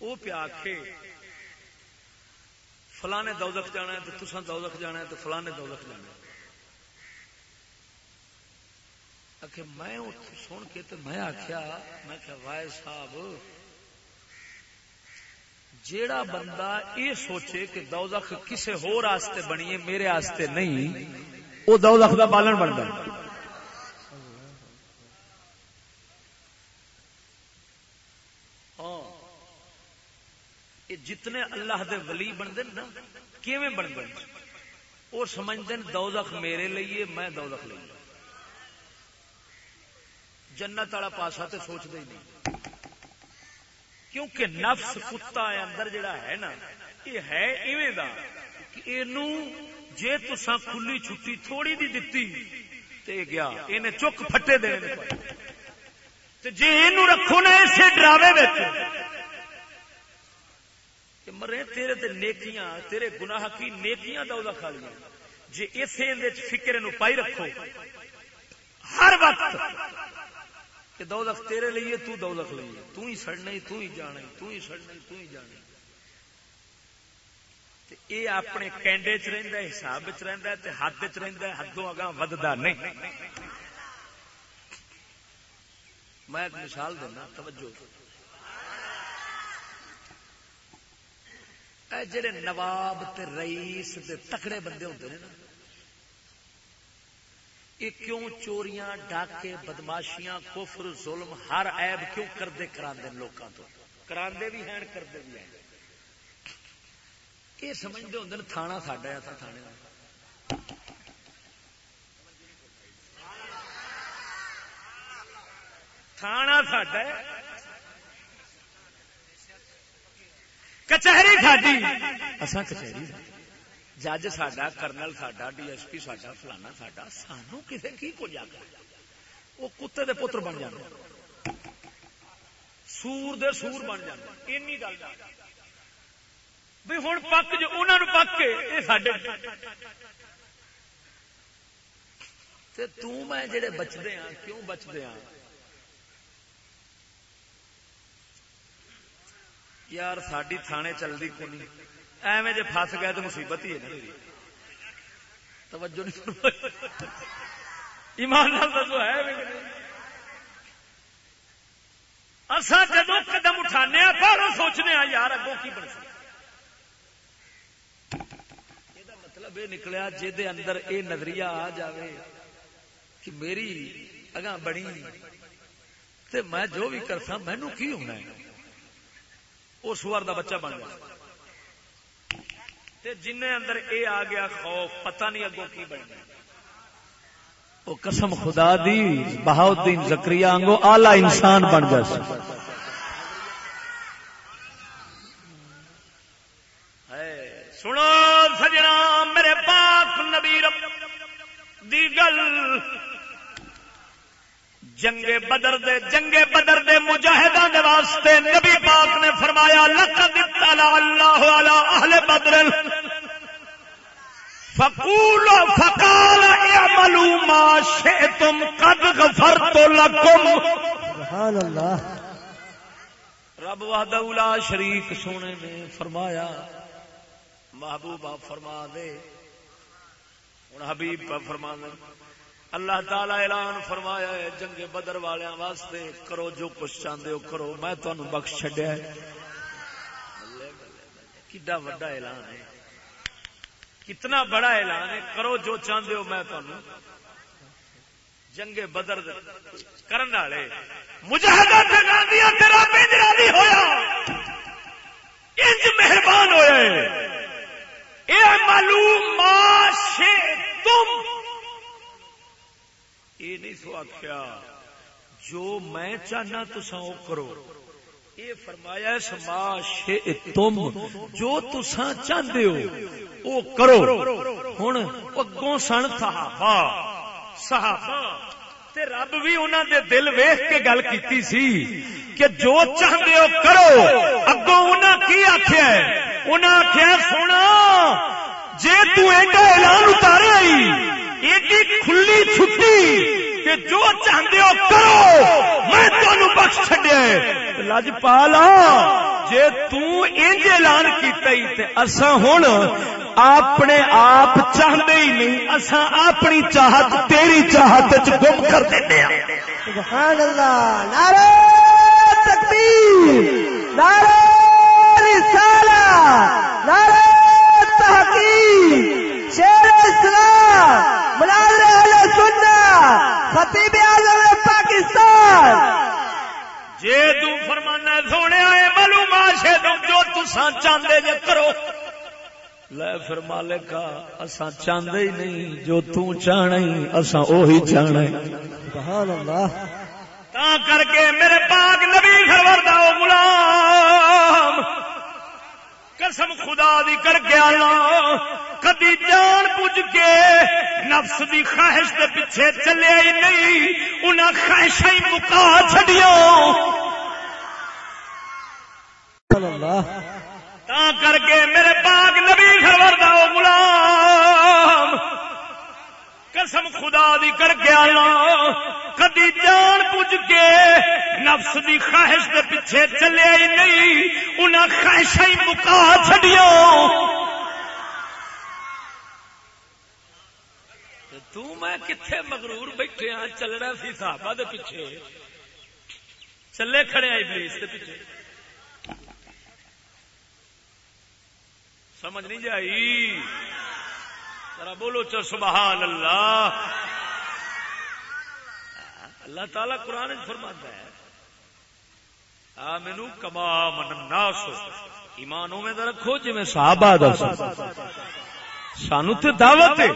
وہ پیا کے فلانے دوزخ جانا ہے تو تسا دوزخ جانا ہے تو فلانے دوزخ جانا ہے۔ کہ میں سن کے تو میں آخیا میں کہ وائے صاحب، جیڑا بندہ یہ سوچے کہ دوزخ کسے ہو راستے بنی ہے میرے آستے نہیں وہ دوزخ دا بالن بن گیا ہاں، جتنے اللہ دے ولی بنتے نا، کیویں بن گئے وہ سمجھتے دوزخ میرے لیے، میں دوزخ لیے۔ جنت والا پاسا تو سوچتے ہی نہیں۔ کیونکہ نفس کتا اندر جڑا ہے نا، یہ ہے ایویں دا کہ اینو جے تساں کھلی چھٹی تھوڑی دی دتی تے گیا، اینے چک پھٹے دینے تے جے اینو رکھو نا اسے ڈراوے وچ کہ مرے، تیرے تے نیکیاں، تیرے گناہ کی نیکیاں دا اودا کھا لیا۔ جے اسے اندے فکر نو پائی رکھو۔ ہر وقت کہ دولت تیرے لیے تو دولت لیے تو ہی سڑنا تو ہی جانا تو ہی سڑنا تو ہی جانا تے اے اپنے کینڈے چ رہندا ہے، حساب چ رہندا ہے، تے حد چ رہندا ہے، حدوں اگاں وددا نہیں۔ میں ایک مثال دینا، توجہ۔ اے جڑے نواب تے رئیس تے تکڑے بندے ہوندے نے نا یہ کیوں چوریاں، ڈاکے، بدماشیاں، کفر، ظلم، ہر عیب کیوں کرتے کرا لوگوں تو؟ کرا بھی ہیں کرتے بھی ہیں۔ یہ سمجھتے ہوں تھانا ساڈا ہے تھانے تھانا ساڈا ہے۔ کچہری ساڈی۔ اصا کچہری جج ساڈا، کرنل ساڈا، ڈی ایس پی ساڈا، فلانا ساڈا، سانو کسی کی کو جا وہ کتے دے پتر بن جانا سور دے سور بن جانا اینی گل بھی ہوں پک جو انہوں پک کے یہ ساڈے۔ میں جڑے بچتے ہیں کیوں بچتے ہیں یار ساری تھانے چلتی کونی۔ ایویں جی فس گئے تو مصیبت ہی ہے توجہ نہیں ایمان دسو ہے اصا جدو قدم اٹھانے پر سوچنے یار اگوں کی بن مطلب یہ نکلیا جہد اندر یہ نظریہ آ جائے کہ میری اگاں بنی۔ تے میں جو بھی کرسا مینو کی ہونا ہے؟ اس وار دا بچہ بن جائے گیا جن اندر اے آ گیا خوف پتہ نہیں اگوں کی بننا وہ قسم خدا دی بہاؤدین زکری آنگو آلہ انسان بن جا سنو سجنا میرے پاک نبی رب دی گل۔ جنگ بدر دے جنگ بدر دے مجاہدان دے واسطے نبی پاک نے فرمایا لقد اللہ علی اہل بدر فقول فقال اعملوا ما شئتم قد غفرت لكم. سبحان اللہ. رب وحدہ لا شریک سونے نے فرمایا محبوبہ فرما دے۔ ہن حبیب فرما دے۔ اللہ تعالی اعلان فرمایا ہے جنگ بدر والوں واسطے کرو جو کچھ چاہتے ہو کرو میں تمہیں بخش چڈیا کڈا وڈا اعلان ہے کتنا بڑا اعلان ہے کرو جو چاہتے ہو میں تمہیں جنگ بدر کرن والے مہربان ہوا معلوم ما شے تم یہ نہیں سو آخیا جو میں چاہنا تو سو کرو یہ فرمایا سما تم، جو تسا چاہتے ہو وہ کرو. ہوں اگوں سن صحابہ صحابہ، تے رب بھی انہوں دے دل ویخ کے گل کی سی کہ جو چاہتے ہو کرو۔ اگوں انہوں کی آخیا انہوں آخیا سونا، جے تو ایڈا اعلان اتارے آئی، ایڈی کھلی چھٹی کہ جو چاہتے ہو کرو۔ میں تمہیں بخش چڈیا لج پالا جی تج اعلان کیا ہوں اپنے آپ چاہتے ہی نہیں اصا اپنی چاہت تیری چاہت گم کر دیں سبحان اللہ نعرہ تکبیر نعرہ رسالہ نعرہ تحقیق شیر اسلام۔ خطیب اعظم پاکستان۔ جے تو فرمانا سونے آئے معلوم آشے تم جو تسا چاہتے جے کرو۔ لے پھر مالکا اسا چاہتے ہی نہیں جو تو چاہنا ہی اسا اوہی چاہنا ہے سبحان اللہ تا کر کے میرے پاک نبی خبر داؤ غلام قسم خدا دی کر کے آنا۔ کدی جان پوج کے نفس دی خواہش کے پیچھے چلے ہی نہیں۔ انہیں خواہش ہی مکا چڈیا تا کر کے میرے پاک نبی خبر دا غلام۔ قسم خدا دی کر کے آنا۔ کدی جان بوجھ کے نفس دی خواہش دے پیچھے چلے ہی نہیں۔ انہیں خواہش ہی مکا چڈیا تو میں کتنے مغرور بیٹھے ہاں چلنا سی صحابہ دے پیچھے۔ چلے کھڑے آئی ابلیس دے پیچھے۔ سمجھ نہیں جائی۔ ذرا بولو چل سبحان اللہ۔ اللہ تعالی قرآن فرماتا ہے۔ آمنو کما من الناس۔ ایمانوں میں رکھو جی میں صحابہ دا سانو تے دعوت ہے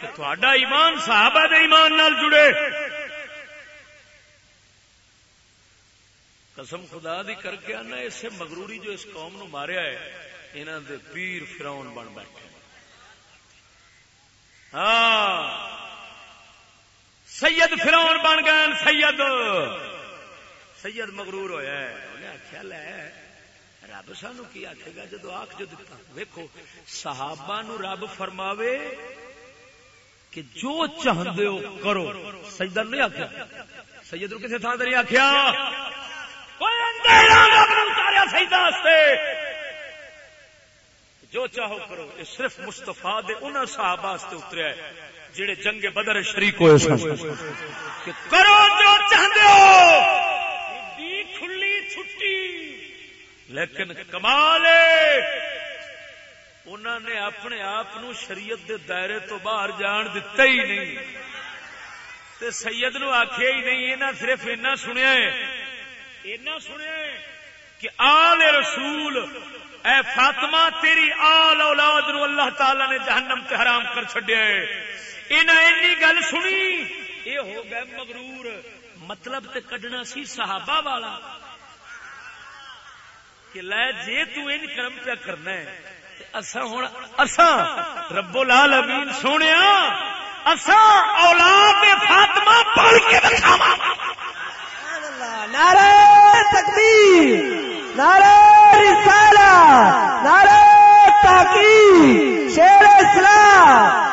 کہ تہاڈا ایمان صحابہ دے ایمان نال جڑے۔ قسم خدا دی کر کے آنا، اسے مغروری جو اس قوم نو ماریا ہے انہوں دے پیر فراؤن بن بیٹھے ہاں۔ سید فراؤن بن گئے سید۔ سید مغرور ہویا ہے انہیں آخیا لے، رب سانو کی آخے گا؟ جدو آخ جو دتا ویکو صحابہ نو رب فرماوے کہ جو چاہتے ہو کرو۔ سجدہ نہیں آخیا سید نو کسی تھان سے نہیں آخیا سجدہ جو چاہو کرو، یہ صرف مستفا دے ان صحابہ اتریا ہے جڑے جنگ بدر شریک ہوئے سن۔ کرو جو چاہتے ہو۔ کھلی چھٹی۔ لیکن کمال انہوں نے اپنے آپ شریعت دے دائرے تو باہر جان دتا ہی نہیں۔ تے سید نو آخیا ہی نہیں یہ صرف اینا سنیا اینا سنیا کہ آل رسول اے فاطمہ، تیری آل اولاد نو اللہ تعالی نے جہنم تے حرام کر چڈیا ہے۔ انہیں اینی گل سنی یہ ہو گئے مغرور مطلب تے کڈنا سی صحابہ والا کہ لے جے تو ان کرم پہ کرنا ہے اسا ہوں اسا رب العالمین سونے اسا اولاد فاطمہ پڑھ کے دکھاوا نعرہ تکبیر، نعرہ رسالہ، نعرہ تحقیق شیر اسلام۔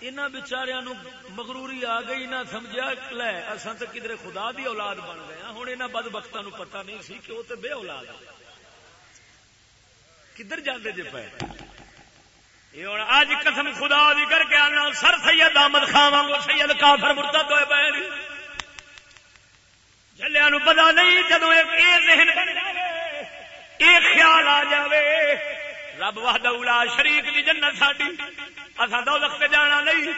انہاں بیچاریاں نو مغروری آ گئی نہ سمجھا لے، اساں تے کدھر خدا دی اولاد بن گئے ہاں۔ ہن انہاں بدبختاں نو پتہ نہیں سی کہ او تے بے اولاد کدھر جاندے جے پے؟ یہ ہن اج قسم خدا دی کر کے آنا، سر سید احمد خان وانگو سید کافر مرتد ہوئے پے جلیا نو پتا نہیں جدو ایک ذہن بن جائے ایک خیال آ جاوے، رب وحدہ اولا شریک دی جنت ساڈی۔ اصا دو لگتے جانا نہیں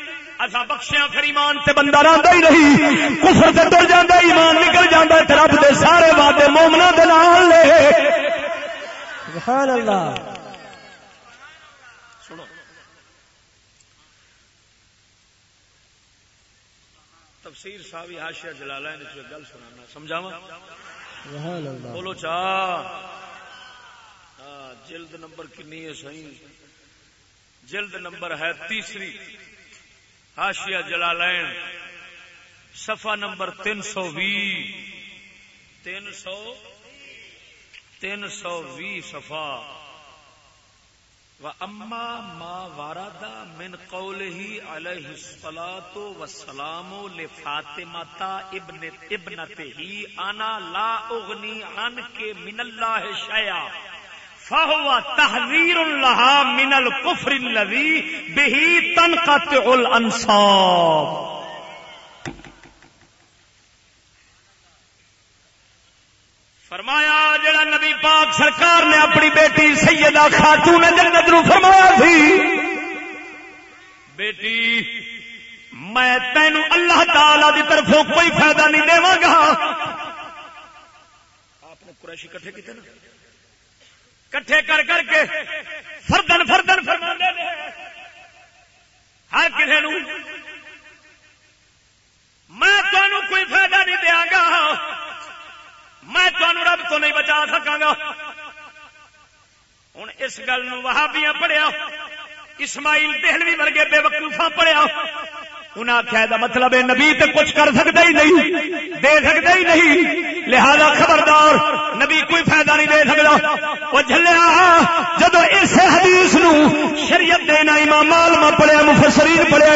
اصا بخشیا پھر ایمان سے بندہ رہتا ہی نہیں۔ کفر سے تر جانا ایمان نکل جانا رب دے سارے وعدے مومنا دے نال لے سبحان اللہ سنو تفسیر صاحب ہاشیا جلالہ نے گل سنانا سمجھاوا بولو چاہ جلد نمبر کنی ہے صحیح؟ جلد نمبر ہے تیسری۔ ہاشیا جلالین سفا نمبر تین سو وی۔ تین سو؟ تین سو وی سفا و اما ما واردا من قول ہی علیہ السلاۃ وسلام لفاطمتا ابن ابنت ہی انا لا اغنی عن کے من اللہ شیا فهو تحذير لها من الكفر الذي به تنقطع الانصاب فرمایا، جڑا نبی پاک سرکار نے اپنی بیٹی سیدہ خاتون جنت نو فرمایا تھی بیٹی، میں تینو اللہ تعالی دی طرفوں کوئی فائدہ نہیں دے گا۔ آپ نے قریشی کٹھے کیتے نا؟ کٹھے کر کر کے فردن فردن فرما ہر کسی نو میں تمہوں کوئی فائدہ نہیں دیا گا۔ میں تمہوں رب تو نہیں بچا سکا گا ہوں اس گل وہابیاں پڑھیا، اسماعیل دہلوی ورگے بے وقوفا پڑھیا۔ انہیں آخیا یہ مطلب ہے نبی تو کچھ کر سکتا ہی نہیں، دے سکتا ہی نہیں۔ لہذا خبردار، نبی کوئی فائدہ نہیں دے سکتا وہ جلیا جدو اس حدیث نو شریعت دینا امام عالم پڑھیا، مفسرین پڑھے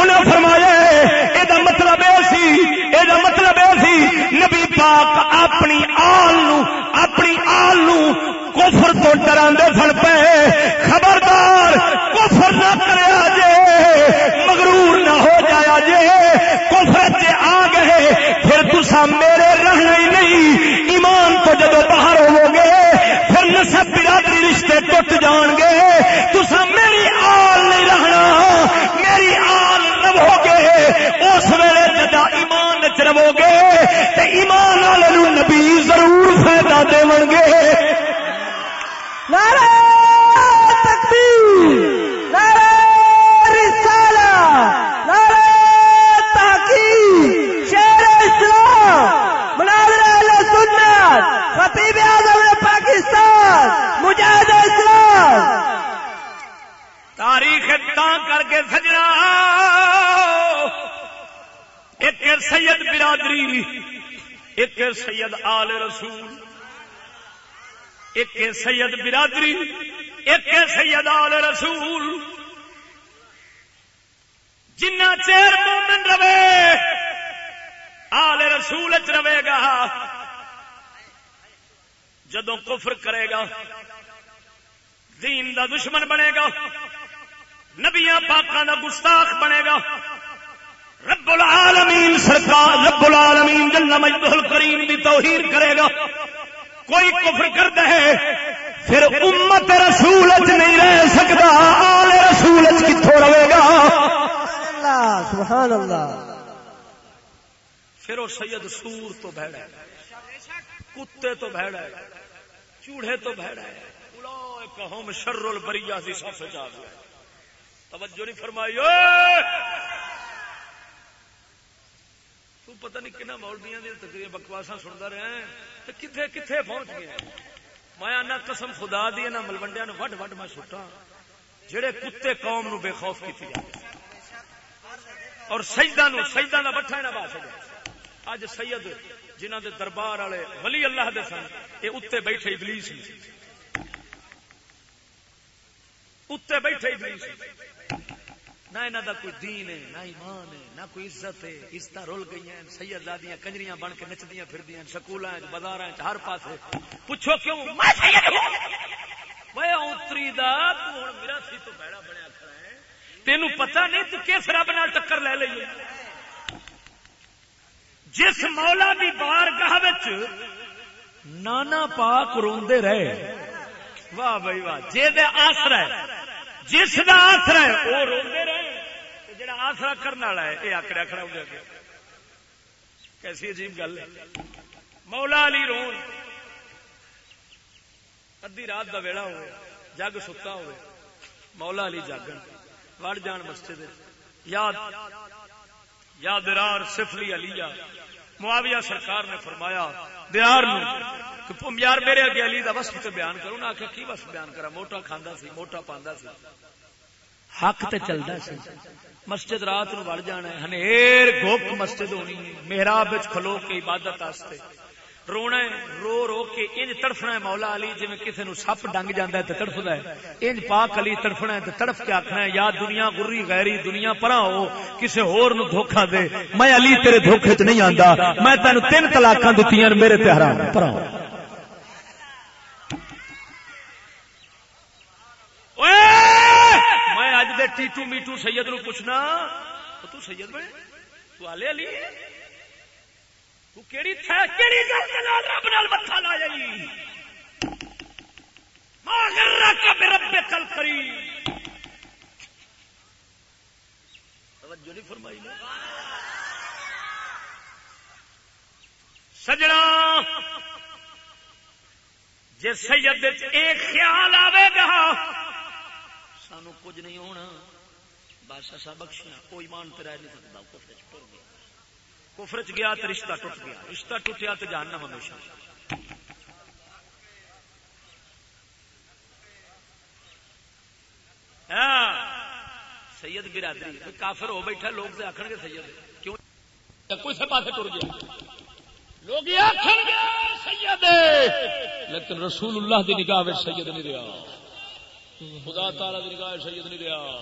انہیں فرمایا یہ مطلب یہ مطلب یہ نبی پاک اپنی آل نو، اپنی آل نو کفر تو ڈرا سن پے۔ خبردار، کفر نہ کریا جے، مغرور نہ ہو جایا جے۔ کفر چ آ گئے، پھر تسا میرے رہنا ہی نہیں۔ ایمان تو جدو باہر ہو گے پھر نسب برادری رشتے ٹوٹ جان گے۔ تسا میری آل نہیں رہنا، میری آل رہو گے اس ویلے جدا ایمان چ رہو گے ایمان والے نبی ضرور فائدہ دے گے۔ نعرہ تکبیر، نعرہ رسالہ، نعرہ تحقیق شیر اسلام مناظر اہل سنت، خطیب اعظم پاکستان، مجاہد اسلام۔ تاریخ تا کر کے سجنا۔ ایک سید برادری ایک سید آل رسول، ایک سید برادری، ایک سید آل رسول۔ جنا چیر مومن رہے، آل رسول چ رہے گا۔ جدو کفر کرے گا، دین دا دشمن بنے گا نبیا پاکاں دا گستاخ بنے گا۔ رب العالمین سرکار رب العالمین جل مجدہ الکریم دی توہین کرے گا۔ کوئی کفر کرتا ہے پھر امت رسول نہیں رہ سکتا۔ آل رسول کتوں رہے گا؟ اللہ سبحان اللہ۔ پھر وہ سید سور تو بہڑا ہے کتے تو بہڑا ہے چوڑے تو بہڑا ہے۔ ہم شر البریہ سب سے جا توجہ نہیں فرمائی تو پتہ نہیں کنا مولویاں دی تقریر بکواساں سندا رہا ہے تے کتھے کتھے پہنچ گیا میں انا قسم خدا دی نہ ملوڈیاں نو وڈ وڈ میں سٹا جڑے کتے قوم نو بے خوف کیتی جاندے اور سجدہ نو سجدہ دا بٹھا نہ با سکے اج سید جنہ دے دربار والے ولی اللہ دے سن، اے اتے بیٹھے ابلیس نے اتے بیٹھے ابلیس نہ انہاں دا کوئی دین ہے، نہ ایمان ہے، نہ کوئی عزت ہے۔ عزت رول گئی ہیں سید دادیاں کنجریاں بن کے نچدیاں پھردیاں سکولاں وچ بازاراں ہر پاسے۔ پوچھو کیوں؟ میں سید ہوں۔ وے اوتری دا، تو ہن میرا سی تو بہڑا بنیا کھڑا ہے۔ تینوں پتہ نہیں تو کس رب نال ٹکر لے لئی جس مولا دی بارگاہ وچ نانا پاک روندے رہے۔ واہ بھائی واہ، جے دے آسرا ہے، جس دا آسرا ہے وہ روندے رہے۔ آسرا کرنے والا ہے، یہ آکڑا کھڑا ہو گیا کیسی عجیب گل ہے۔ مولا علی رون، ادھی رات دا ویڑا ہوئے، جگ ستا ہوئے، مولا علی جاگن، وڑ جان مسجد۔ یاد یاد درار سفلی علی معاویہ سرکار نے فرمایا، دیار نو، کہ یار میرے اگے علی دا وصف تے بیان کرو نا کہ کی وصف بیان کرا؟ موٹا کھاندا سی، موٹا پاندا سی۔ حق تے چلدا سی۔ مسجد رات نو وڑ جانا ہے۔ ہنیر گھپ مسجد ہونی ہے۔ محراب کھلو کے عبادت واسطے۔ رونا ہے، رو رو کے انج تڑفنا ہے مولا علی جی کسی نو سپ ڈنگ جانا ہے تو تڑفتا ہے۔ انج پاک علی تڑفنا ہے تو تڑف کے آخنا ہے، یا دنیا گری غیری، دنیا پرا ہو کسی ہور نو دھوکا دے۔ میں علی تیرے دھوکے چ نہیں آندا۔ میں تین تین طلاقاں دتی میرے تے حرام پرا میں اج دے ٹیٹو میٹو سید نو پوچھنا، تو سید بنے۔ تو آلے علی، تو کیڑی تھا کیڑی گل دے نال رب نال متھا لا جائی۔ ما غرک بربک الکریم۔ توجہ نہیں فرمائی نے سجنا جے سید ایک خیال آوے گا سانو کچھ نہیں ہونا۔ بادشاہ صاحب بخشنا۔ کوئی ایمان تے رہ نہیں سکتا، کفر چ ٹر گیا۔ کفر چ گیا تو رشتہ ٹوٹ گیا۔ رشتہ ٹوٹیا تو جاننا ہمیشہ۔ ہاں۔ سید برادری کافر ہو بیٹھا، لوگ سے آخر گے سید۔ کیوں؟ کوئی سے پاسے ٹر گیا۔ لوگ یہ آخر گے، سید۔ لیکن رسول اللہ دی نگاہ سید نہیں رہا خدا تعالی دی نگاہ سید نہیں رہا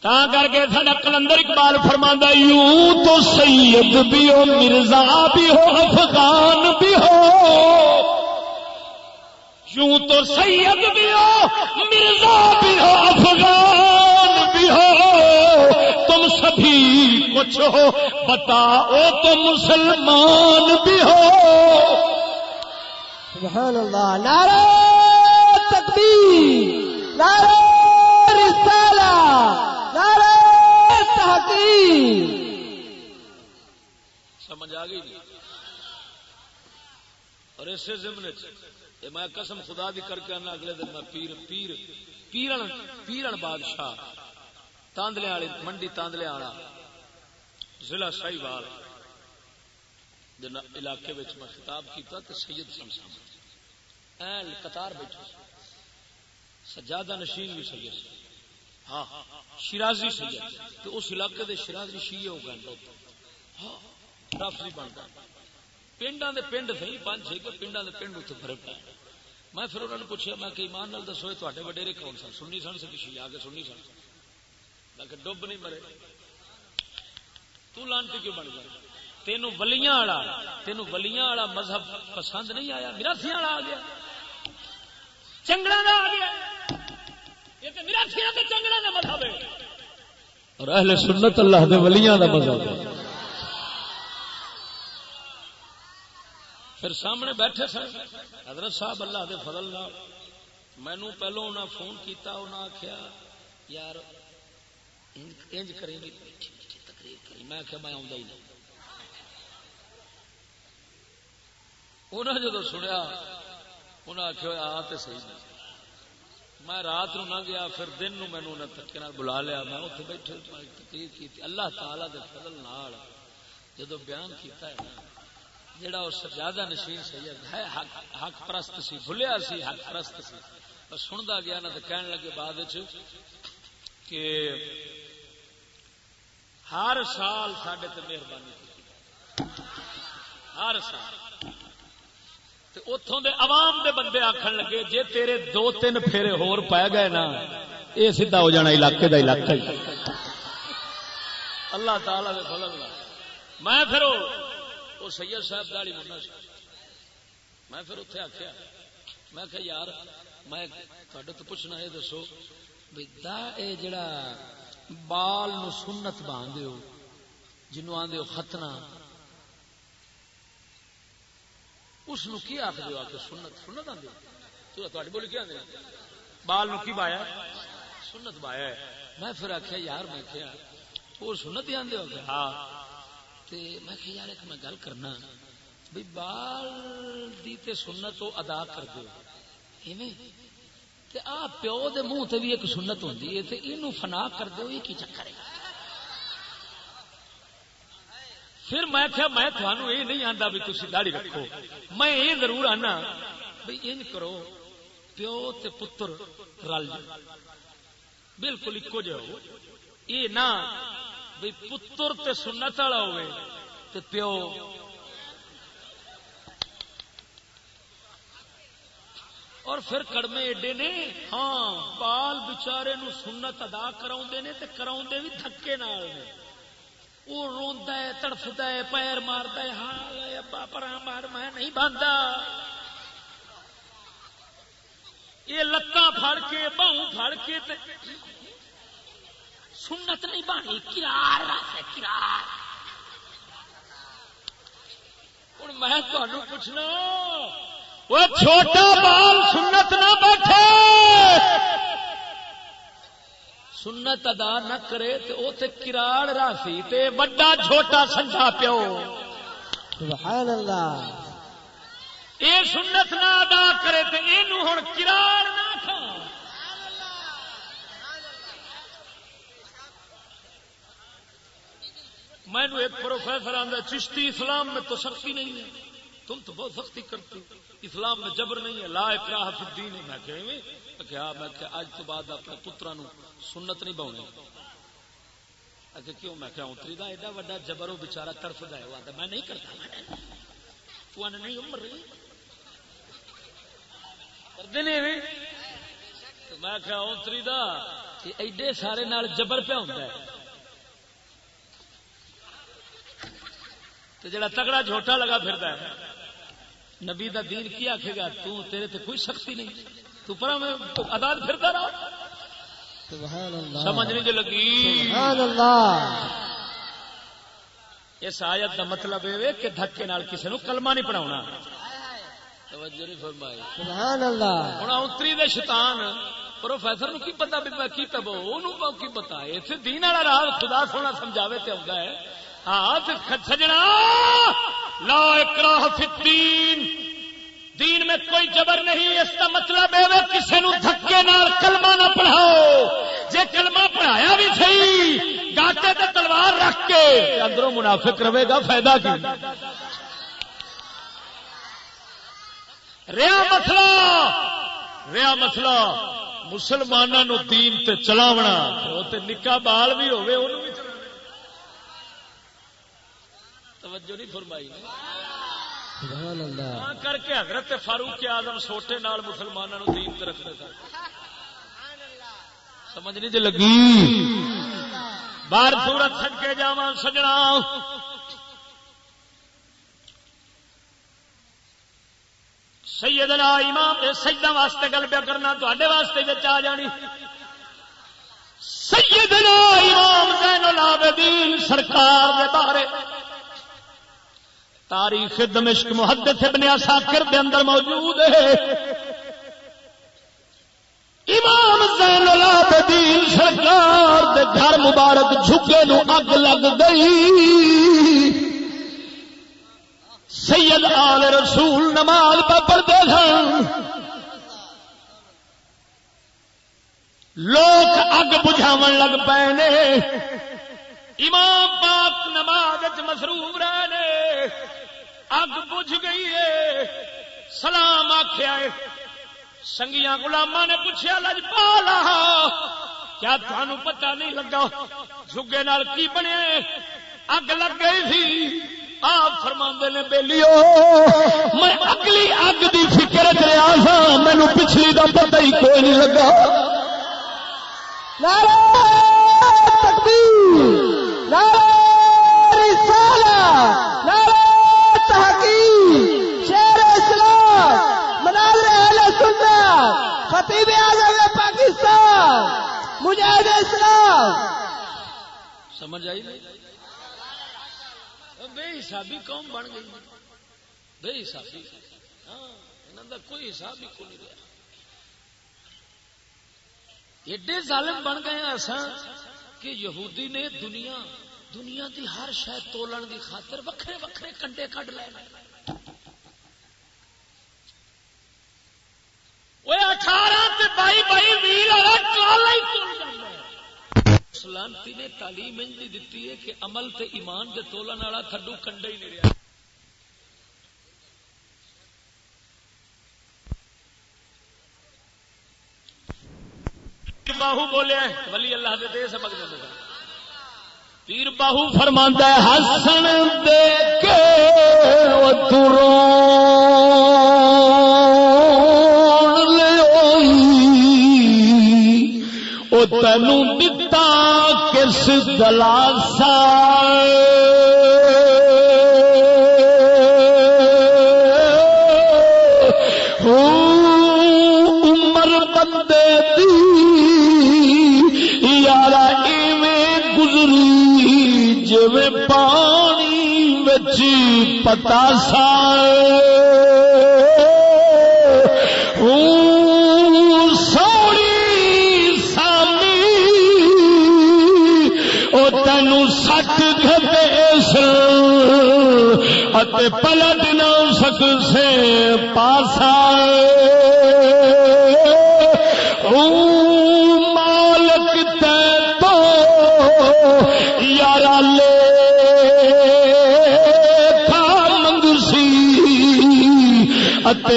تا کر کے سڈا کلندر اقبال فرما یوں تو سید بھی ہو، مرزا بھی ہو، افغان بھی ہو۔ یوں تو سید بھی ہو، مرزا بھی ہو، افغان بھی ہو۔ تم سبھی کچھ ہو، بتاؤ تو مسلمان بھی ہو۔ سبحان اللہ، نعرہ نعرہ رسالہ، نعرہ تحقیق۔ سمجھ آ گئی جی؟ اور اسے ضمن میں قسم خدا دی کر کے آنا، اگلے دن میں پیر پیر، پیرن پیرن بادشاہ، تاندلے والی، منڈی تاندلے والا، ضلع شاہی وال علاقے میں خطاب کیتا تو سید سمسام این قطار بیٹھے۔ سجادہ نشین بھی سید ہاں شرازی سید تو اس علاقے دے شرازی شیعہ ہو گئے ہاں رافضی بنتا پنڈا دے پنڈ سی پانچ چھ کے پنڈا دے پنڈ اتنے فرق ہے میں پھر انہوں نے پوچھا میں کہ ایمان نال دسو تے وڈیرے کون سن؟ سننی سن سکی آ کے سننی سن۔ میں کہ ڈب نہیں مرے۔ تو لانتی کیوں بن گیا؟ تینوں ولیاں والا، تینوں ولیاں والا مذہب پسند نہیں آیا؟ میرا والا آ گیا۔ چنگڑا کا آ گیا یہ تو میرا چنگڑا کا مذہب ہے۔ اور اہل سنت اللہ دے ولیاں دا مذہب ہے۔ پھر سامنے بیٹھے سن۔ حضرت صاحب اللہ دے فضل نہ مینو پہلو انہیں فون کیتا انہیں آخیا یار انج کریں گی تقریر کری۔ میں آخیا میں آؤں ہی نہیں۔ انہیں جدو سنیا انہیں آخیا آ تو صحیح نہیں میں رات نو نہ گیا پھر دن نو مینو انہیں تھکے بلا لیا۔ میں اتنے بیٹھے تقریر کی اللہ تعالی دے فضل نال جدو بیان کیتا ہے نا جڑا اس سجادہ نشین سید ہے حق, حق پرست سی بھولیا سی حق پرست سی۔ بس سنتا گیا نا تو کہنے لگے بعد کہ ہر سال سڈے تے مہربانی ہر سال۔ اتوں دے عوام دے بندے آخر لگے، جے تیرے دو تین پھیرے ہور پی گئے نا یہ سیدھا ہو جانا علاقے دا علاقہ ہی۔ اللہ تعالی دے فضل میں پھر وہ سید صاحب داڑی منا سی۔ میں پھر اتنے آخیا میں کہ یار، میں تھوڑے تو پوچھنا یہ دسو دا اے جڑا بال نو سنت باندھ دیو جنو آدھے ختنا اس نو کی آخ دیو آ کے سنت سنت آدھے تو تھوڑی بولی کیا آدھے بال نو کی بایا؟ سنت بایا میں پھر آخیا یار میں کیا وہ سنت ہی آدھے ہو گیا ہاں۔ میں کہ یار ایک میں گل کرنا۔ بھائی بال دی تے سنت وہ ادا کر دو آ پیو دے منہ تے بھی ایک سنت ہوتی ہے، تے یہ فنا کر دو یہ کی چکر ہے؟ پھر میں کیا میں تھانوں یہ نہیں آتا بھی تھی داڑی رکھو۔ میں یہ ضرور آنا بھائی ان کرو، پیو تے پتر رل جائے بالکل ایکو جہ ہو یہ نہ بھائی پتر تے سنت والا ہوئے تے پیو۔ اور پھر کڑمے ایڈے نے ہاں بال بچارے نو سنت ادا کرا نے تے کرا بھی تھکے نال نے۔ وہ روندا ہے، تڑفدا ہے، پیر مارتا ہے ہاں ابا پر مار، میں نہیں باندھا۔ یہ لتاں پھڑ کے باہوں پھڑ کے تے سنت نہیں بانی، کرار واسطے کرار۔ ہوں میں تمہیں پوچھنا وہ چھوٹا بال سنت نہ بیٹھے سنت ادا نہ کرے تو وہ کراڑ راسی تے بڑا چھوٹا سنجا پیو۔ سبحان اللہ یہ سنت نہ ادا کرے تو یہ ہوں کراڑ نہ کھا۔ میں نے ایک پروفیسر آدھا چشتی اسلام میں تو سختی نہیں ہے۔ تم تو بہت سختی کرتے اسلام میں جبر نہیں ہے۔ لا اکراہ فی الدین۔ ہے میں کہیں کیا میں کہ اج تو بعد اپنے پترا نو سنت نہیں باؤنی اچھا کیوں؟ میں کیا اتری دا؟ ایڈا وڈا جبر وہ بچارا ترف دا ہے۔ میں نہیں کرتا۔ تو نہیں عمر رہی۔ کرتے نہیں میں کیا اتری دا؟ ایڈے سارے نال جبر پہ ہوتا ہے۔ تو جڑا تگڑا جھوٹا لگا پھرتا ہے، نبی دا دین کی آخے گا، تو تیرے تے کوئی سختی نہیں۔ تو میں آزاد پھرتا رہا۔ سمجھ نہیں جو لگی۔ اس آیت کا مطلب یہ کہ دھکے نال کسی نو کلمہ نہیں پڑھاؤنا توجہ نہیں فرمائی۔ سبحان اللہ۔ ہن اتری دے شیطان پروفیسر نو کی پتا بھی کی اونوں کی پتا ہے ایتھے دین والا راہ خدا سونا سمجھاوے تے ہوندا ہے۔ ہاں تے سجنا۔ لا اکراہ فی الدین۔ دین میں کوئی جبر نہیں، اس کا مطلب ہے کسی نو دھکے نال کلمہ نہ پڑھاؤ۔ جے کلمہ پڑھایا بھی صحیح گاٹے تے تلوار رکھ کے اندروں منافق رہے گا، فائدہ کی؟ ریا مسئلہ ریا مسئلہ مسلمانوں دین تے چلاونا وہ تے نکا بال بھی ہوئے انہوں بھی توجہ نہیں فرمائی۔ ہاں، کر کے حضرت فاروق آزم سوٹے نال مسلمانوں دین رکھتے سن سمجھ نہیں جی لگی؟ بار سورت سج کے جا سجنا۔ سیدنا امام سجدہ واسطے گل پہ کرنا تے واسطے بچ آ جانی۔ سیدنا امام زین العابدین سرکار دے بارے۔ تاریخ دمشق محدث ابن اساکر دے اندر موجود ہے۔ امام زین العابدین سرکار دے گھر مبارک جھکے نو اگ لگ گئی۔ سید آل رسول نماز پہ پڑھتے سن۔ لوگ اگ بجھاو لگ پے امام پاک نماز مصروف رہے اگ بجھ گئی ہے۔ سلام آخیا سنگیا گلاما نے پوچھا لج پالا کیا تھانو پتہ نہیں لگا جگے نال کی بنے اگ لگ گئی تھی۔ آپ فرما نے بےلیو میں اگلی اگ دی فکر رہا سا مینو پچھلی کا پتہ ہی کوئی نہیں لگا۔ تکبیر، نعرہ رسالہ۔ خطیب اعظم پاکستان، مجاہد اسلام۔ سمجھ آئی؟ بے حسابی قوم بن گئی۔ بے حسابی۔ ہاں کوئی حساب ہی کو نہیں رہا۔ ایڈے ظالم بن گئے ایسا کہ یہودی نے دنیا دنیا دی ہر شاید تولن دی خاطر وکھرے وکھرے کنڈے کڈ لے سلامتی نے تعلیم انج دیتی ہے کہ عمل تے ایمان دے تولن والا تھڈو کنڈا ہی نہیں رہا باہو بولے ولی اللہ دے دے سبق دے پیر باہو فرماندا ہے ہسن دے کے تروں تینو دتا کس دلاسا۔ عمر بندے دی یار ایویں گزری جی پانی بچی پتا نہ سے پاسا مالک تے تو یار لے منگ سی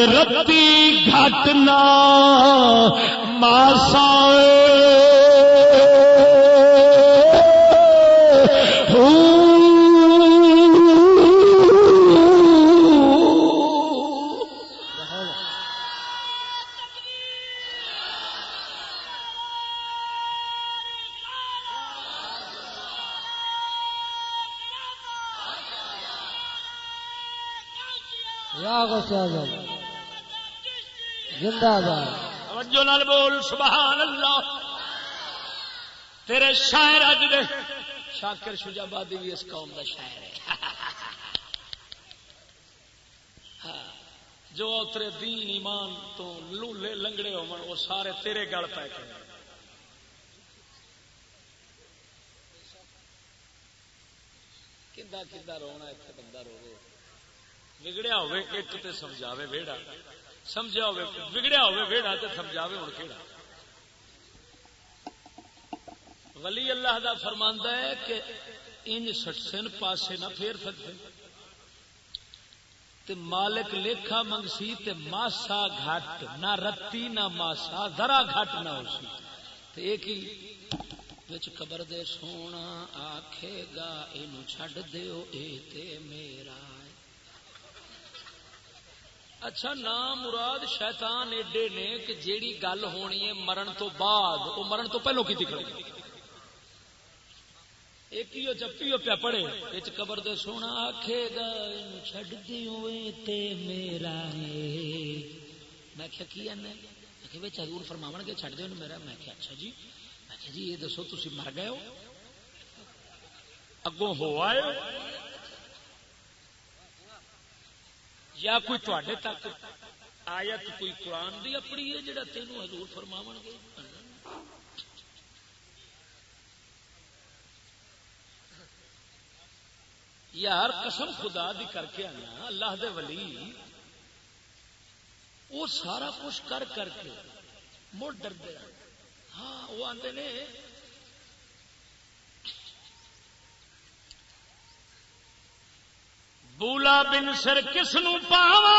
رتی گھٹ نہ ماسا تیرے شاعر اج دے شاکر شجابادی بھی اس قوم دا شاعر ہے۔ جو اترے دین ایمان تو لولے لنگڑے ہو وہ سارے تیرے گل پہ کے کدا کدا رونا اتنے بندہ روے بگڑیا ہوے ایک تے سمجھاوے ویڑا۔ سمجھا ہوے بگڑیا ہوے ویڑا تے سمجھاوے ہن ولی اللہ دا فرماندا ہے کہ ان سٹسن پاسے نہ پھیر سکتے تے مالک لیکھا منگسی تے ماسا گھٹ، نہ رتی نہ ماسا، ذرا گھٹ نہ ہوسی۔ تے ایک ہی وچ قبر دے سونا آکھے گا، اینو چھڈ دیو، اے تے میرا اچھا نام مراد شیطان ایڈے نے کہ جیڑی گل ہونی ہے مرن تو بعد وہ مرن تو پہلو کی دکھڑی ایک ہی چپی پیا پڑے بچ قبر دے سونا آکھے گا چھڈ دیو تے میرا ہے۔ میں کیا کی انے کہ وچ حضور فرماون کے چھڈ دیو میرا۔ میں کیا اچھا جی۔ میں کیا جی یہ دسو، تسی مر گئے ہو؟ اگوں ہو آئے یا کوئی تواڈے تک آیت، کوئی قرآن دی اپنی ہے جڑا تینوں حضور فرماون گے؟ یار قسم خدا دی کر کے آنا، اللہ دے ولی۔ وہ سارا کچھ کر کر کے مڑ ڈردے ہاں وہ آتے نے۔ بولا بن سر کس نو پاوا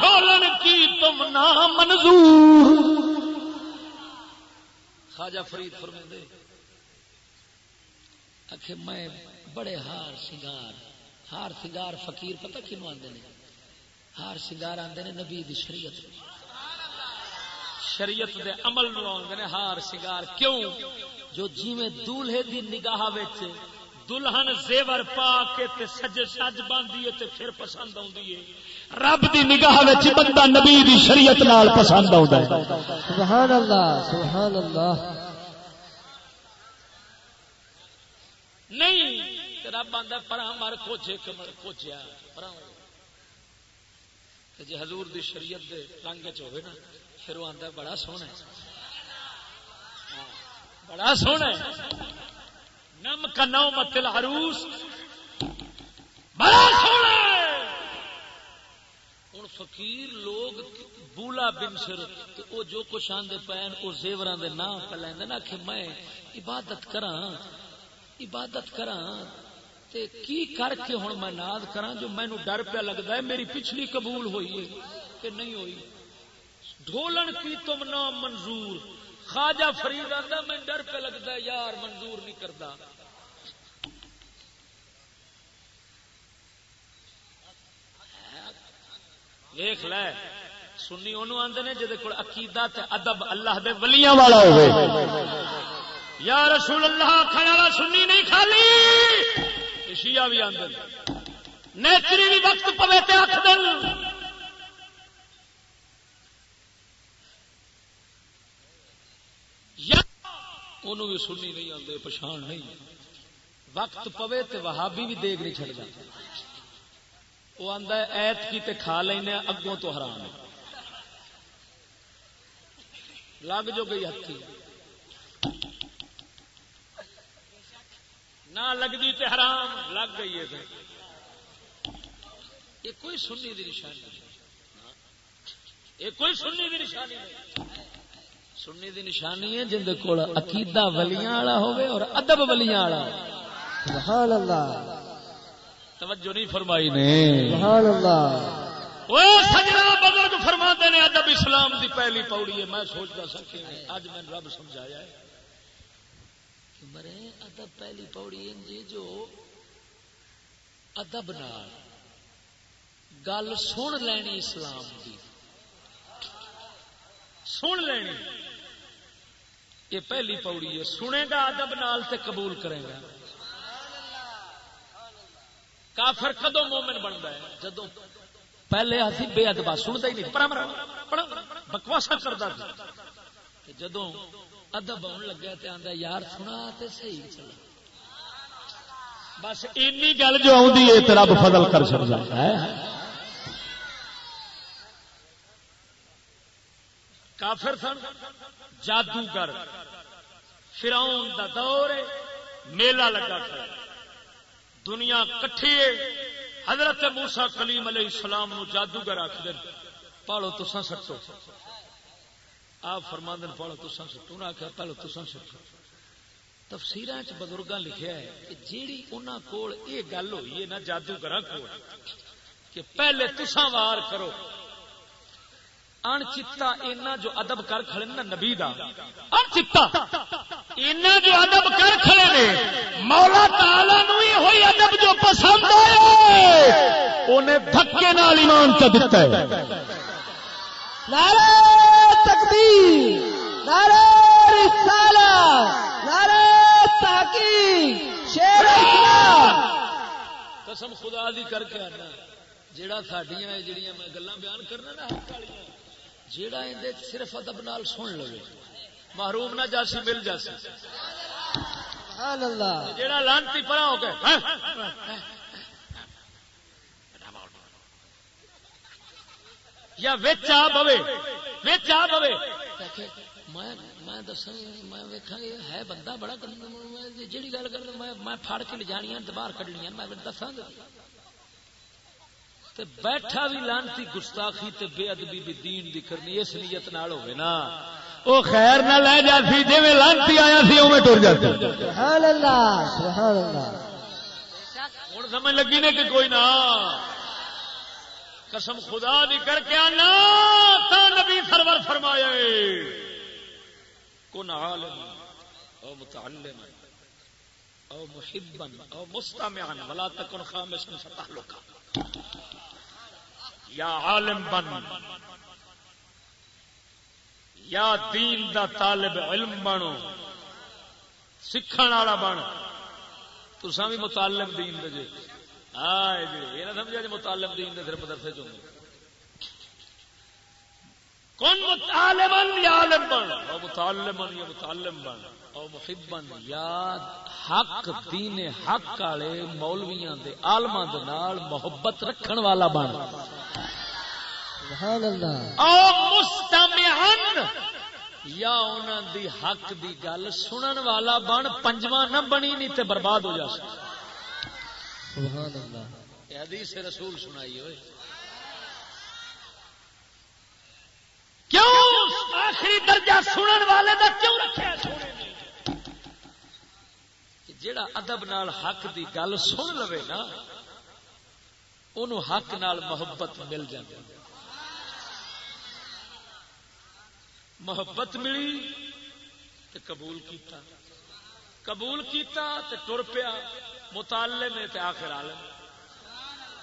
ڈھولن کی تم نہ منظور۔ خواجہ فرید فرمیندے آخے میں بڑے ہار سنگار ہار سنگار فقیر پتہ کنو آتے ہیں ہار سنگار آتے ہیں نبی دی شریعت شریعت دے عمل آتے ہیں ہار سنگار۔ کیوں؟ جو جیویں دولہے دی نگاہ دلہن زیور پا کے تے سج سج باندھی تے پھر پسند آندی ہے۔ رب دی نگاہ وچ بندہ نبی دی شریعت نال پسند آندا ہے۔ سبحان اللہ سبحان اللہ نہیں رب آندا پرا مر کوچے کمر کوچیا پرا تے جے حضور دی شریعت دے رنگ وچ ہوے نا، پھر وہ آندا بڑا سوہنا ہے۔ بڑا سوہنا ہاں، ہے۔ نم کا نو متل عروس بڑا سونا ہوں فقیر لوگ بولا بن سر وہ جو کچھ آدھے پین وہ زیور دے نام پہ لینا کہ میں عبادت کرا عبادت کرا تے کی کر کے ہوں میں ناد کرا جو مینو ڈر پہ لگتا ہے، میری پچھلی قبول ہوئی ہے کہ نہیں ہوئی۔ ڈھولن کی تم نام منظور۔ خواجہ فرید آتا میں ڈر پہ لگتا ہے، یار منظور نہیں کرتا ویخ لے، سنی انہوں آدھے نے جہد کو عقیدہ تے ادب اللہ دے ولیاں والا ہوئے۔ یا رسول اللہ کھڑا والا سنی نہیں، خالی! شیعہ بھی آدھے نیچری بھی وقت پوے تے آخ دل انہوں بھی سنی نہیں آتے پچھان نہیں۔ وقت پوے تے وہابی بھی دیگ نہیں چڑھتا وہ آتا ہے ایت کی تے کھا لینا اگوں تو حرام ہے۔ لگ جو گئی ہتھی۔ نہ لگتی تے حرام لگ گئی ہے یہ کوئی سنی دی نشانی نہیں۔ یہ کوئی سنی دی نشانی نہیں۔ سنی دی نشانی ہے جن کو عقیدہ ولیاں والا ہوے اور ادب ولیاں والا سبحان اللہ۔ توجہ نہیں فرمائی نے۔ سبحان اللہ۔ سجنا بزرگ فرما نے ادب اسلام دی پہلی پوڑی ہے۔ میں سوچتا سکے اج میں رب سمجھایا ہے۔ مرے، ادب پہلی پوڑی جی جو ادب نال گل سن لینی اسلام کی سن لینی۔ یہ پہلی پوڑی ہے۔ سنے گا ادب نال تے قبول کرے گا۔ کافر کدو مومن بنتا ہے؟ جدو پہلے اسی بے ادبا سنتا ہی نہیں بکواسا کرتا جدو ادب آن لگا تو آدھا یار سنا تو صحیح چلا۔ بس این گل جو آدھی ہے رب فضل کر سکتا ہے۔ کافر سن، جادوگر۔ فراؤن دا دور میلہ لگا کر دنیا کٹھی حضرت موسا کلیم علیہ السلام نو جادوگر آخ دن پالو تسا سٹو۔ آپ فرما دن پالو تسا سٹو نہ آخیا پالو تسا سٹو تفسیر بزرگ لکھا ہے کہ جیڑی انہوں کول یہ گل ہوئی ہے نا جادوگر کول، کہ پہلے تسا وار کرو۔ ان چتا اینا جو ادب کر کھڑے نا نبی دا۔ ان چتا اینا جو ادب کر کھڑے نے، مولا تعالی نو ہی ہوئی ادب جو پسند آئے۔ اونے دھکے نال ایمان چ دتا ہے۔ نعرہ! تکبیر نعرہ رسالہ نعرہ تحقیق شیر اسلام قسم خدا دی کر کے آنا جیڑا ساڈیاں جڑیاں میں گلاں بیان کرنا نا حق والیاں جیڑا اندے صرف ادب نال سن لو محروم نہ جاسی مل جاسی۔ سبحان اللہ۔ جیڑا لانتی پرا ہو گئے یا وچ آ بوے وچ آ بوے میں میں دساں میں ویکھاں گے ہے بندہ بڑا جیڑی گل کر میں پھڑ کے لے جانیاں باہر کڈنیاں میں دساں گا۔ تے بیٹھا بھی لانتی گستاخی تے بے ادبی بھی دین دی کرنی اس نیت نال ہوے نا۔ او خیر نہ لے جاسی جویں لانتی آیا سی اوویں ٹر جاتا سبحان اللہ سبحان اللہ۔ ہن سمجھ لگی نے کہ کوئی نہ۔ قسم خدا دی کر کے آنا، تا نبی سرور فرمایا کن عالم، او متعلم، او محبا او مستمعا ولا تکن خامسا فتحلقا یا عالم بن، یا دین دا طالب علم بنو، سکھن والا بن۔ تسا بھی متعلم دین دے جے۔ ہاں یہ نہ سمجھا جی متعلم دین دے صرف مدرسے چ کون متعلم یا عالم بن او متعلم یا متعلم بن او محبن یا حق دین حق والے مولویاں دے عالماں دے نال محبت رکھن والا بن۔ سبحان اللہ۔ او مستمعن یا انہاں دی حق دی گل سنن والا بن پنجواں نہ بنی نہیں تے برباد ہو جا سکتا۔ سبحان اللہ۔ یہ حدیث رسول سنائی ہوئے۔ کیوں؟ آخری درجہ سنن والے دا کیوں سونے جیڑا ادب نال حق دی گل سن لوے نا انہوں حق نال محبت مل جاتی محبت ملی تو قبول کیتا۔ قبول کیتا تو ٹر پیا۔ مطالعے میں تے آخر عالم۔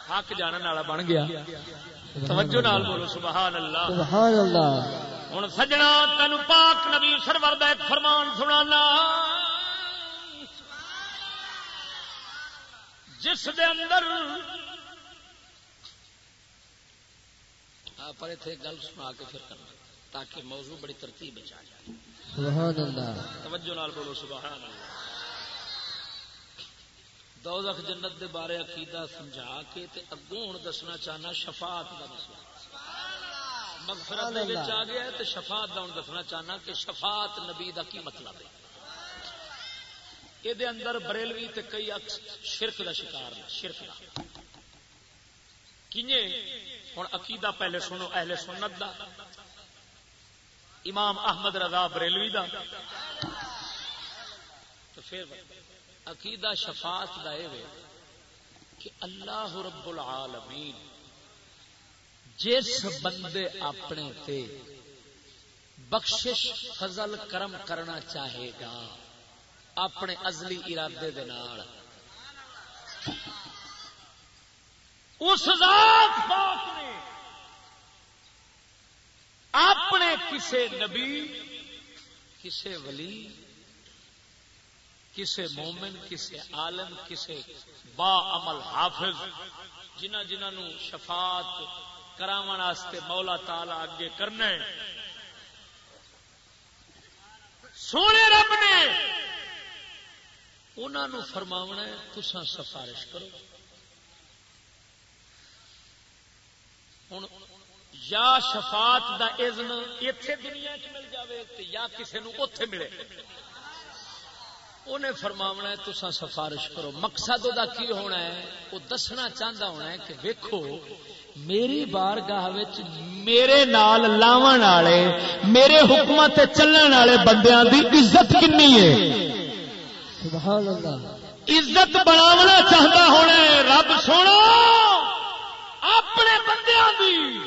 حق جانن والا بن گیا۔ توجہ نال بولو سبحان اللہ سبحان اللہ ہوں سجنا تین پاک نبی سرور دا ایک فرمان سنانا۔ جس دے اندر پر اتنے گل سنا کے پھر کرنا تاکہ موضوع بڑی ترتیب بچا جائے۔ سبحان اللہ توجہ نال بولو سبحان اللہ دوزخ جنت دے بارے عقیدہ سمجھا کے تے اگوں ہن دسنا چاہنا شفاعت دا مسئلہ۔ مغفرت دے وچ آ گیا ہے تے شفاعت دا ہن دسنا چاہنا کہ شفاعت نبی دا کی مطلب ہے؟ یہ دے اندر بریلوی تے کئی اکس شرک دا شکار نے، شرک دا۔ کینے؟ ہن عقیدہ پہلے سنو، اہل سنت دا۔ امام احمد رضا بریلوی دا۔ تو پھر عقیدہ شفاعت دا اے وے کہ اللہ رب العالمین جس بندے اپنے تے بخشش فضل کرم کرنا چاہے گا، اپنے ازلی ارادے دے نال، اس ذات پاک نے اپنے کسے نبی، کسے ولی کسے مومن، کسے عالم، کسے با عمل حافظ، جنہ جنہ نو شفاعت کراون واسطے مولا تعالی اگے کرنا سونے رب نے انہوں نے فرماونا ہے تسا سفارش کرو۔ ہوں یا شفاعت دا اذن اتے دنیا چ مل جاوے تے یا کسی نو اتے ملے۔ انہیں فرماونا ہے تسا سفارش کرو۔ مقصد دا کی ہونا ہے؟ وہ دسنا چاہتا ہونا ہے کہ ویکھو میری بارگاہ میرے نال لاون والے میرے حکمت چلن والے بندیاں دی عزت کنی ہے؟ سبحان اللہ۔ عزت بناونا چاہتا ہونا ہے۔ رب سونا اپنے بندیاں دی۔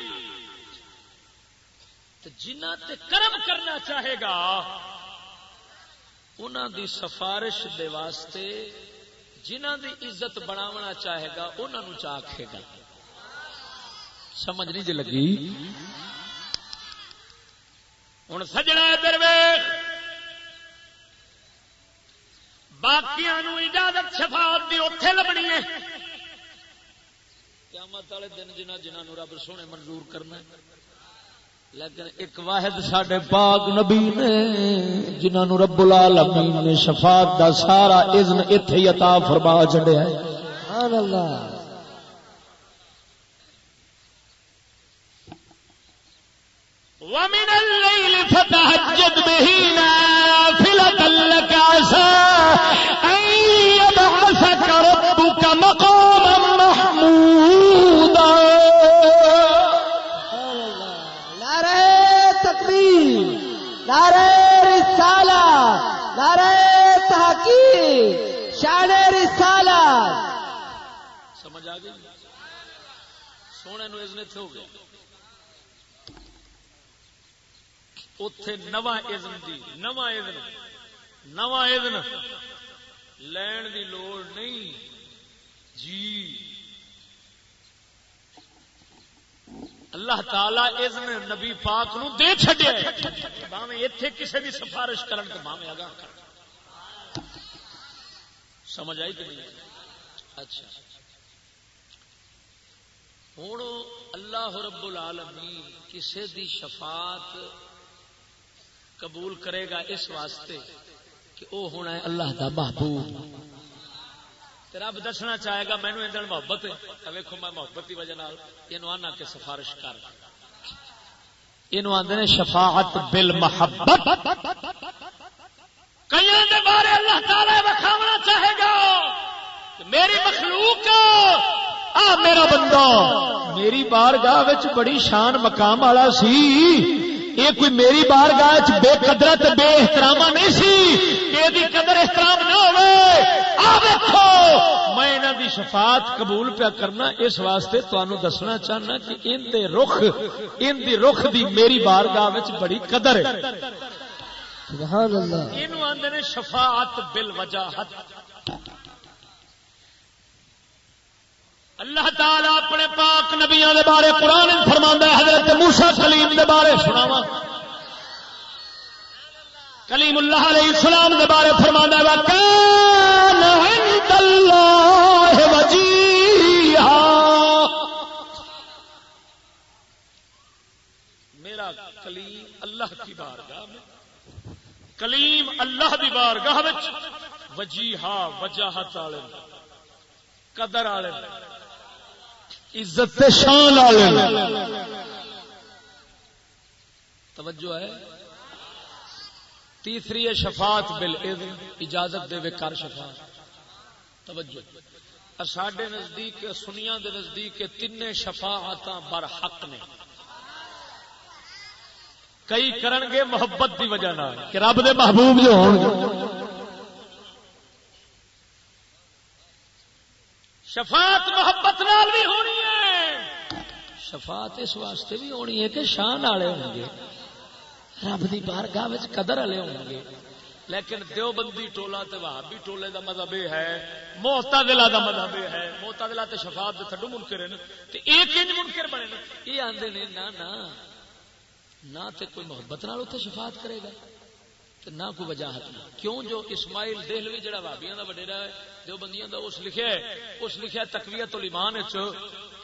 تے جنہ تے کرم کرنا چاہے گا انہاں دی سفارش دے واسطے جنہ دی عزت بناونا چاہے گا، انہاں نو چاکھے گا۔ سمجھ نہیں جی لگی؟ ہوں سجنا ادھر باقی اجازت شفاعت دی اتے لبنی ہے۔ قیامت والے دن جنہ جنہوں رب سونے منظور کرنا ہے۔ لیکن ایک واحد سڈے پاک نبی نے جنہوں رب العالمین نے شفاعت دا سارا اذن اتے ہی عطا فرما چڑیا ہے۔ سبحان اللہ۔ ومن الليل فتهجد به نافلة شان رسالہ۔ سمجھ آ گئی؟ سونے نو اذن اتنے ہو گیا اتے نواں اذن دی، نواں اذن نواں اذن لین دی لوڑ نہیں۔ جی۔ اللہ تعالی اذن نبی پاک نو دے چھڈیا باویں ایتھے کسے دی سفارش کرن تے باویں اگاں کرن۔ سمجھ آئی کہ نہیں؟ اچھا۔ ہوں اللہ رب العالمین کسے دی شفاعت قبول کرے گا اس واسطے کہ او ہونا ہے اللہ دا محبوب۔ رب دسنا چاہے گا مینو ادھر محبت ہے۔ ویکھو میں محبت کی وجہ نال آنا کہ سفارش کر۔ اینو آندے نے شفاعت بالمحبت۔ کئیاں دے بارے اللہ تعالی وکھاونا چاہے گا؟ میری مخلوق آ میرا بندہ، میری بارگاہ وچ بڑی شان مقام والا سی۔ یہ کوئی میری بارگاہ بے قدرت، بے احترام نہیں سی۔ یہ قدر احترام نہ ہوئے۔ آ دیکھو میں انہوں دی شفاعت قبول پیا کرنا۔ اس واسطے تمہوں دسنا چاہنا کہ ان دے رخ، ان دی رخ دی میری بارگاہ وچ بڑی قدر۔ ہے سبحان اللہ۔ یہ آدھے نے شفاعت بل وجاہت اللہ تعالی اپنے پاک نبیاں دے بارے قرآن فرما حضرت موسا کلیم دے بارے سناوا کلیم اللہ علیہ السلام دے بارے فرما وکان عند اللہ وجیہا میرا کلیم اللہ کی بارگاہ میں کلیم اللہ دی بارگاہ وچ وجیہا وجاہت والے، قدر والے، عزت شان والے۔ توجہ ہے۔ تیسری ہے شفاعت بل اجازت دے کر شفاعت۔ توجہ۔ ساڈے نزدیک سنیا دے نزدیک تین شفاعت بر حق نے۔ کئی کرن گے محبت دی وجہ نال۔ کہ رب دے محبوب جو ہون گے۔ شفاعت محبت نال بھی ہونی ہے۔ شفاعت اس واسطے بھی ہونی ہے کہ شان والے ہوں گے۔ رب دی بارگاہ وچ قدر والے ہوں گے۔ لیکن دیوبندی ٹولا تے وہابی ٹولے دا مذہب یہ ہے۔ معتزلہ دا مذہب یہ ہے۔ معتزلہ تے شفاعت دے تھڈو منکر ہیں تے ایک انج منکر بنے نے یہ آندے نے نا نا۔ نہ تے کوئی محبت نال اوتھے شفاعت کرے گا تے نہ کوئی وجاہت نہ کیوں جو اسماعیل دہلوی جڑا وہابیاں دا وڈیرا ہے دیوبندیاں دا اس لکھیا ہے، اس لکھیا ہے تقویت الایمان وچ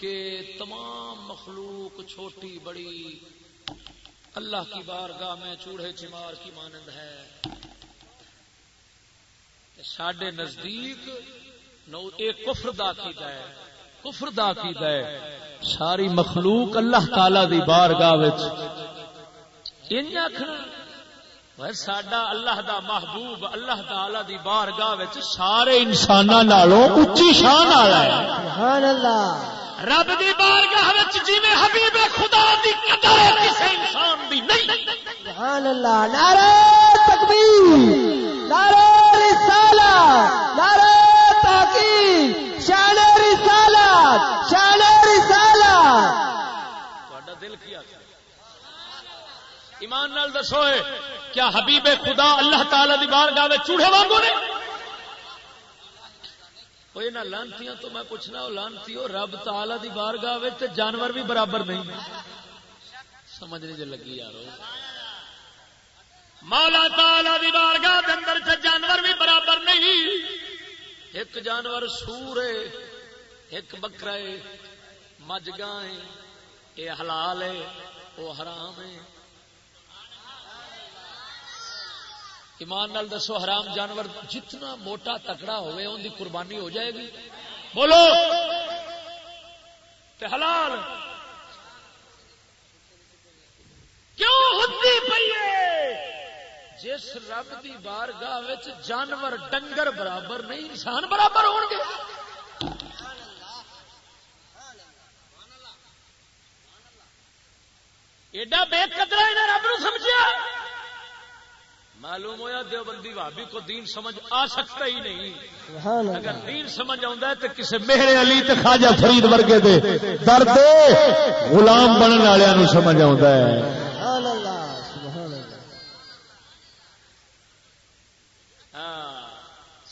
کہ تمام مخلوق چھوٹی بڑی اللہ کی بارگاہ میں چوڑے چمار کی مانند ہے۔ سڈے نزدیک نو ایک کفر دا عقیدہ ہے، کفر دا عقیدہ ہے۔ ساری مخلوق اللہ تعالی دی بارگاہ وچ۔ انج آکھنا ساڈا اللہ دا محبوب اللہ تعالی دی بارگاہ سارے انساناں نالوں اونچی شان والا ہے سبحان اللہ رب دی بارگاہ وچ جویں حبیب خدا دی قدر کسے انسان دی نہیں سبحان اللہ نعرہ تکبیر نعرہ رسالت نعرہ تحقیق شان رسالت شان رسالت تہاڈا دل کی آخر ایمان نال دسو کیا حبیب خدا اللہ تعالی دی بارگاہ وچ چوڑے وانگو نے؟ وہ لانتیاں تو میں پوچھنا وہ لانتی ہو رب تعالی دی بارگاہ وچ تے جانور بھی برابر نہیں۔ سمجھ نہیں جو لگی یارو۔ مولا تعالی دی بارگاہ دے اندر تے جانور بھی برابر نہیں۔ ایک جانور سور ہے ایک بکرا ہے مجگاں ہے یہ حلال ہے وہ حرام ہے ایمان نال دسو، حرام جانور جتنا موٹا تکڑا ہوئے، ان دی قربانی ہو جائے گی۔ بولو۔ تے حلال۔ کیوں ہوتی پئی جس رب دی بارگاہ وچ جانور ڈنگر برابر نہیں، انسان برابر ہون گے۔ ایڈا بے قدرا انہیں رب نو سمجھا معلوم ہوا دیوبندی بھابی کو دین سمجھ آ سکتا ہی نہیں۔ سبحان اگر دین سمجھ آ تو کسی میرے علی تے خواجہ فرید ورگے دے درد غلام بننے والوں سمجھ آ سبحان اللہ سبحان اللہ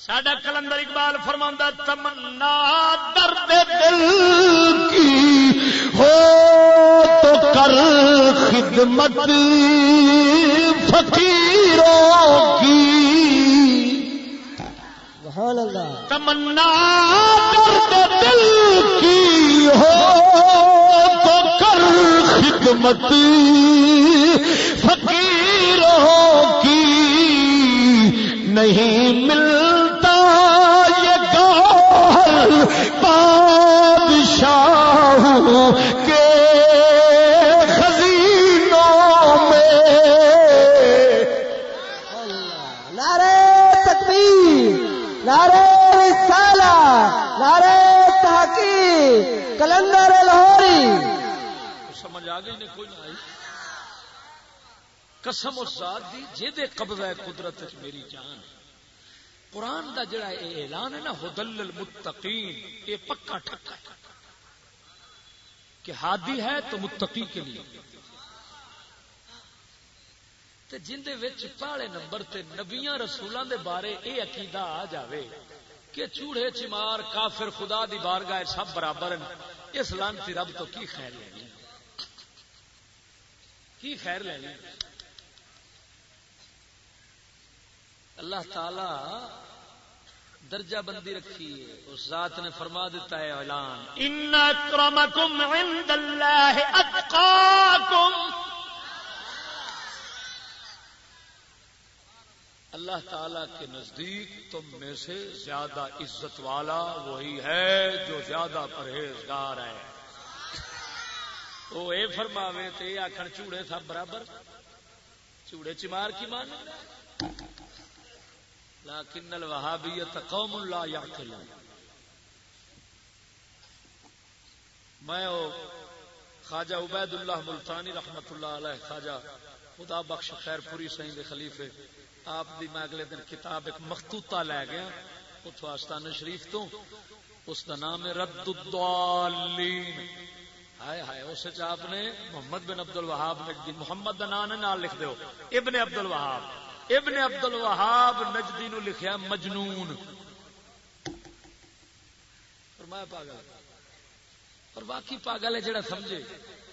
ساڈا کلندر اقبال فرما تمنا درد دل کی ہو تو کر خدمت فقیروں کی۔ سبحان اللہ۔ تمنا درد دل کی ہو تو کر خدمت فقیروں کی۔ نہیں یہ گوہر کے خزینوں میں۔ نعرہ تکبیر، نعرہ رسالہ، نعرہ تحقیق، کلندر لاہوری۔ سمجھ آ گئی نے کوئی نہ آئی۔ قسم اس ذات دی جے دے قبضہ قدرت میری جان ہے۔ قرآن دا جڑا اے اعلان ہے نا، ہدل المتقین، یہ پکا ٹھکا ہے۔ کہ ہادی ہے تو متقی کے لیے۔ تے جن دے وچ پہلے نمبر تے نبیاں رسولاں دے بارے اے عقیدہ آ جاوے کہ چوڑے چمار کافر خدا دی بارگاہ سب برابر ہیں، اس لانتی رب تو کی خیر لینی؟ کی خیر لینی؟ اللہ تعالی درجہ بندی رکھی ہے اس ذات نے فرما دیتا ہے اعلان۔ ان اکرمکم عند اللہ اتقاکم۔ اللہ تعالی کے نزدیک تم میں سے زیادہ عزت والا وہی ہے جو زیادہ پرہیزگار ہے۔ وہ اے فرماوے تے آخر چوڑے تھا برابر چوڑے چمار کی مان لیکن الوہابیت قوم لا یعقلون میں وہ خواجہ عبید اللہ ملتانی رحمت اللہ علیہ، خواجہ خدا بخش خیر پوری سہی دے خلیفے، آپ دی میں اگلے دن کتاب ایک مختوطہ لے گیا اتو آستان شریف تو، اس کا نام ہے رد الضالین ہائے ہائے، اس آپ نے محمد بن عبد الوہاب نجدی محمد کا نام نال لکھ دو ابن عبد الوہاب ابن عبد الوہاب نجدی نو لکھیا مجنون۔ فرمایا پاگل۔ اور باقی پاگل ہے جڑا سمجھے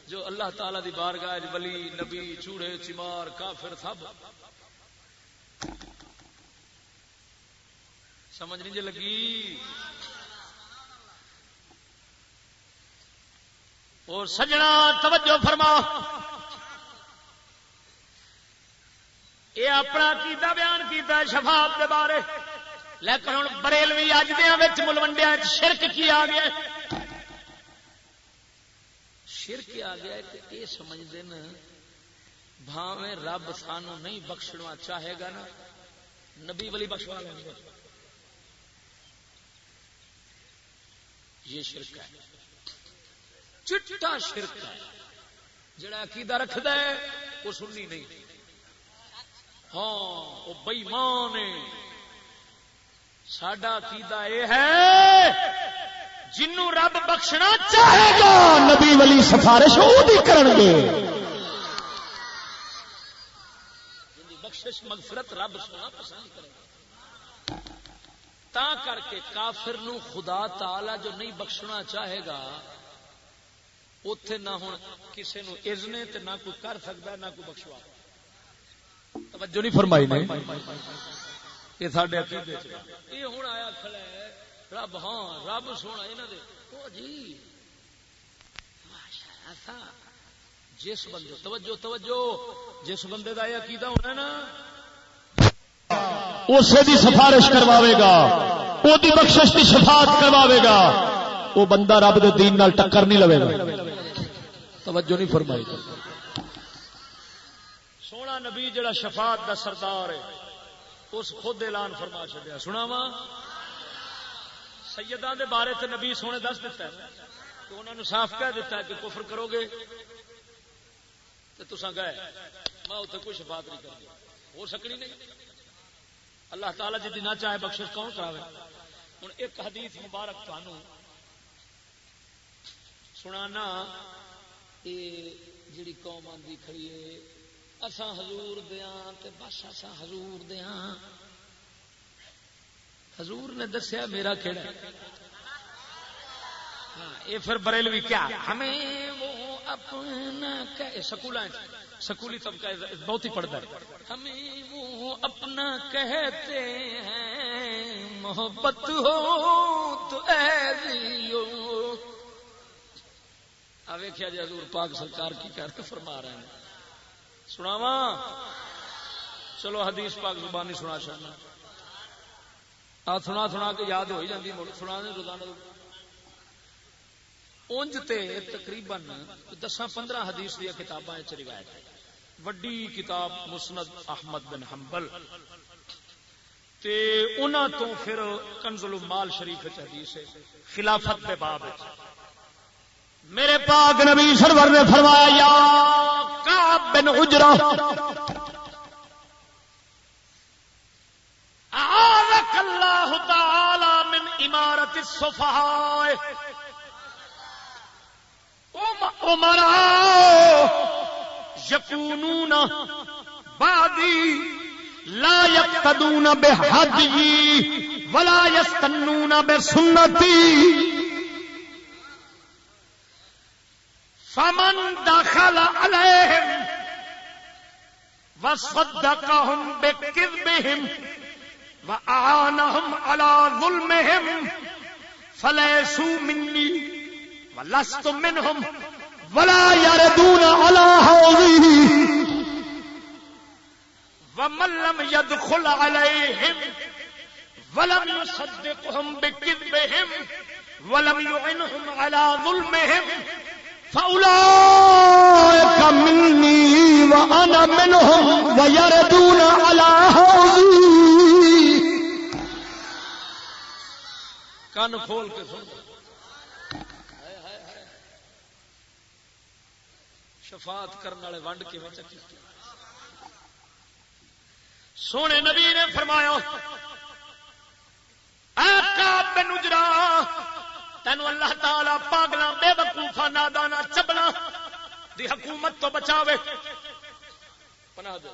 جو اللہ تعالی دی بارگاہ ولی، نبی، چوڑے، چمار، کافر سب۔ سمجھ نہیں جی لگی؟ اور سجنا توجہ فرما یہ اپنا کیتا بیان کیتا شفاف کے بارے۔ لیکن ہوں بریلوی اج دیا ملوڈیا شرک کی آ گیا شرک آ گیا کہ یہ سمجھتے ہیں بھاویں رب سانو نہیں بخشنا چاہے گا نا۔ نبی ولی بخشوا لیں گے۔ یہ شرک ہے۔ چٹا شرک ہے۔ جڑا عقیدہ رکھد ہے، وہ سننی نہیں۔ ہاں وہ بئیمان سڈا عقیدہ یہ ہے، جنوں رب بخشنا چاہے گا، نبی ولی سفارش کرن گے۔ بخشش، مغفرت رب سونا پسند کرے تا کر کے کافر نو خدا تعالی جو نہیں بخشنا چاہے گا اتے نہ ہوں کسی نو ازنے تے نہ کوئی کر سکتا نہ کوئی بخشوا۔ توجہ نہیں فرمائی نے۔ یہ سارے عقیدے یہ ہوں آیا کھڑا ہے۔ رب ہاں رب سونا یہاں دے۔ او جی۔ جس بندے توجہ توجہ۔ جس بندے کا یہ عقیدہ ہونا نا۔ اسے دی سفارش کرواوے گا۔ وہ بخشش کی شفاعت کرواوے گا۔ وہ بندہ رب دے دین نال ٹکر نہیں لوے گا۔ توجہ نہیں فرمائی۔ سونا نبی جڑا شفاعت دا سردار ہے، اس خود اعلان فرما چڑیا سنا وا سیدان دے بارے تے نبی سونے دس دیتا ہے۔ تو انہوں نے صاف کہہ دیتا ہے کہ کفر کرو گے۔ تو تسا گئے میں اتنے کوئی شفاعت نہیں کر ہو سکنی نہیں۔ اللہ تعالیٰ جی نہ چاہے بخشش کون کراوے۔ ہوں ایک حدیث مبارک تمہوں سنانا یہ جڑی قوم آدھی کھڑی ہے اساں حضور دیا بس اساں حضور دیا حضور نے دسیا میرا کہڑا ہاں یہ پھر بریلوی کیا؟ ہمیں وہ اپنا سکول سکولی طبقہ بہت ہی پڑھتا ہے۔ ہمیں وہ اپنا کہتے ہیں، محبت ہو تو ایسی ہو جی حضور پاک سرکار کی کہتے فرما رہے ہیں۔ سناوا چلو حدیث پاک زبانی سنا چاہنا آ، سنا سنا کے یاد ہو ہی جاتی سنا روزانہ۔ انج تے تقریباً دساں، پندرہ حدیث دیا کتاباں روایت ہے۔ وڈی کتاب مسند احمد بن حنبل۔ تے انہاں تو پھر کنزل المال شریف حدیث ہے، خلافت دے باب میرے پاک نبی سرور نے فرمایا کعب بن اجرا اعاذك الله تعالى من امارت الصفحاء امراء يكونون بعدي لا يقتدون بهدي ولا يستنون بسنتي فمن دخل عليهم وصدقهم بكذبهم وأعانهم على ظلمهم فليسوا مني ولست منهم ولا يردون على حوضه ومن لم يدخل عليهم ولم يصدقهم بكذبهم ولم يعنهم على ظلمهم مني وأنا منهم ويردون على حوضي کن کھول کے سن شفاعت کرنے والے ونڈ کے چکی؟ سونے نبی نے فرمایا آقا بن اجرا تینو اللہ تعالی پاگلا بے وقوفا نادانا چبلا دی حکومت تو بچاوے۔ پناہ دے۔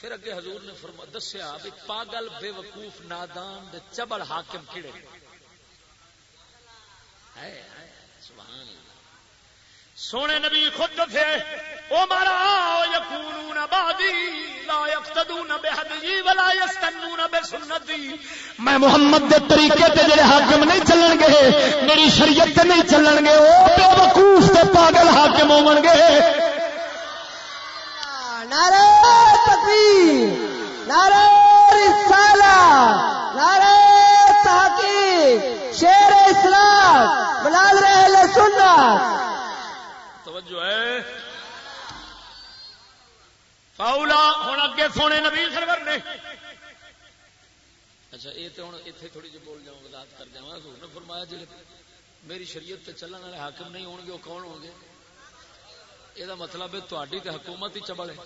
پھر اگے حضور نے فرما، دسیا بھی پاگل، بے وقوف، نادان دے چبل حاکم کیڑے؟ سبحان اللہ۔ سونے نبی خود دسے او مارا یکونون بعدی لا یقتدون بہدی ولا یستنون بسنتی۔ میں محمد دے طریقے تے جڑے حاکم نہیں چلن گے میری شریعت تے نہیں چلن گے او بے وقوف تے پاگل حاکم ہون گے۔ نعرہ تکبیر نعرہ رسالہ نعرہ تحقیق شیر اسلام بلال رہے سنت۔ توجہ ہے۔ فاؤلا ہوں اگے سونے نبی سرور نے۔ اچھا یہ تو ہوں اتنے تھوڑی جی بول جاؤں، وضاحت کر جاؤں۔ حضور نے فرمایا جی میری شریعت تے چلن والے حاکم نہیں ہون گے وہ کون ہوں گے یہ مطلب ہے تاری تو حکومت ہی چبل ہے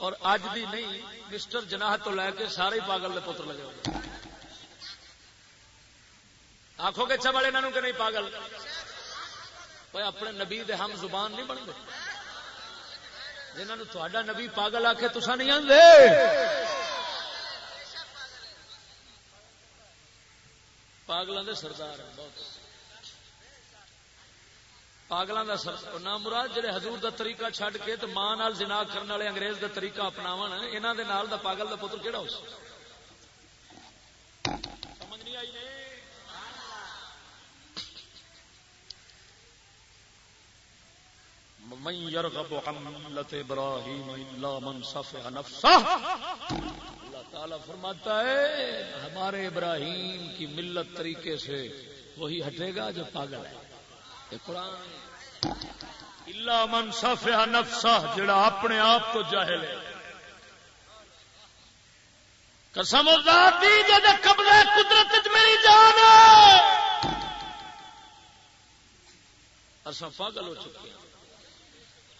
اور اج بھی نہیں مسٹر جناح تو لے کے سارے پاگل دے پتر لگے ہوئے آخو گے چبل یہاں کہ نہیں پاگل؟ وہ اپنے نبی دے ہم زبان نہیں بنتے۔ جنہوں تا نبی پاگل آ کے تسا نہیں آتے پاگلوں دے سردار ہیں، بہت۔ پاگلوں کا سر نام مراد جڑے حضور دا طریقہ چھڈ کے تو ماں نال زنا کرنے والے انگریز دا طریقہ اپناو یہاں دے نال دا پاگل دا پتر کہڑا ہو سمجھ نہیں آئی نہیں من يرغب عن ملت ابراہیم الا من صفح نفسه. اللہ تعالی فرماتا ہے، ہمارے ابراہیم کی ملت طریقے سے وہی ہٹے گا جو پاگل ہے۔ یہ قرآن الا من صفح نفسه، جڑا اپنے آپ تو جاہل ہے۔ قسم ذات دی جے قبضہ قدرت وچ میری جان ہے۔ اسا پاگل ہو چکے ہیں۔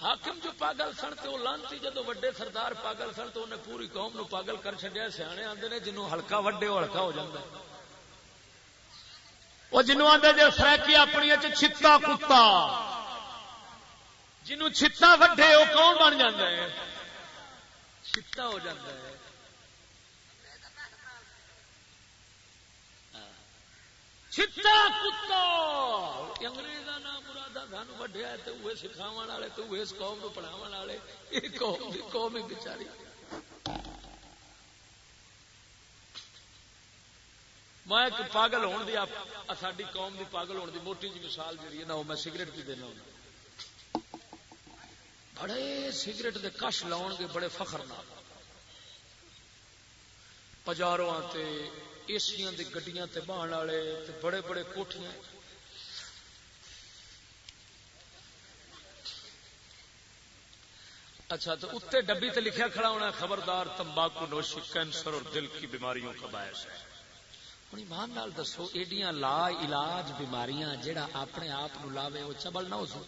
حاکم جو پاگل سن تو لانتی جدو وڈے سردار پاگل سن تو انہیں پوری قوم نو پاگل کر چڈیا سیانے آتے نے جنوں ہلکا وڈے وہ ہلکا ہو جاتا وہ جنوں آدھے جی سرکی اپنی چھتا کتا۔ جنوں چھتا وڈے وہ کون بن جاتا ہے۔ چھتا ہو جاتا ہے۔ چھتا کتا۔ انگریزا نام مرادا سان وڈیا تو وہ سکھاو والے تو وہ اس قوم کو پڑھاو والے یہ قوم کی قوم ہی بچاری میں ایک پاگل ہون دی ساری قوم دی پاگل ہون دی موٹی جی مثال جی ہے نا وہ میں سگریٹ بھی دینا ہوں بڑے سگریٹ دے کش لاؤ گے بڑے فخر نہ پجاروں تے ایسیاں دے گڈیاں تے بہن والے تے بڑے بڑے کوٹھیاں اچھا تو اتنے ڈبی تے لکھیا کھڑا ہونا خبردار، تمباکو نوشی، کینسر اور دل کی بیماریوں کا باعث ہے۔ ہوں ایمان نال دسو، ایڈیاں لا علاج بیماریاں جڑا اپنے آپ نو لاوے وہ چبل نہ ہو سو۔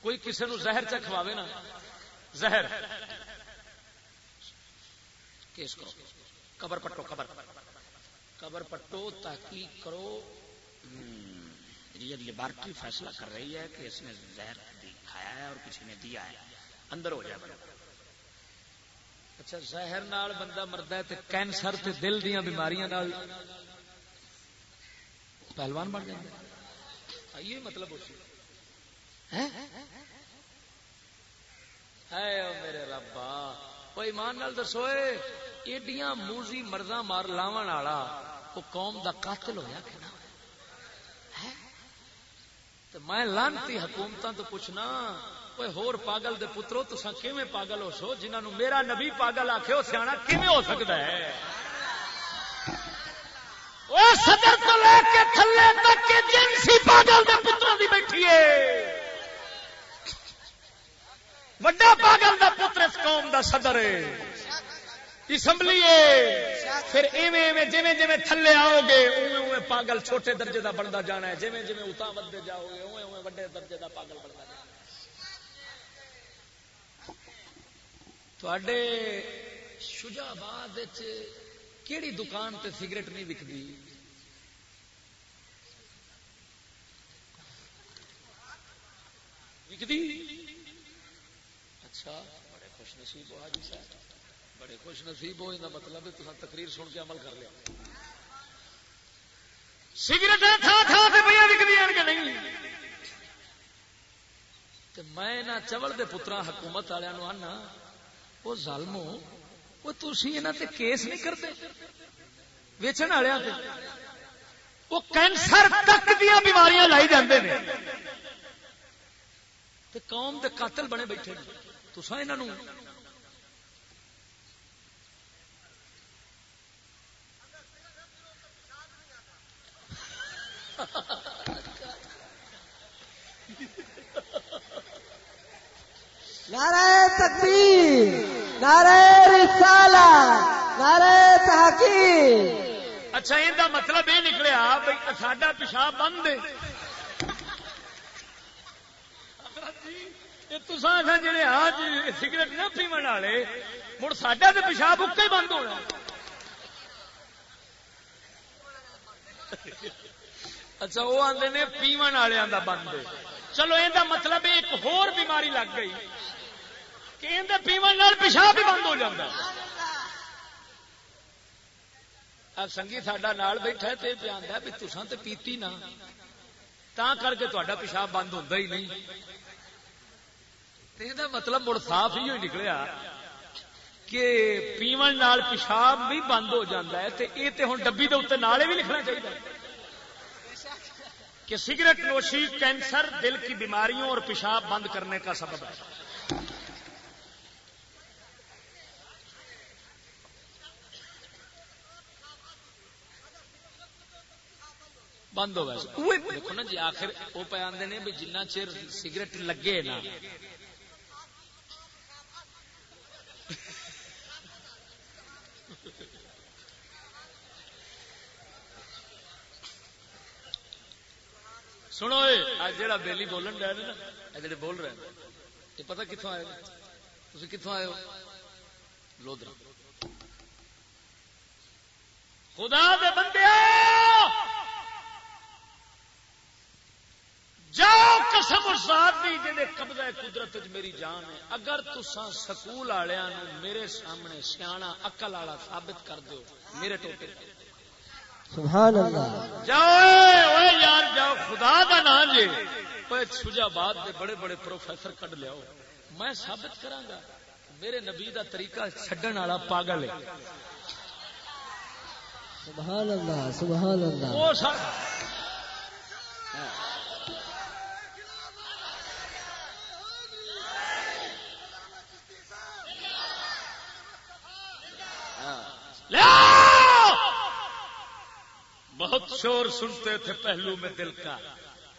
کوئی کسی نو زہر چ کھواوے نا؟ زہر۔ کیس کرو قبر پٹو، قبر۔ قبر پٹو، تحقیق کرو۔ یہ لیبارٹری فیصلہ کر رہی ہے کہ اس نے زہر کھایا ہے اور کسی نے دیا ہے۔ اندر ہو جائے۔ بندہ اچھا زہر نال بندہ مرد ہے تو کینسر تے دل دیا بیماریاں نال پہلوان بن جائے یہ مطلب اسی میرے ربا وہ ایمان نال دسو ایڈیاں موزی مرضا مار لاو والا وہ قوم دا قاتل ہویا کہ نہ؟ میں لانتی حکومت تو پوچھنا کوئی ہور پاگل دے پترو تو کیویں پاگل ہو سو؟ جنہوں میرا نبی پاگل آخے وہ سیاح کیویں ہو سکتا ہے؟ وہ صدر تو لے کے تھلے تک کے جنسی پاگل دے پتروں دی بیٹھی ہے۔ وڈا پاگل دا پتر اس قوم دا صدر ہے۔ اسمبلی پھر ایویں ایویں جویں جویں تھلے آؤ گے اوے اوے پاگل چھوٹے درجے دا بنتا جانا ہے۔ جویں جویں اتاں ودے جاؤ گے اوے اوے وڈے درجے دا پاگل بنتا جانا تھوڑے شجاباد کیڑی دکان تے سگریٹ نہیں وکتی وکتی اچھا بڑے خوش نصیب ہو حاجی صاحب۔ بڑے خوش نصیب ہو یہ مطلب ہے تقریر سن کے عمل کر لیا۔ سگریٹ تھا تھا سے پہ وکدی کہ نہیں میں نہ چول دے پترا حکومت والوں آنا وہ ظالمو وہ تھی یہاں تے کیس نہیں کرتے ویچن والے وہ کینسر تک دیا بیماریاں لائی جاندے نے۔ تے قوم دے قاتل بنے بیٹھے تسا یہاں نعرہ تکبیر، نعرہ رسالہ، نعرہ تحقیق۔ اچھا یہ مطلب یہ نکلیا بھائی ساڈا پیشاب بند ہے۔ تصا جی آج جی سگریٹ نہ پیو والے مڑ ساڈا تو پیشاب اکا ہی بند ہونا۔ اچھا وہ آتے نے پیو والوں کا بند۔ چلو یہ مطلب ایک ہور بیماری لگ گئی کہ پیو پیشاب بھی بند ہو جاتا سنگھی ساڈا نال بیٹھا تو پہ بھی تسان تو پیتی نہ۔ تا کر کے تا پیشاب بند ہوتا ہی نہیں۔ یہ مطلب مڑ صاف ہی ہوئی نکلیا کہ پیو نال پیشاب بھی بند ہو جاتا ہے یہ تو ہوں ڈبی کے اتنے نالے بھی لکھنا چاہیے کہ سگریٹ نوشی کینسر دل کی بیماریوں اور پیشاب بند کرنے کا سبب ہے۔ بند ہو گئے۔ دیکھو نا جی آخر وہ پہ آدھے نے بھی جنہ چر سگریٹ لگے نا سنو جا بےلی بولن ڈے نا جڑے بول رہے ہیں یہ پتا کتوں آئے تھی کتوں آئے ہو؟ لودرا خدا دے بندے جاؤ قسم ذات دی جے قبضہ قدرت میری جان ہے۔ اگر تسا سکول والوں میرے سامنے سیاح اقل والا ثابت کر دو میرے ٹوٹے۔ سبحان اللہ. جاؤ یار جاؤ خدا کا نام جی شجاباد دے بڑے بڑے پروفیسر کڈ لیا میں ثابت کرا گا میرے نبی دا طریقہ چڈن والا پاگل ہے۔ سبحان اللہ سبحان اللہ. وہ بہت شور سنتے تھے پہلو میں دل کا۔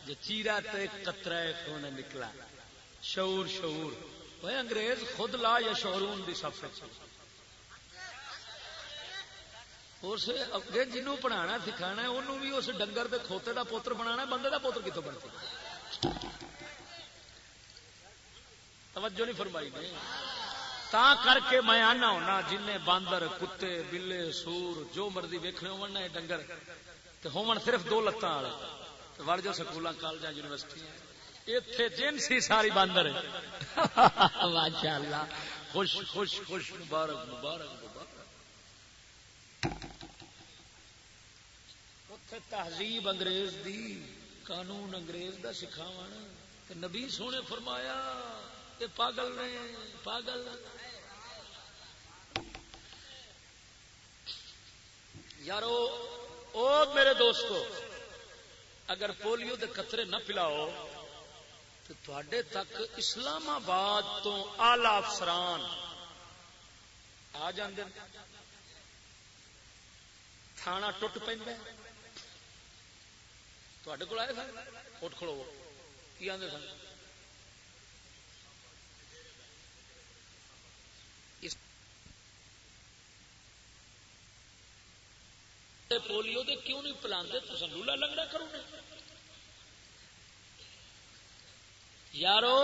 جو چیرا تو ایک قطرہ خون نکلا۔ شعور شعور۔ وہ انگریز خود لا یا شورون دی سب اس اگے جنوں پڑھانا سکھانا انہوں بھی اس ڈنگر دے کھوتے دا پوتر بنانا بندے دا پوتر کتوں بنتا توجہ نہیں فرمائی نہیں تا کر کے میں آنا ہونا جن باندر، کتے، بلے، سور، جو مرضی ویکنے ہونا ڈنگر۔ ہومن صرف دو لتان والے وڑ جو سکول کالج یونیورسٹی اتے جنسی ساری باندر۔ ماشاء اللہ خوش خوش خوش، مبارک مبارک مبارک۔ تہذیب انگریز دی، قانون انگریز دا سکھاو نبی سونے فرمایا یہ پاگل نے، پاگل۔ یارو، او میرے دوستو، اگر پولیو دے قطرے نہ پلاؤ، تو تھوڑے تک اسلام آباد تو آلہ افسران آ جاندے ٹوٹ پہ تھوڑے کو آئے سن؟ اٹھ کھڑو۔ کی آدھے سن؟ پولیو دے کیوں نہیں پلاندے تو لولا لنگڑا کرو گے۔ یارو،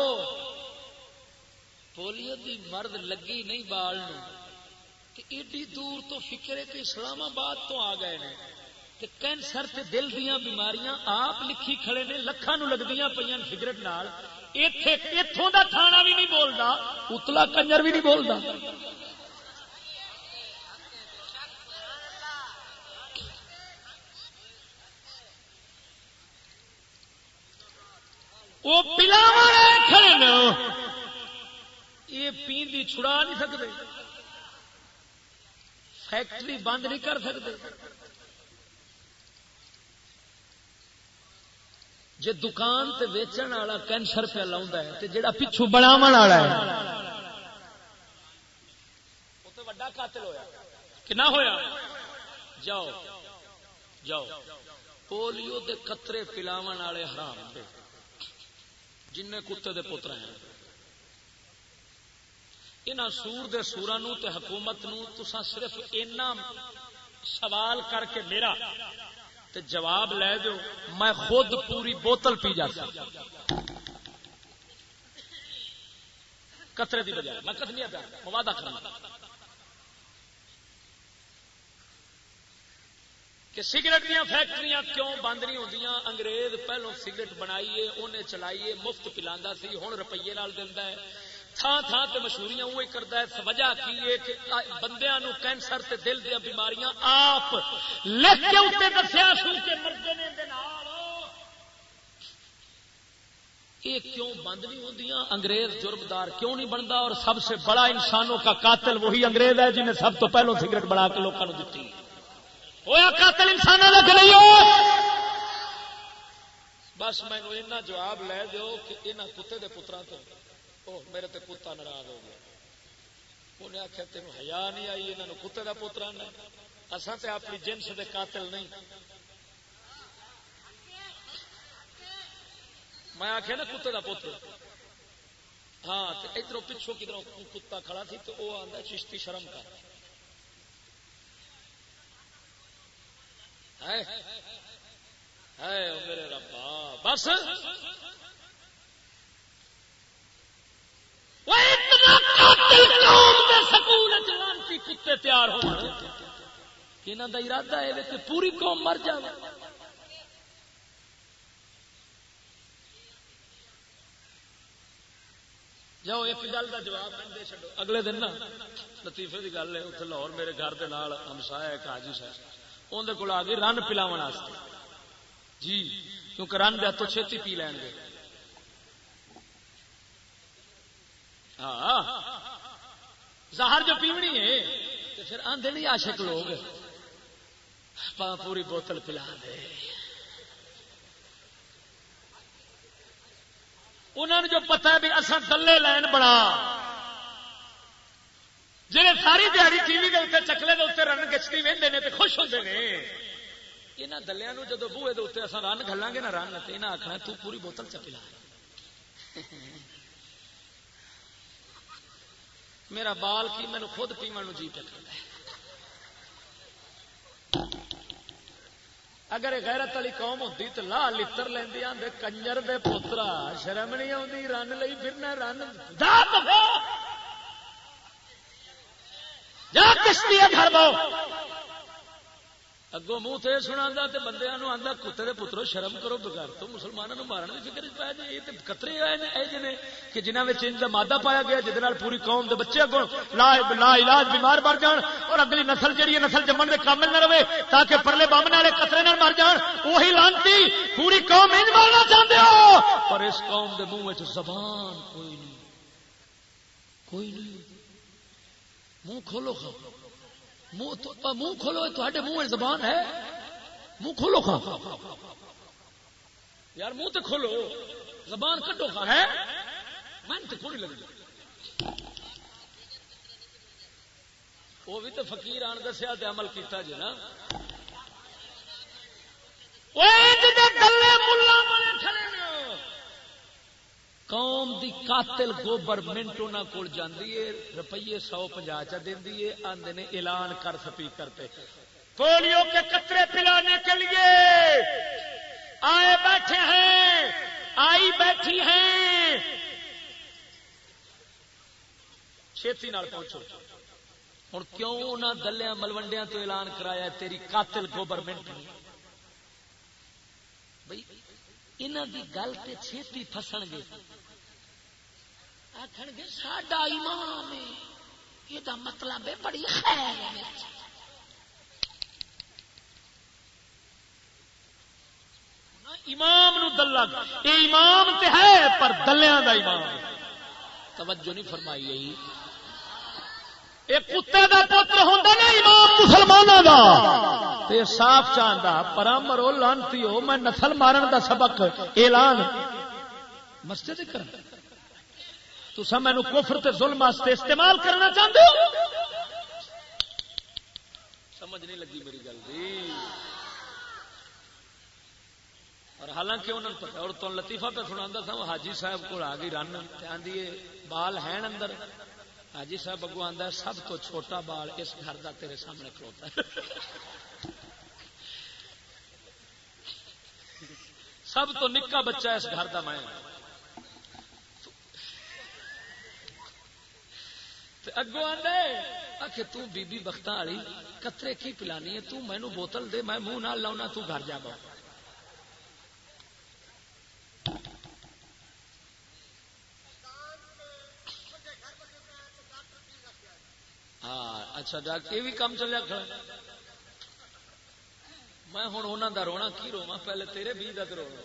پولیو دی مرد لگی نہیں بال کہ ایڈی دور تو فکر ہے کہ اسلام آباد تو آ گئے نے۔ کہ کینسر تے دل دیا بیماریاں آپ لکھی کھڑے نے لکھان لگتی پہ سگرٹ نال۔ اتوں دا تھانہ بھی نہیں بولتا اتلا کنجر بھی نہیں بولتا وہ پلاو کھڑے یہ پیندی چھڑا نہیں سکتے۔ فیکٹری بند نہیں کر سکتے۔ جی دکان تے ویچن والا کینسر پہ لاؤں ہے جڑا پچھو بناو والا ہے۔ وڈا قاتل ہویا۔ کنا ہویا؟ جاؤ۔ جاؤ۔ پولیو دے قطرے پلاو والے حرام دے۔ جن کتے دے پتر ہیں۔ یہاں سور دے سورا نو تے حکومت نو تسا صرف اینا سوال کر کے میرا تے جواب لے دو میں خود پوری بوتل پی جاتا کترے دی بجائے، میں کتنی پیا مواد کرنا۔ کہ سگریٹ دیا فیکٹریاں کیوں بند نہیں ہوندیاں؟ انگریز پہلو سگریٹ بنائیے انہیں چلائیے، مفت پلا سی ہوں روپیے دینا ہے۔ تھان تھان تے مشہوریاں وہی کرتا ہے۔ وجہ کی ہے کہ بندیاں نو کینسر تے دل دیا بیماریاں آپ لکھ کے دسیا سو مردے نے یہ کیوں بند نہیں ہوندیاں؟ انگریز جرمدار کیوں نہیں بنتا اور سب سے بڑا انسانوں کا قاتل وہی انگریز ہے جنہیں سب تو پہلو سگریٹ بنا کے لوگوں کو دیتی ہوا قاتل انسانوں کا نہیں ہو بس مینو جواب لے دو کہ یہاں کتے دے پترا تو میرے تے کتا ناراض ہو گیا۔ انہیں آخیا تین ہیا نہیں آئی یہاں کتے کا پوترا اصا تے اپنی جنس دے قاتل نہیں۔ میں آخیا نا، کتے کا پوتر ہاں ادھر پچھو کدھر کتا کھڑا تھی تو وہ آتا چشتی شرم کر۔ کا میرے ربا، بس؟ کتے تیار ہو ارادہ ہے کہ پوری قوم مر جائے جاؤ، ایک گل کا جواب دے چڈو اگلے دن نا لطیفے کی گل ہے اتنے لاہور میرے گھر کے نال ہمسا ہے ایک حاجی صاحب۔ اندر کول آ گئی رن پلاو جی کیونکہ رن دے تو چھتی پی لین گے۔ ہاں۔ زہر جو پیونی ہے، تو پھر آدھے نہیں آشک لوگ۔ پوری بوتل پلا دے۔ انہوں نے جو پتا ہے بھی اصل دلے لین بنا جی ساری دیہی ٹی وی کے اتنے چکلے کے اتنے رن گچتی وہدے نے خوش ہوتے ہیں یہاں دلیا جب بوے کے اتنے اصل رن گلا گے نا رن تو یہاں آخنا تو پوری بوتل چپلا میرا بال کی مینو خود پیمن جی پہ اگر غیرت والی قوم ہوتی تو لا لر لینی آدھے کنجر دے پوترا، شرم نہیں آتی رن لی پھرنا، رن۔ جا کشتی گھر بہو۔ اگوں منہ تو یہ سنا تو بندے آتا کتے دے پترو شرم کرو، بغیر تو مسلمانوں مارن کی فکر پایا جی یہ قطرے آئے یہ جی کہ جنہوں میں ان کا مادہ پایا گیا جہد پوری قوم دے بچے اگوں لا لا علاج بیمار مر جان، اور اگلی نسل جہی نسل جمن کے کامل نہ رہے، تاکہ پرلے بامن والے قطرے نہ مر جان۔ وہی لانتی، پوری قوم ان مارنا چاہتے ہو۔ پر اس قوم دے منہ زبان کوئی نہیں کوئی نہیں۔ منہ کھولو کھا منہ کھولو تے منہ زبان ہے۔ منہ کھولو کھا یار منہ تو کھولو۔ زبان کٹو کھا ہے؟ من تو تھوڑی لگی۔ وہ بھی تو فقیر آن دسیا عمل کیتا جی نا۔ قوم دی قاتل گورنمنٹ انہوں کو جاندی ہے، روپیے سو پنجا چا دینی ہے، آندے نے اعلان کر سپیکر پہ پولیو کے قطرے پلانے کے لیے آئے بیٹھے ہیں، آئی بیٹھی ہیں۔ چھتی نال پہنچو۔ ہوں کیوں انہوں دلیا ملوڈیا تو اعلان کرایا تیری قاتل گورنمنٹ نے بھائی انہوں دی گل تے چھتی فسن گے۔ آخر گے ساڈا ہے۔ یہ مطلب ہے بڑی خیر امام نو دلہ۔ امام تے ہے پر دلیاں دا امام توجہ نہیں فرمائی۔ کتے دا پتر ہوندا نا امام مسلماناں دا۔ تے صاف چاہندا پر مرو لانتی ہو میں نسل مارن دا سبق اعلان۔ مسجد کر تسا مینو کفر تے ظلم واسطے استعمال کرنا چاہتے ہو؟ سمجھ نہیں لگی میری گل جی۔ اور حالانکہ انہوں نے پتا اور تو لطیفہ پہ سنا تھا وہ حاجی صاحب کو آ گئی، رن آدھی بال ہیں اندر۔ حاجی صاحب اگو آتا سب تو چھوٹا بال اس گھر کا تیرے سامنے کھلوتا ہے۔ سب تو نکا بچہ اس گھر کا میں۔ اگو آدھے تھی بی بخت والی، کترے کی پلانی ہے؟ تو مینو بوتل دے، میں منہ نہ لاؤنا، تو گھر جا بہت ہاں اچھا ڈاکٹر یہ بھی کام چلیا کھڑا میں ہوں انہوں دا رونا، کی روا پہلے تیرے بی کا رونا۔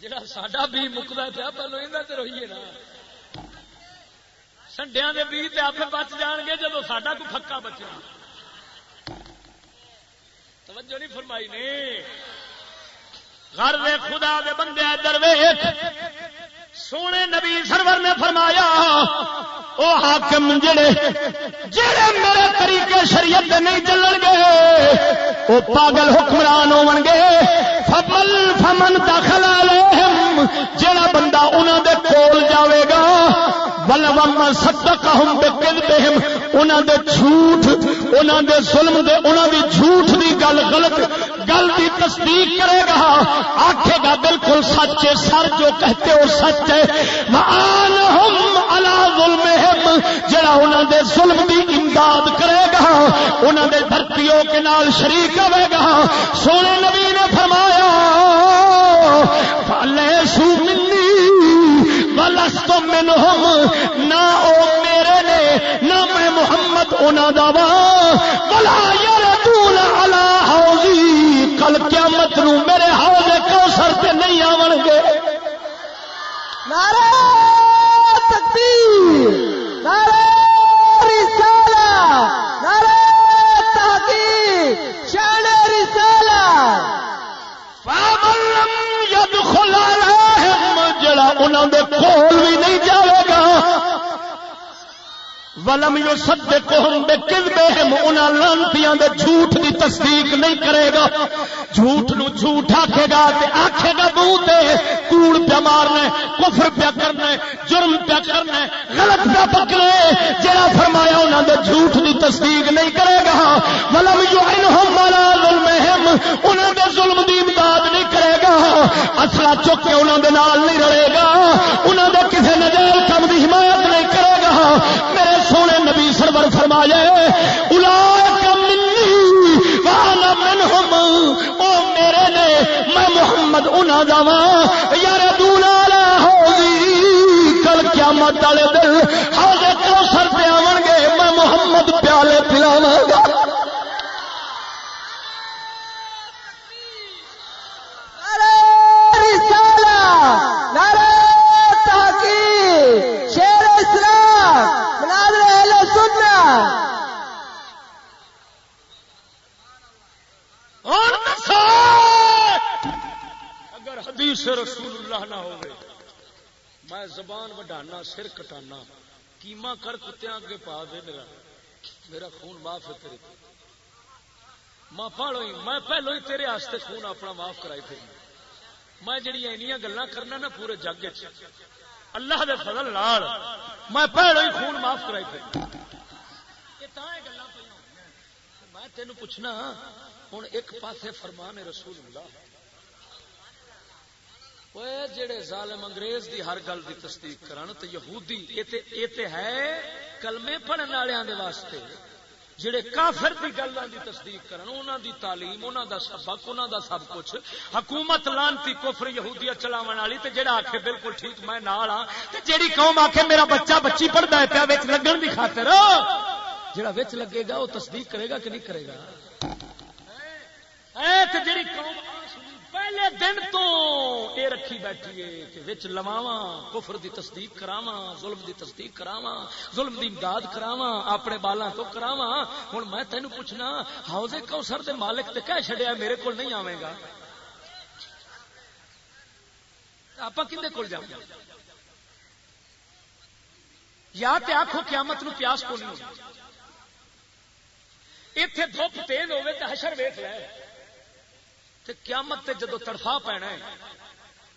جا سا بی مکتا پیا پہلو یہ روئیے نا۔ سنڈیا کے بی آپ بچ جان گے جب ساڈا کو پکا بچا توجہ نہیں فرمائی نے۔ گھر دے خدا دے بندے درویش سونے نبی سرور نے فرمایا، او حاکم جڑے جڑے میرے طریقے شریعت دے نہیں چلن گے، او پاگل حکمران ہون گے فمل فمن داخل علیہم، جڑا بندہ انہاں دے کول جاوے گا ولوم صدقہم بکذبہم انہاں دے جھوٹ، انہاں دے ظلم دے، انہاں دی جھوٹ دی گل غلط گل دی تصدیق کرے گا، آکھے گا، بالکل سچ ہے، سر جو کہتے ہو سچ ہے۔ جڑا انہاں دے ظلم دی امداد کرے گا، انہاں دے دھرتیوں کے نال شریک ہوے گا۔ سونے نبی نے فرمایا فلیسو منی ولست منہم نہ او میرے نے، نہ میں محمد انہاں دا وا۔ ولا جڑا دے کول بھی نہیں جاوے گا۔ ولم یو سدے کوہم بے کذبہم انہاں لانتیاں دے جھوٹ دی تصدیق نہیں کرے گا۔ جھوٹ نو جھوٹ آکھے گا تے آکھے گا منہ تے کوڑ پیا مارنا ہے، کفر پیا کرنا ہے، جرم پیا کرنا ہے، غلط پیا پکڑے جڑا فرمایا انہاں دے جھوٹ دی تصدیق نہیں کرے گا ولم یو یعنہم علی ظلمہم انہاں دے ظلم دی اصلا چک کے انہوں دے نال نہیں رہے گا۔ انہوں دے کسی نجائز کم دی حمایت نہیں کرے گا۔ میرے سونے نبی سرور فرمایا اولئک منی وانا منہم۔ او میرے نے، میں محمد انہاں دا واں یار دولا لا ہوگی کل قیامت والے دن حوض کوثر پہ آون گے، میں محمد پیالے پلاواں گا۔ حدیث رسول اللہ نہ ہوئے۔ میں زبان وڈانا سر کٹانا، کیما کر کتیا اگے پا دے میرا۔ میرا خون معاف ہے تیرے کو ماں پاڑو ہی، میں پہلو ہی تیرے آستے خون اپنا معاف کرائی پھر۔ میں جڑی اینیاں گلاں کرنا نا پورے جگ چ اللہ دے فضل نال میں پہلو ہی خون معاف کرائی پھر۔ یہ تاں گلاں پہ میں تینوں پوچھنا ہوں ایک پاسے فرمان رسول اللہ۔ وہ جڑے ظالم انگریز دی ہر گل دی تصدیق کرن تے یہودی یہ تے ہے کلمے پڑھن والےاں دے واسطے جڑے کافر دی گلاں دی تصدیق کرن انہاں دی تعلیم انہاں دا سبق انہاں دا سب کچھ حکومت لانتی کفر یہودیت چلاون والی تے جڑا آکھے بالکل ٹھیک میں نال ہاں تے جیڑی قوم آکھے میرا بچہ بچی پڑھدا ہے پیا وچ لگن دی خاطر جڑا وچ لگے گا وہ تصدیق کرے گا کہ نہیں کرے گا اے تے جڑی قوم پہلے دن تو یہ رکھی بیٹھی ہے کہ وچ کفر دی تصدیق کراوا ظلم دی تصدیق کراوا ظلم دی امداد کراوا اپنے بالاں تو کراوا ہوں میں تینوں پوچھنا، حوض کوثر دے مالک تے کہہ چھڈیا میرے کول نہیں آوے گا؟ آپ کھے کول جاؤں؟ یا تے آخو قیامت نو پیاس کو نہیں اتے دھوپ تیز ہوے تے حشر ویخ لے۔ تے قیامت تے جدو تڑفا پینا ہے،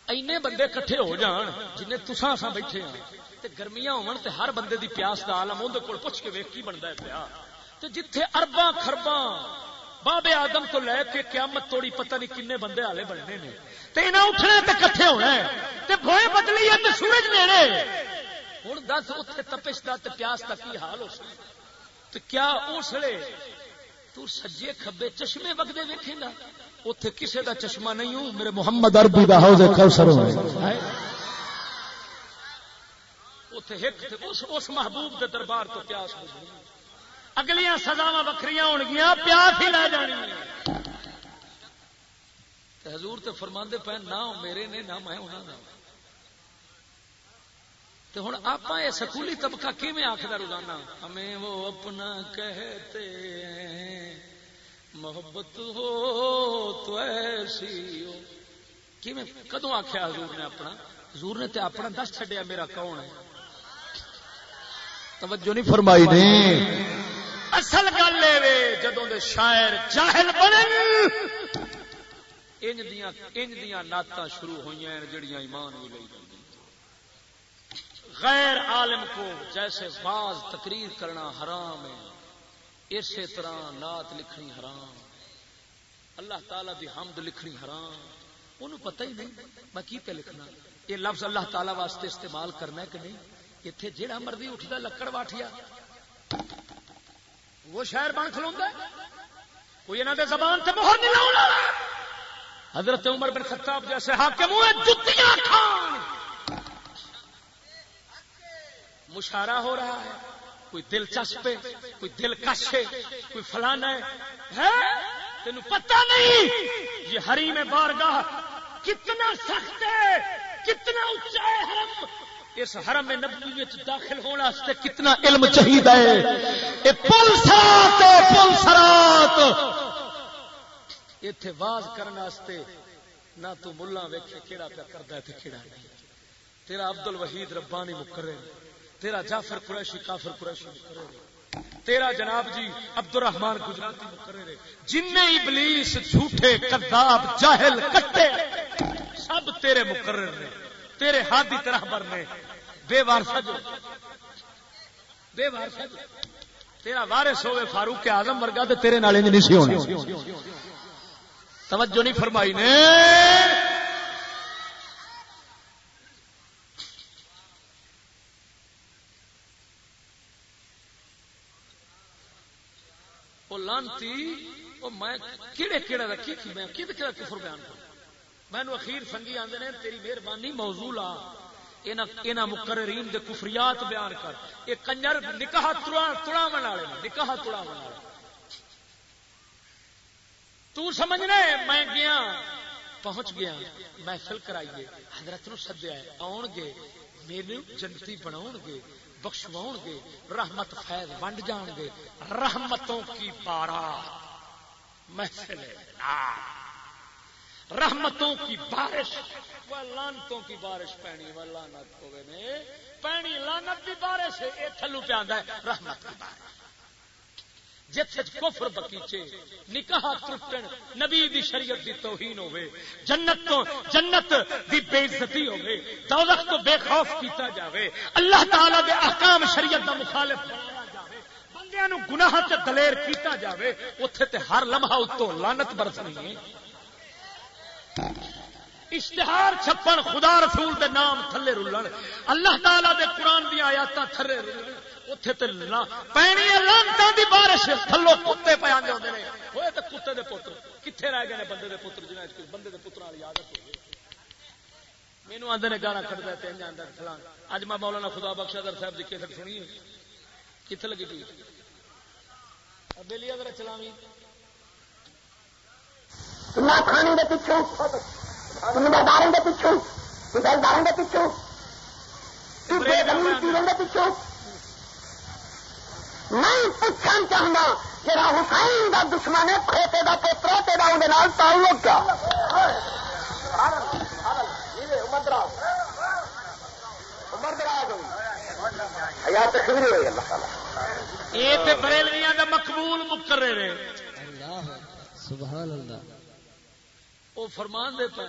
اینے بندے کٹھے ہو جان جن تسا سا بیٹھے ہیں تے گرمیاں ہون تے ہر بندے دی پیاس دا عالم اون دے کول پوچھ کے ویکھ کی بندا ہے پیا۔ تے جتھے ارباں خرباں بابے آدم تو لے کے قیامت توڑی پتہ نہیں کنے بندے حالے بننے نے۔ تے انہاں اٹھنا تے کٹھے ہونا ہے۔ تے بھوئے بدلی ہے تے سورج نیڑے۔ ہن دس اوتھے تپش دا تے پیاس دا کی حال ہو سکتا تے کیا اسلے تو سجے کھبے چشمے وگدے ویکھیں گا اتے کسی دا چشمہ نہیں ہوں، میرے محمد اربی دا حوض کوثر اس محبوب دے دربار تو پیاس اگلیاں سزاوا وکری ہو گیا پیاس ہی لے جانی۔ حضور تے فرماندے پہ نہ میرے نے، نہ میں انہوں نے تو ہوں آپ یہ سکولی طبقہ کیون آخر روزانہ؟ ہمیں وہ اپنا کہتے ہیں۔ محبت ہو تو ایسی ہو۔ کی میں کدو آخیا حضور نے اپنا؟ حضور نے تے اپنا دس چڈیا میرا کون ہے؟ توجہ نہیں فرمائی نے۔ اصل گل یہ جدوں دے شاعر جاہل بنے، انج دیاں انج دیاں نعتاں شروع ہوئی ہیں جڑیاں ایمان بھی لئی غیر عالم کو جیسے باز تقریر کرنا حرام ہے۔ اسی طرح نات لکھنی حرام، اللہ تعالی دی حمد لکھنی حرام، انہوں پتہ ہی نہیں میں کی پہ لکھنا۔ یہ لفظ اللہ تعالی واسطے استعمال کرنا ہے کہ نہیں؟ اتنے جہاں مرضی اٹھتا لکڑ واٹیا وہ شہر بن کھلوا کوئی یہاں دے زبان سے مہر نہیں لاؤ حضرت عمر بن خطاب جیسے حاکم ہوئے جتیاں کھان۔ مشارہ ہو رہا ہے۔ کوئی دلچسپ ہے کوئی دلکش ہے کوئی فلانا ہے۔ تین پتا نہیں۔ یہ ہری میں بارگاہ کتنا سخت ہے، کتنا اچا ہے حرم۔ اس حرم نبوی داخل ہونے سے کتنا علم چاہیے پل سرات پل سرات اتے واز کرنے نہ تو ملا ویکے کہڑا پیا کرتا ہے کہڑا نہیں۔ تیرا ابد ال وحید ربانی مکرے تیرا جعفر قریشی کافر قریشی مقرر تیرا جناب جی عبد الرحمان گجراتی مقرر جن ابلیس جھوٹے، کذاب، جاہل، کٹے، سب تیرے مقرر نے، تیرے ہاتھی طرح بر نے۔ بے وارسا جو۔ بے وارسا جو۔ تیرا وارث ہوئے فاروق اعظم ورگا تے تیرے نال انج نہیں سی ہونی توجہ نہیں فرمائی نے۔ لانتی وہ میں کہڑے کہڑے رکھی تھی؟ میں کد کہڑا کفر بیان کروں میں نو اخیر سنگی آندے نے، تیری مہربانی موضوع لا۔ انہاں مقررین دے کفریات بیان کر۔ یہ کنجر نکاح تڑا تڑا والے نکاح تڑا والے تو سمجھنا میں گیا، پہنچ گیا، محفل کرائیے، حضرت نو سدیا آن گے، میرے جنتی بناؤ گے۔ بخشواؤ گے رحمت فیض ونڈ جان گے رحمتوں کی بارہ۔ محفل رحمتوں کی بارش۔ وہ لانتوں کی بارش پینی وہ لانت ہوئے نے۔ پینی لانت کی بارش یہ تھلو پہ آدھا ہے، رحمت کی بارش۔ جتھے کفر بکیچے، نکاح ٹوٹن نبی دی شریعت دی توہین ہوے جنت تو، جنت دی بے عزتی ہوے دوزخ تو بے خوف کیتا جاوے، اللہ تعالی دے احکام شریعت دا مخالف بنایا جاوے بندے نو گناہ تے دلیر کیتا جاوے، اوتھے تے ہر لمحہ اتوں لعنت برسنی ہے۔ اشتہار چھپن، خدا رسول دے نام تھلے رلن، اللہ تعالی دے قرآن دی آیاتاں تھلے رلن۔ اوتھے تے پینی لانتاں دی بارش تھلو کتے ہوندے نے۔ ہوئے تے کتے دے پتر۔ کتھے رہ گئے بندے دے پتر؟ جنہاں وچ بندے دے پتراں والی عادت ہوئی۔ مینو آدھے نے گانا کھڑتا ہے جانا فلان اج میں مولانا خدا بخشا در صاحب کی کیسٹ سنی کتنے لگی تھی بہلی اگر چلاوی کھانے کے پیچھوں۔ دار کے پیچھوں۔ دار کے پیچھوں۔ پیڑ کے پیچھوں۔ میں پوچھنا چاہنا جا حسین کا دشمن ہے کھوتے کا پوترا تیرا اندر تعلق کیا؟ یہ بریلویاں کا مقبول مکر رہے سبحان اللہ۔ وہ فرمان دے پے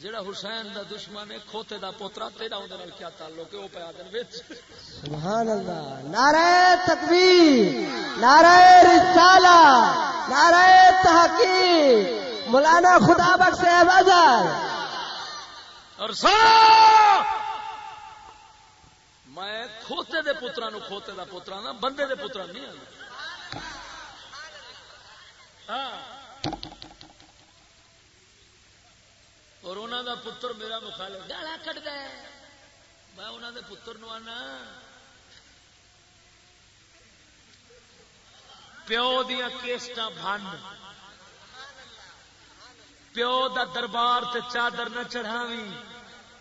جڑا حسین دا دشمن ہے کھوتے دا پوترا تیرا اندر کیا تعلق ہے؟ وہ پیا دن سبحان اللہ۔ نعرہ تکبیر نعرہ رسالہ نعرہ تحقیق۔ مولانا خدا بخش بازار اور سو میں کھوتے دے پترا نو کھوتے دا پترا نا بندے دے پترا نہیں ہاں۔ اور انہوں دا پتر میرا مخالف گالا کٹ دے میں انہوں دے پتر نو آنا۔ پیو دیا کیسٹ بن پیو دا دربار تے چادر نہ چڑھاوی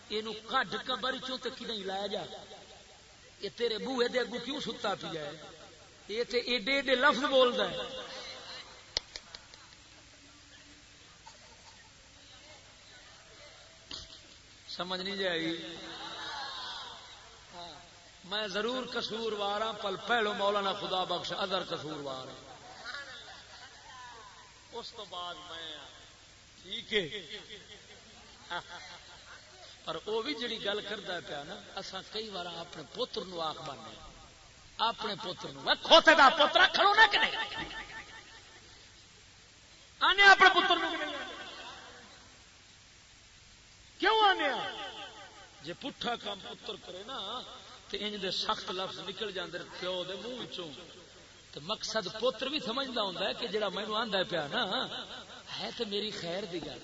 یہ کڈ کبر چو تے کی لایا جا۔ یہ تیرے بوہے دے اگو کیوں ستا پیا ہے؟ یہ تے ایڈے ایڈے لفظ بولتا ہے۔ سمجھ نہیں جائے ہاں، میں ضرور کسوروار ہاں پل پہلو مولانا خدا بخش ادر کسوروار ہاں۔ اس تو بعد میں ہاں، ٹھیک ہے۔ پر وہ بھی جڑی گل کرتا پیا نا اصا کئی بار اپنے پوتر نو آخ بننے اپنے پوتر نو کھوتے کا پوتر کھڑو نا کہ نہیں؟ آنے اپنے پتر نو کیوں آنے جی پٹھا کام پتر کرے نا تو انج دے سخت لفظ نکل جاندے پیو دے منہ چوں تو مقصد پوتر بھی سمجھتا ہوں کہ جڑا مینو آندا پیا نا، ہے تو میری خیر دی گل۔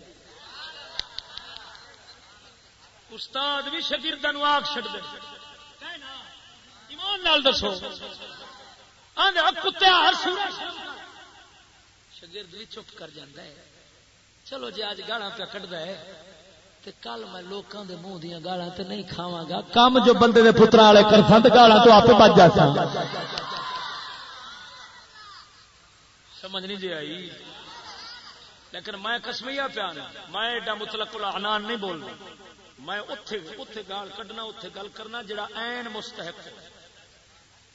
استاد بھی شگرد آگ چڑ دے ایمان نال دسو۔ کتے ہر شگرد بھی چپ کر جاندہ ہے۔ چلو جی اج گالا پہ کٹتا ہے۔ تے کل میں لوکاں دے منہ دیاں گالاں تے نہیں کھاواں گا۔ کام جو بندے دے پتراں والے کرسن تے گالاں تو آپ بچ جاتا سمجھ نہیں جی آئی۔ لیکن میں کسمیا پیا میں ایڈا مطلق العنان نہیں بولنا۔ میں اتے اتے گال کڈنا اتے گل کرنا، جڑا این مستحق ہے۔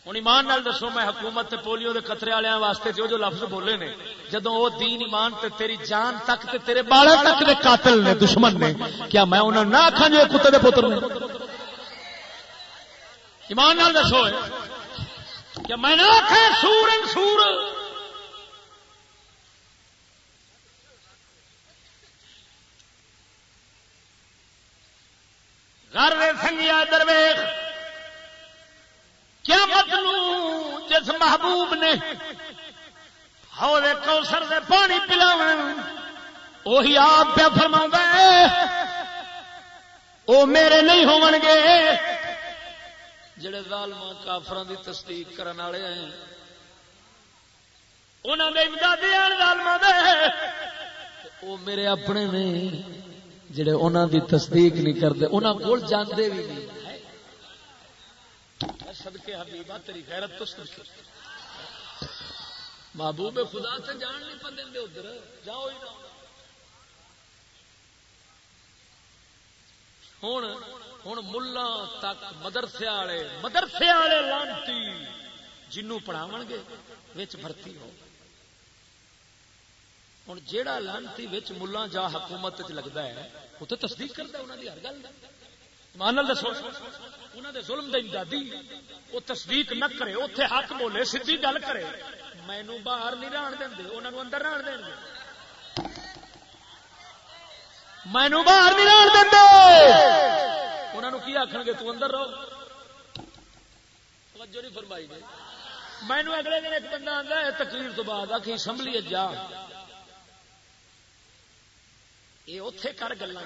ہوں ایمان نال دسو، میں حکومت پولیو کے خطرے والوں واسطے جو جو لفظ بولے نے جدو وہ دین ایمان تے تیری جان تک تے تیرے بال تک دے قاتل نے، دشمن نے، کیا میں انہوں نہ آخا جو کتے دے پتر نے ایمان نال دسو کیا میں نہ آخا سور سور۔ گھر سنگیا درویش کیا مطلب جس محبوب نے ہولے کوسر دے پانی پلاو وہی آپ پہ فرما وہ میرے نہیں ہون گے۔ جڑے ظالم کافران دی تصدیق کرنے والے ہیں انہوں نے امدادی ظالم دے۔ وہ میرے اپنے نہیں جڑے انہوں دی تصدیق نہیں کرتے انہوں کو جانے بھی نہیں۔ سدکے حبیبہ تیری غیرت تو سدکے محبوب خدا سے جان نہیں پہ دیں ادھر۔ جاؤ ہی ہوں ہوں ملا تک مدرسے والے مدرسے والے لانتی۔ جنوں پڑھاو گے بھرتی ہو۔ ہوں جہا لانتی ملا جا حکومت لگتا ہے وہ تو تصدیق کرتا انہوں کی ہر گل۔ مانل دسو انہوں دے ظلم دے امدادی، وہ تصدیق نہ کرے اتے حق بولے سیدھی گل کرے۔ مینو باہر نہیں ران دیں انہوں نے اندر ران دیں مینو باہر نہیں ران دیں انہوں نے کی آخر گے، تو اندر رہو۔ توجہ نہیں فرمائی گئی۔ مینو اگلے دن ایک بندہ آتا ہے، تقریر تو بعد آ کہ اسمبلی جا۔ یہ اتے کر گلا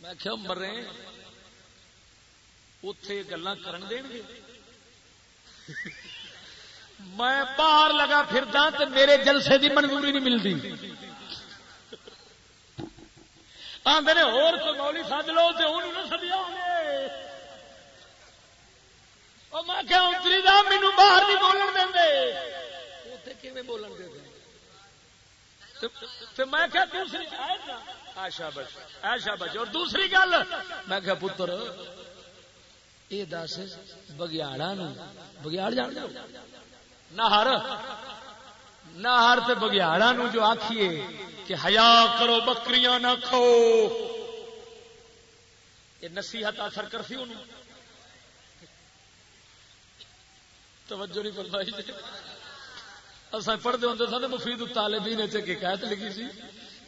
میں کیوں کیا مرے؟ اتے گلا کرن دین گے میں باہر لگا پھردا تو میرے جلسے دی منظوری نہیں ملتی آدھے ہور کوئی مولی سج لو تو ہوں نہ سدیا میں کیا اتری دا مینو باہر نہیں بولن دیں اتنے کیون بولن دے تو میں کیا دوسری آشا بچ آشا بچ اور دوسری گل میں کیا پتر یہ دس بگیاڑا بگیاڑ جان نہر نہر تے بگیاڑا نو جو آخیے کہ حیا کرو، بکریاں نہ کھو۔ یہ نصیحت اثر کرتی انہوں توجہ نہیں فرمائی جی۔ اصل پڑھتے ہوں سن مفید طالبین کی قید لکھی سی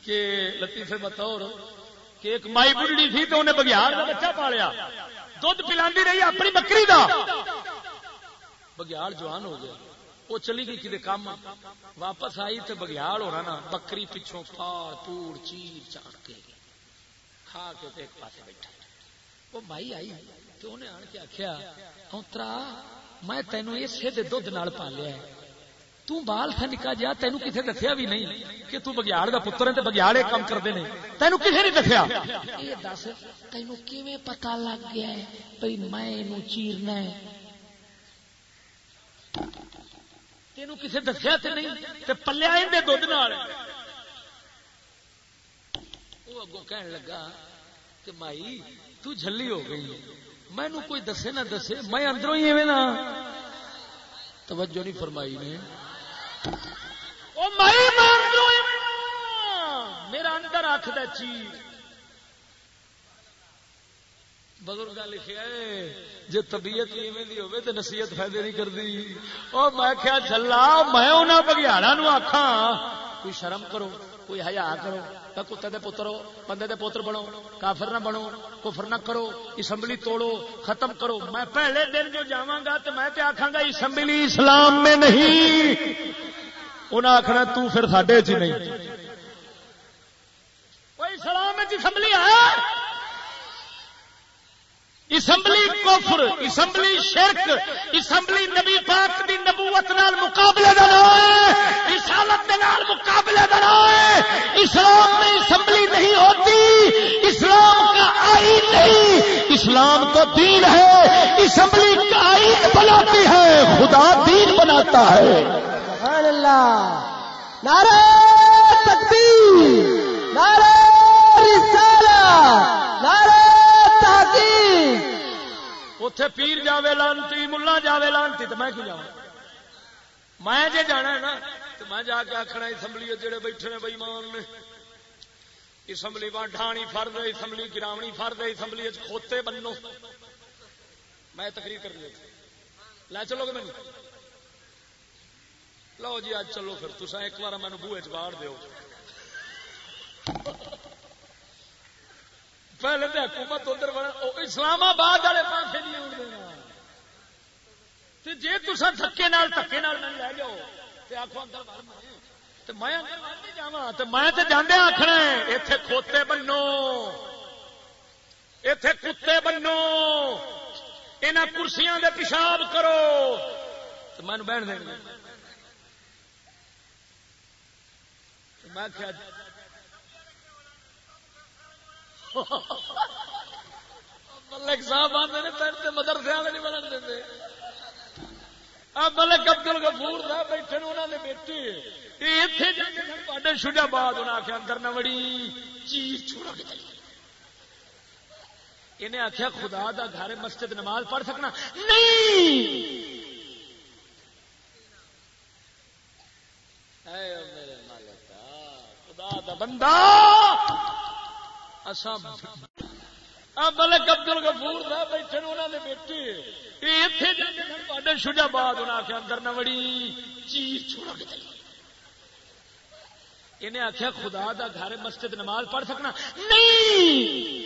کہ لطیفے بطور کہ ایک مائی بڑھڑی تھی تو انہیں بگیار کا بچہ پالیا۔ دھد پلا رہی، اپنی بکری کا بگیار جوان ہو گیا وہ چلی گئی کتنے کام واپس آئی تو بگیار ہونا نا۔ بکری پچھوں پھاڑ پوڑ، چیر چاڑ کے۔ کھا کے تو ایک پاس بیٹھا۔ وہ بھائی آئی۔ تو انہیں آن کے آخیا اوترا، میں تینوں اسے دھد پالیا ہے۔ تو بال تھا نکا جا تینوں کسے دسیا بھی نہیں کہ تو بگیاڑ دا پتر ہے بگیاڑے کام کرتے ہیں۔ تینوں کسے نہیں دسیا۔ یہ دس تینوں کیویں پتا لگ گیا ہے؟ میں چیرنا ہے۔ تینوں کسے دسیا تے نہیں تے پلیا نال۔ وہ اگوں کہن لگا کہ مائی تو جھلی ہو گئی مینو کوئی دسے نہ دسے میں اندروں ہی ایویں نا توجہ نہیں فرمائی نے۔ میرا اندر آخد چیز بزرگ لکھا جی طبیعت ایویں ہوے تو نصیحت فائدے نہیں کرتی وہ میں کیا چلا میں انہوں بگیاڑا نو آخا کوئی شرم کرو۔ کوئی ہیا کرو کتے دے پتر ہو بندے دے پتر بنو، کافر نہ بنو، کفر نہ کرو، اسمبلی توڑو، ختم کرو۔ میں پہلے دن جو جاگا تو میں آخا گا اسمبلی اسلام میں نہیں۔ انہیں آخنا تو پھر ساڈے چ نہیں۔ کوئی اسلام اسمبلی ہے اسمبلی کفر، اسمبلی شرک، اسمبلی نبی پاک دی نبوت نال مقابلے دا ہے رسالت دے نال مقابلے دا ہے۔ اسلام میں اسمبلی نہیں ہوتی، اسلام کا آئین نہیں۔ اسلام تو دین ہے، اسمبلی کا آئین بناتی ہے، خدا دین بناتا ہے۔ سبحان اللہ۔ نعرہ تکبیر، نعرہ رسالہ اتے پیر جاوے لانتی ملا جاوے لانتی تو میں کی جا میں جے جانا ہے نا تو میں جا کے آخنا اسمبلی جڑے بیٹھے نے بئیمان نے اسمبلی ڈھانی فرد اسمبلی گراونی فرد اسمبلی کھوتے بنو میں تقریر کر لی لے چلو گے مجھے لو جی اج چلو پھر تصا ایک بار مینو بوے چاڑ دو پہلے تو حکومت ادھر اسلام آباد والے پاس نہیں آن دینا۔ جی تصا دکے دکے لے جاؤ تو آخو اندر میں۔ جا میں جانے آخنا اتے کھوتے بنو۔ اتے کتے بنو۔ یہاں کرسیاں دے پیشاب کرو۔ تو میں بہن دیں میں ملک صاحب آتے نے مدرسے والے نہیں بنن ملک ابدل گفور صاحب بیٹھے انہوں نے بیٹے اتنے انہیں آخیا اندر نہ چیز چھوڑا کے انہیں آخیا خدا دا گھر مسجد نماز پڑھ سکنا۔ نہیں! خدا دا بندہ۔ بلے ابدل گفور صاحب بیٹھے انہوں نے بیٹے۔ اتنے جاتے شجا باد انہیں آخیا اندر نہ چیز انہیں آخیا خدا دا گھر مسجد نماز پڑھ سکنا۔ نہیں!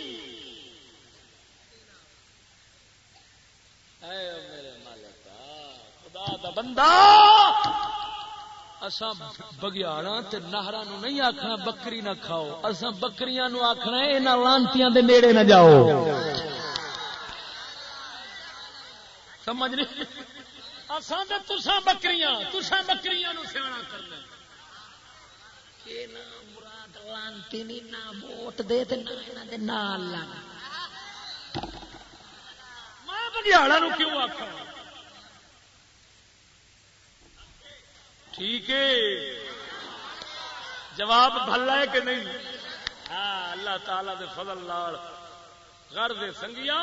میرے مالک خدا دا بندہ! اساں بگیاڑا تے نہرا نو نہیں آخنا بکری نہ کھاؤ۔ اساں بکریاں نو آخنا یہاں لانتیاں دے نیڑے نہ جاؤ۔ سمجھ نہیں؟ اساں تے تساں بکریاں تساں بکریاں نو سیاح کرنا مراد لانتی نہیں نہ ووٹ دے تے نہ انہاں دے نال لگ۔ میں بگیاڑا نو کیوں آخا ٹھیک ہے۔ جواب بھلا ہے کہ نہیں؟ ہاں اللہ تعالی دے فضل لال گھر دے سنگیا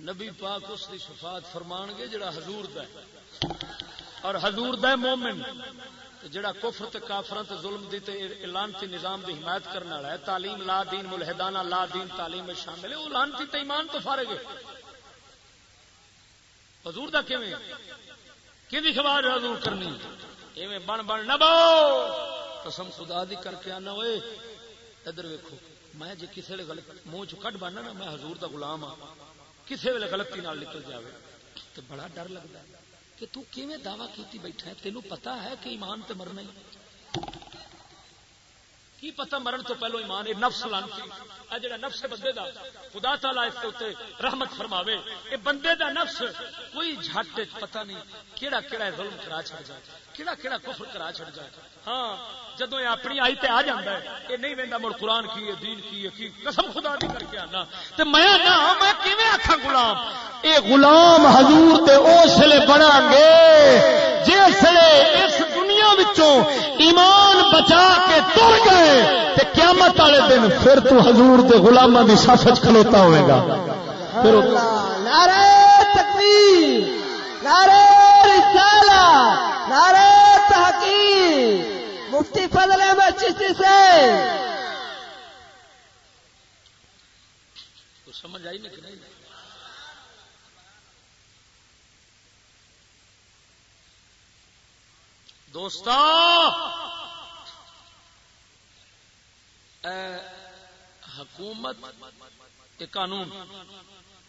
نبی پاک اس کی شفاعت فرمان گے جڑا حضور دا ہے۔ اور حضور دا ہے مومن۔ جڑا کفر تے کافران تے ظلم دی تے لانتی نظام دی حمایت کرنے والا ہے، تعلیم لا دین، ملحدانہ لا دین، تعلیم میں شامل ہے، وہ لانتی تے ایمان تو فارغ ہے۔ حضور دا کیویں؟ کہ خبر حضور کرنی؟ ایویں بن بن نہ بو۔ قسم خدا دی کر کے آنا ہوئے۔ ادھر ویکو میں جی کسی ویلے غلط منہ چ کٹ بننا نا، میں حضور دا غلام ہاں کسی ویلے غلطی نال نکل جاوے۔ تو بڑا ڈر لگتا ہے کہ تو کیویں دعوی کیتی بیٹھا ہے؟ تینوں پتا ہے کہ ایمان تے مرنا ہی۔ کی پتا مرن تو پہلو ایمان یہ نفس لانتی۔ اے جڑا نفس بندے دا، خدا تعالی اس تے رحمت فرماوے۔ اے بندے دا نفس، کوئی جھٹ پتہ نہیں کیڑا کیڑا ظلم کرا چھڑ جائے۔ کیڑا کیڑا کفر کرا چھڑ جائے۔ ہاں جدو یہ اپنی آئی تے آ جاندا ہے اے نہیں ویندا مڑ قرآن کی ہے دین کی ہے کی۔ قسم خدا دی کر کے آنا۔ تے میں نہ میں کیویں آکھاں غلام؟ اے غلام حضور تے اس لیے بناں گے، جس لیے اس وچوں ایمان بچا کے تر گئے تے قیامت والے دن پھر تو حضور دے غلاماں دی صف کھلوتا ہوئے گا۔ پھر نعرہ تکبیر نعرہ رسالہ نعرہ تحقیق مفتی فضل احمد چشتی سے سمجھ آئی نا کہ نہیں؟ دوست حکومت یہ قانون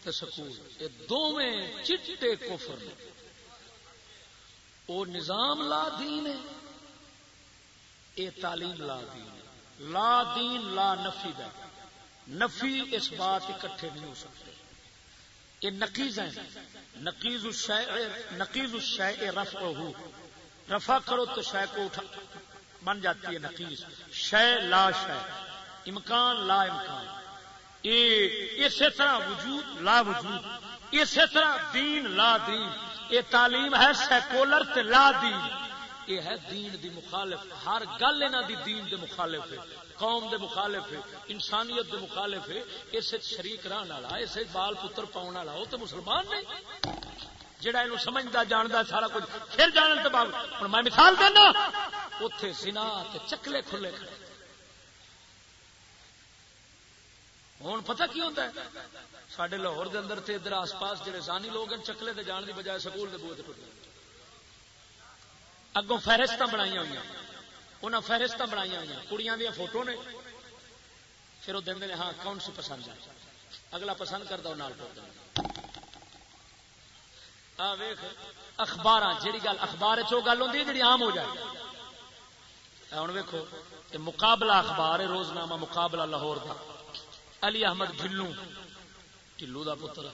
تے سکول یہ دونوں چٹے کفر وہ نظام لا دین ہے یہ تعلیم لا دین لا دین، لا نفی دا نفی اس بات اکٹھے نہیں ہو سکتے۔ یہ نقیز ہیں۔ نقیز الشیء نقیز الشیء رفع ہو رفع کرو تو شے کو اٹھا بن جاتی ہے نقیز شے لا شے۔ امکان لا امکان۔ یہ اسی طرح وجود لا وجود۔ اسی طرح دین لا دین۔ یہ تعلیم ہے سیکولر تے لا دین۔ یہ ہے دین دی مخالف۔ ہر گل یہاں دی دین دے مخالف ہے۔ قوم دے مخالف ہے۔ انسانیت دے مخالف ہے۔ اس شریک رہن والا اس بال پتر پاؤن والا، وہ تو مسلمان نہیں۔ جہاں یہ سمجھتا جانتا سارا کچھ پھر جان تو بعد۔ ہوں میں مثال دینا اتے سنا چکلے کھلے کھڑے۔ ہوں پتہ کی ہوتا ہے؟ سڈے لاہور دے اندر تے ادھر آس پاس جڑے زانی لوگ ہیں، چکلے تے جان دی بجائے سکول دے بوتے ٹوٹ اگوں فہرست بنائی ہوئی انہیں فہرست بنائی ہوئی کڑیاں دیا فوٹو نے۔ پھر وہ دے ہاں کون سی پسند ہے؟ اگلا پسند کرتا وہ نال ٹوٹ اخبار جہی گل اخبار چو گل ہوتی ہے جی آم ہو جائے ہوں ویکو مقابلہ اخبار ہے، روزنامہ مقابلہ لاہور کا علی احمد ڈلو ٹلو کا پتر۔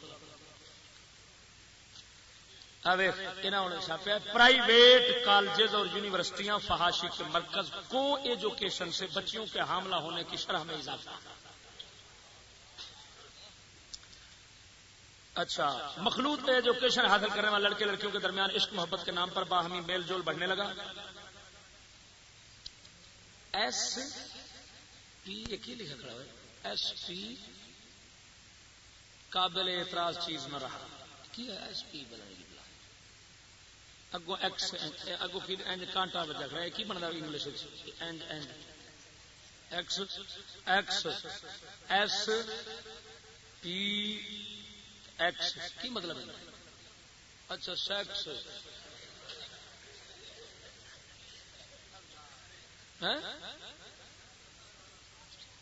چھاپیا پرائیویٹ کالجز اور یونیورسٹیاں فحاشی کے مرکز، کو ایجوکیشن سے بچیوں کے حاملہ ہونے کی شرح میں اضافہ۔ اچھا مخلوط ایجوکیشن حاصل کرنے والے لڑکے لڑکیوں کے درمیان عشق محبت کے نام پر باہمی میل جول بڑھنے لگا۔ ایس پی لکھا کھڑا ہے ایس پی قابل اعتراض چیز نہ رہا۔ کی ہے ایس پی بنا اگو ایکس اگو کی اینڈ کانٹا بجا کھڑا ہے۔ کی بنتا English and and. X X, S P X کی مطلب ہے اچھا سیکس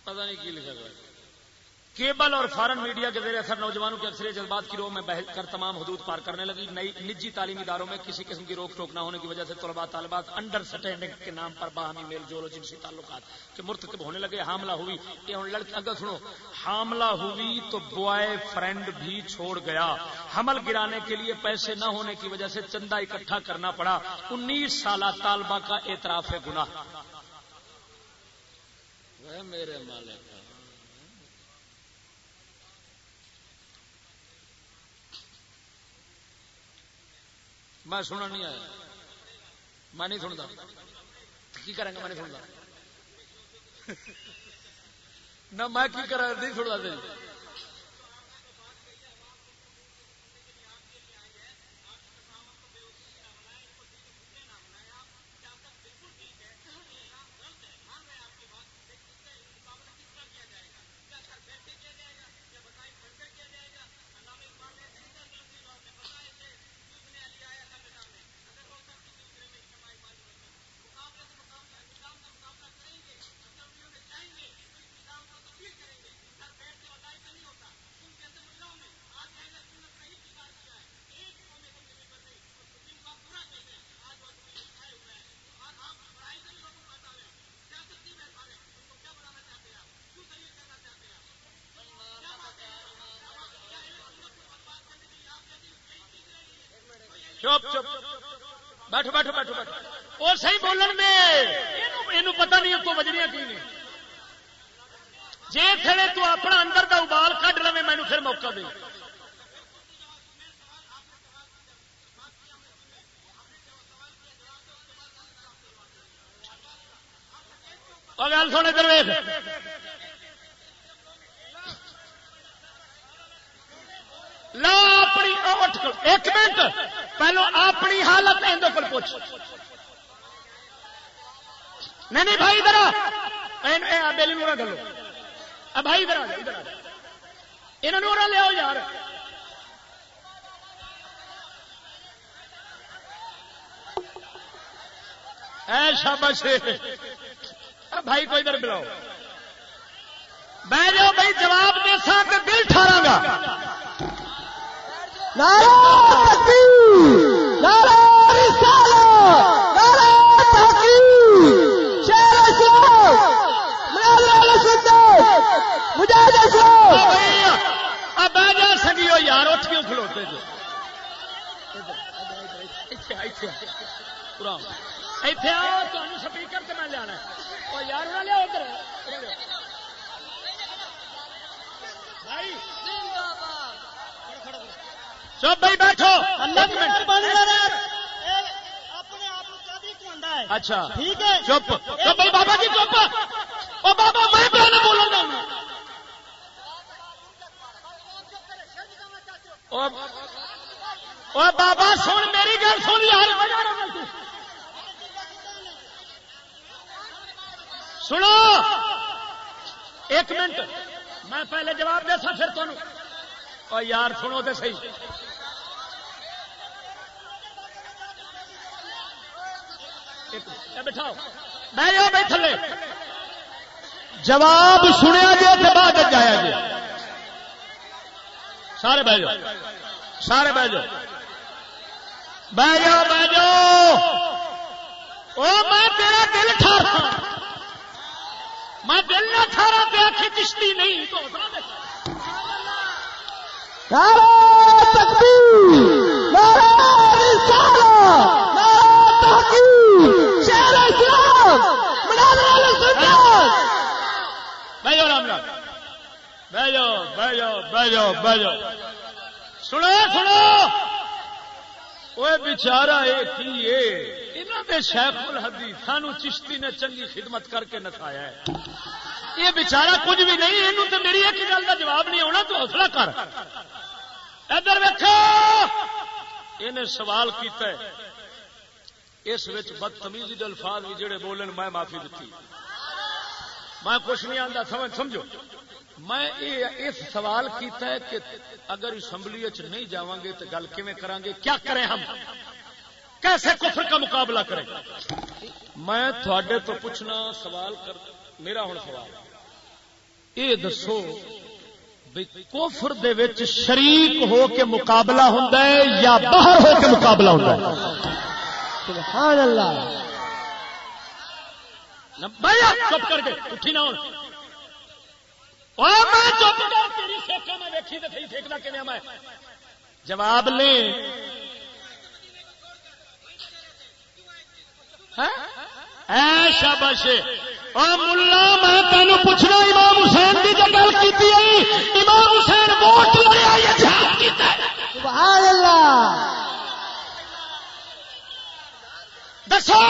پتا نہیں کی لکھا گیا کیبل اور فارن میڈیا کے زیر اثر نوجوانوں کے اکثر جذبات کی روح میں بہت کر تمام حدود پار کرنے لگی۔ نئی نجی تعلیمی اداروں میں کسی قسم کی روک ٹوک نہ ہونے کی وجہ سے طلبا طالبات انڈر سٹینڈنگ کے نام پر باہمی میل جول جنسی تعلقات کے مرتکب ہونے لگے۔ حاملہ ہوئی۔ یہ لڑکی، اگر سنو، حاملہ ہوئی تو بوائے فرینڈ بھی چھوڑ گیا۔ حمل گرانے کے لیے پیسے نہ ہونے کی وجہ سے چندہ اکٹھا کرنا پڑا۔ انیس سالہ طالبہ کا اعتراف ہے گناہ میرے مالک۔ میں سنن نہیں آیا۔ میں نہیں سنتا کی کریں گے؟ میں نہیں سنتا نہ میں کی کرا، نہیں سنتا چپ چپ بیٹھو بیٹھو بیٹھو بیٹھو۔ وہ صحیح بولن میں یہ پتا نہیں کو وجنیا کی نہیں جی تھے تو اپنا اندر کا ابال کھ لے مینو پھر موقع دے۔ گل سونے درویش لا اپنی ایک منٹ پہلو اپنی حالت اندر پر پوچھ نہیں نہیں بھائی ادھر بیلی نورا گلو بھائی ادھر ادھر یہاں نورا لیا یار۔ اے شاباش بھائی کو ادھر بلاؤ۔ بہ جاؤ بھائی، جواب دے سا دل ٹھارا گا۔ سگی ہو یار اٹھ کیوں کھلوتے جو سپیکر میں جانا یار لیا ادھر بھائی بھائی بیٹھو اچھا ٹھیک ہے چپ چپ بابا جی چپ بابا بابا سن، میری گل سن یار۔ سنو۔ ایک منٹ۔ میں پہلے جواب دے سا پھر تمہیں یار، سنو تو صحیح۔ بٹھاؤ بہ جاؤ بھائی تھلے۔ جواب سنیا جی بعد جایا جی سارے بہ جاؤ۔ سارے بہ جاؤ۔ بہ جاؤ بہ جاؤ۔ او، میں تیرا دل ٹھارا میں دل نہ ٹھارا پہ آخی کشتی نہیں۔ تکبیر، نعرہ رسالہ۔ تو سنو سنو! وہ بچارا یہ شیخ الحدی سانو چشتی نے چنگی خدمت کر کے نسایا ہے۔ یہ بچارا کچھ بھی نہیں یہ تو میری ایک گل کا جواب نہیں آنا تو حوصلہ کر۔ ادھر ویکو یہ سوال کیتا ہے۔ اس بدتمیزی الفاظ بھی جڑے بولن، میں معافی دیتی میں کچھ نہیں آتا سمجھ سمجھو۔ میں اس سوال کیتا ہے کہ اگر اسمبلی نہیں جا گے تو گل کریں گے؟ کیا کریں ہم؟ کیسے کفر کا مقابلہ کریں؟ میں تھوڑے تو پوچھنا سوال کر میرا ہوں سوال یہ دسو کوفر دے شریک ہو کے مقابلہ ہوں یا باہر ہو کے مقابلہ ہوں سبحان اللہ۔ چپ کر کے، اٹھی نہ جواب لیں۔ ملا میں تینوں پوچھنا امام حسین کی جو گل کی امام حسین ووٹ دسو۔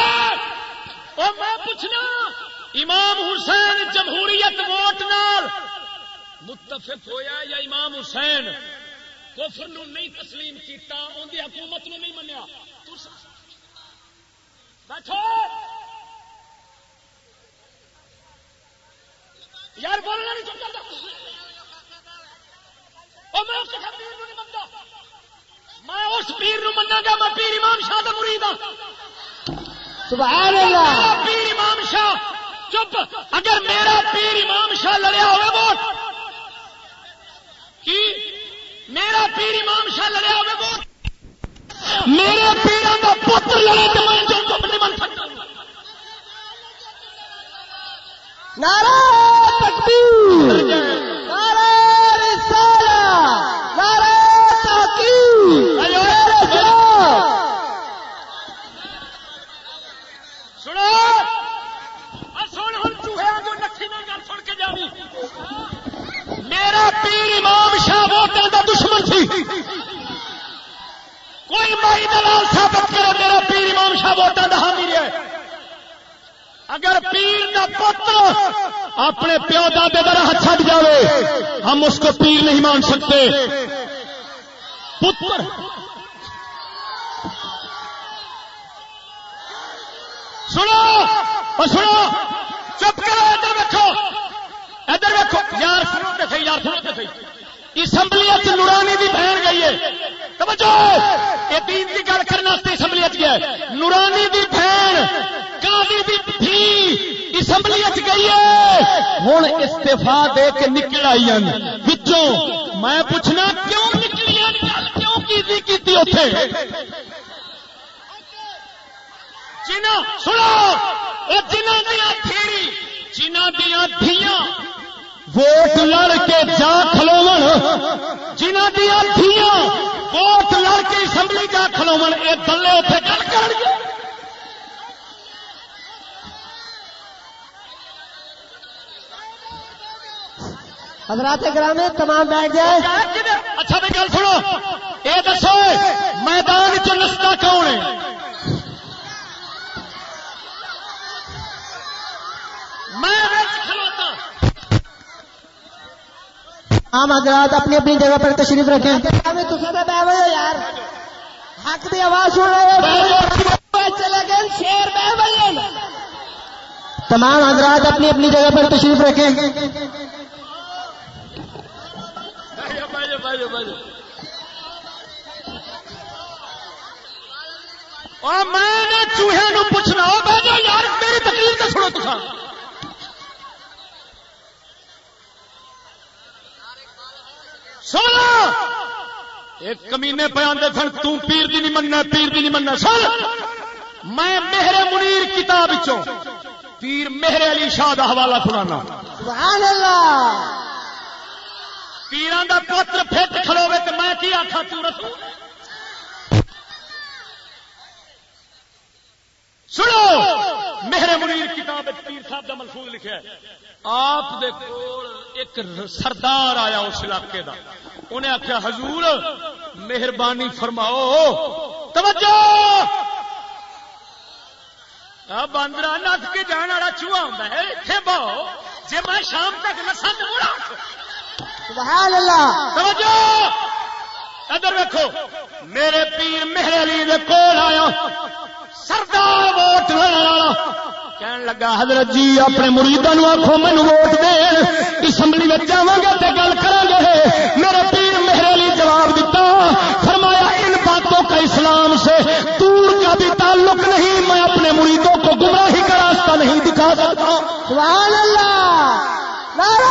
میں پوچھنا امام حسین جمہوریت ووٹ نال متفق ہویا یا امام حسین؟ کفر نو نہیں تسلیم کیتا ان کی حکومت نو نہیں منیا۔ بیٹھو! یار بولنا نہیں چاہتا میں اس پیر نو منا گا میں پیر امام شاہ کا مرید ہوں سبحان اللہ! پیر امام شاہ! چپ۔ اگر میرا پیر امام شاہ لڑیا ہوئے ووٹ کی؟ میرا پیر امام شاہ لڑیا ہوئے ووٹ۔ میرے پیروں کا پتر لڑے تو میں جو چپ نہیں بن سکتا۔ نارا تکبیر۔ نارا رسالہ نارا تحقیق میرا پیر امام شاہ ووٹوں کا دشمن سی کوئی مائی دلال ثابت کرے میرا پیر امام شاہ ووٹوں کا حامی ہے۔ اگر پیر کا پتر اپنے پیو دادے کا راہ چھٹ جائے ہم اس کو پیر نہیں مان سکتے۔ پتر۔ سنو، اور سنو، چپ کرو، ادھر رکھو ادھر ویکو یار سنو سی یار سنو سی اسمبلی نورانی کی بہن گئی ہے۔ توجہ! یہ دین کی گل کرنے اسمبلی گیا نورانی کی بہن کالی دی تھی اسمبلی گئی ہے۔ ہوں استفا دے کے نکل آئی بچوں میں پوچھنا کیوں نکلی کیوں کی اتے جنہ سنو! جنہ دیا تھیری جنہ دیا دیا ووٹ لڑ کے جا کھلو جنہ دیا تھیا ووٹ لڑ کے اسمبلی جا کھلو یہ دلے اتنے گل کر حضرات گرام تمام بیٹھ جائے۔ اچھا بھی گل سنو۔ یہ دسو میدان چ نستا کون ہے؟ عام حضرات اپنی اپنی جگہ پر تشریف رکھیں۔ یار۔ حق کی آواز سن رہے چلے گئے شیر بہ تمام حضرات اپنی اپنی جگہ پر تشریف رکھیں۔ میں نے چوہے پوچھنا یار میری تکلیف تو سنو تو سن ایک کمینے پہ آدھے سن تم پیر دی نہیں مننا پیر دی نہیں مننا۔ سن! میں مہر منیر کتاب چو پیر مہر علی شاہ کا حوالہ سنانا۔ پیران کا پوتر فٹ کھلوے تو میں کی آخا تسو سنو! مہر منیر کتاب پیر صاحب کا ملفوظ لکھا ہے۔ آپ دے کول ایک سردار آیا اس علاقے دا۔ انہیں آخیا حضور مہربانی فرماؤ۔ توجہ! باندرا نت کے جان والا چوہا ہوں ہے۔ اتنے بہو جی میں شام تک نسا توجہ! ادھر ویکو میرے پیر مہر علی دے کول آیا۔ سردار ووٹ کہن لگا، حضرت جی اپنے مریدوں آخو مینو ووٹ دین۔ اسمبلی میں جا گے تو گل کریں گے میرے پیر میرے لیے جواب دیتا فرمایا، ان باتوں کا اسلام سے دور کا بھی تعلق نہیں، میں اپنے مریدوں کو گمراہی کا راستہ نہیں دکھا سکتا۔ سبحان اللہ! نعرہ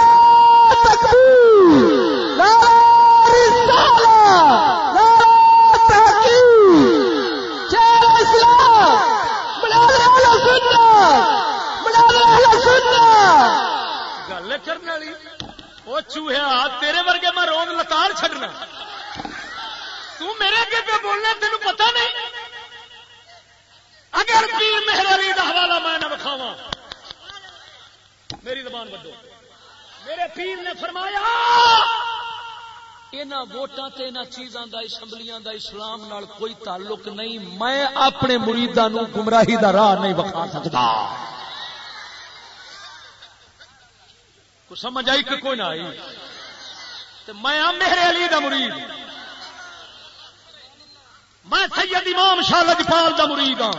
تکبیر نعرہ رسالہ نعرہ تحقیق شیر اسلام بلال اہل سنت بلال اہل سنت گل کرنے والی وہ چوہیا تیرے ورگے میں روز لتاڑ چڈنا تو میرے اگے پہ بولنا، تینوں پتہ نہیں۔ اگر پیر مہر علی کا حوالہ میں نہ بکھاوا میری زبان بڈو میرے پیر نے فرمایا انہاں ووٹاں تے انہاں چیزاں دا، اسمبلیاں دا، اسلام نال کوئی تعلق نہیں۔ میں اپنے مریداں نو گمراہی دا راہ نہیں بخا سکتا کو سمجھ آئی کہ کوئی نہ آئی؟ تو میں ہاں میرے علی دا مرید۔ میں سید امام شاہ لجپال دا مرید ہاں۔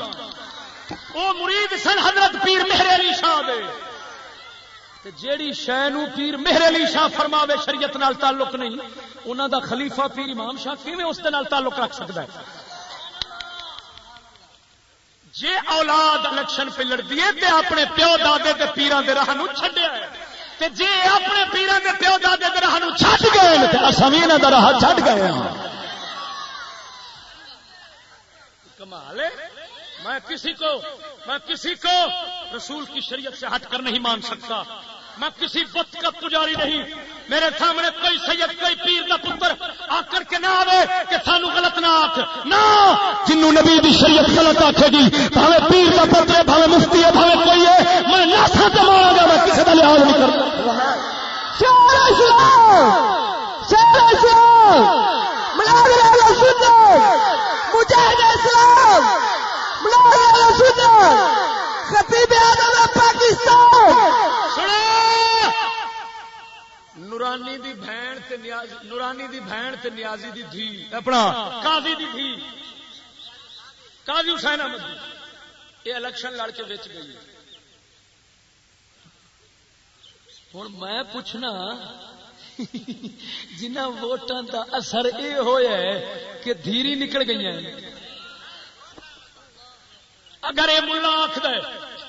وہ مرید سن حضرت پیر میرے علی شاہ دے۔ جیڑی شہ نو پیر میرے علی شاہ فرماوے شریعت نال تعلق نہیں، انہاں دا خلیفہ پیر امام شاہ کیویں اس دے نال تعلق رکھ سکدا ہے؟ جے اولاد الیکشن پہ لڑتی ہے تے اپنے پیو دادے تے پیران دے راہ نو چھڈیا ہے۔ تے جے اپنے پیران دے پیو دادے دے راہ چھڈ گئے تے اساں وی انہاں دا راہ چھڈ گئے ہاں۔ کمال ہے؟ میں کسی کو، میں کسی کو رسول کی شریعت سے ہٹ کر نہیں مان سکتا۔ میں کسی بت کا پجاری نہیں۔ میرے سامنے کوئی سید، کوئی پیر کا پتر آ کر کے نہ آوے کہ سانو غلط نہ آخ نہ! جنو نبی دی شریعت غلط آخے گی، بھاوے پیر کا پتر ہے، بھاوے مفتی ہے، بھاوے کوئی ہے، میں ناسا سے مارا گا میں کسی کا لحاظ نہیں کرتا شیر اسلام شیر اسلام بلال اہل سنت مجاہد اسلام! بلال اہل سنت خطیب اعظم پاکستان نورانی دی بہن تے نیازی نورانی دی بہن تے نیازی دی دھی۔ اپنا۔ قاضی دی دھی۔ قاضی حسین احمد یہ الیکشن لڑ کے وچ گئی ہوں میں پوچھنا جنہ ووٹاں دا اثر یہ ہوا ہے کہ دھیری نکل گئی ہیں؟ اگر یہ ملا آخد ہے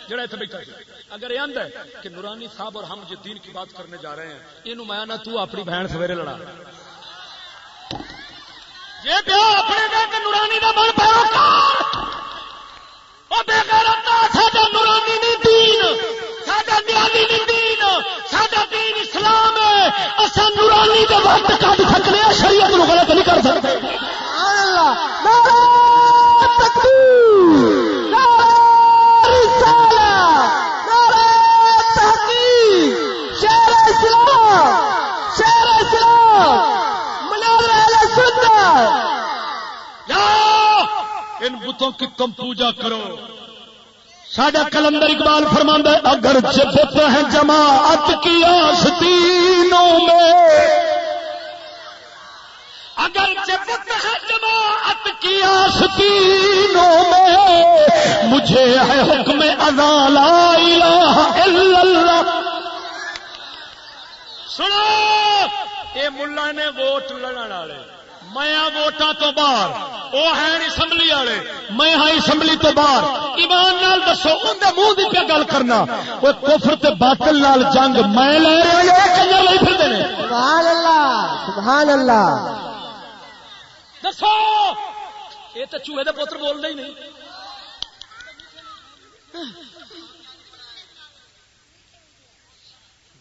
جڑا اتنے بیٹھا اگر یہ آند ہے کہ نورانی صاحب اور ہم جو دین کی بات کرنے جا رہے ہیں یہ نہ تو اپنی بہن سویرے لڑا۔ جی پیو اپنے دے تے نورانی دا بن پیروکار او بے غیرتا ساڈا نورانی نہیں دین ساڈا نیازی نہیں دین ساڈا دین اسلام ہے۔ اساں نورانی دے وقت کڈ سکنے ہیں شریعت نو غلط نہیں کر سکتے۔ سبحان اللہ۔ بتوں کی تم پوجا کرو۔ ساڈا کلندر اقبال فرماندہ اگر بت ہے جماعت کی آستینوں میں۔ اگر بت ہے جماعت کی آستینوں میں۔ مجھے ہے حکم اذا لا الہ الا اللہ۔ سنو یہ ملا نے ووٹ لڑن والے۔ میں ووٹاں تو باہر وہ ہیں اسمبلی والے میں ہاں اسمبلی تو باہر۔ ایمان نال دسو اندر منہ کی پہ گل کرنا؟ وہ کفر تے باطل نال جنگ میں لے رہا کنجر لے پھرتے ہیں؟ سبحان اللہ سبحان اللہ۔ دسو! یہ تو چوہے دے پتر بولتے ہی نہیں۔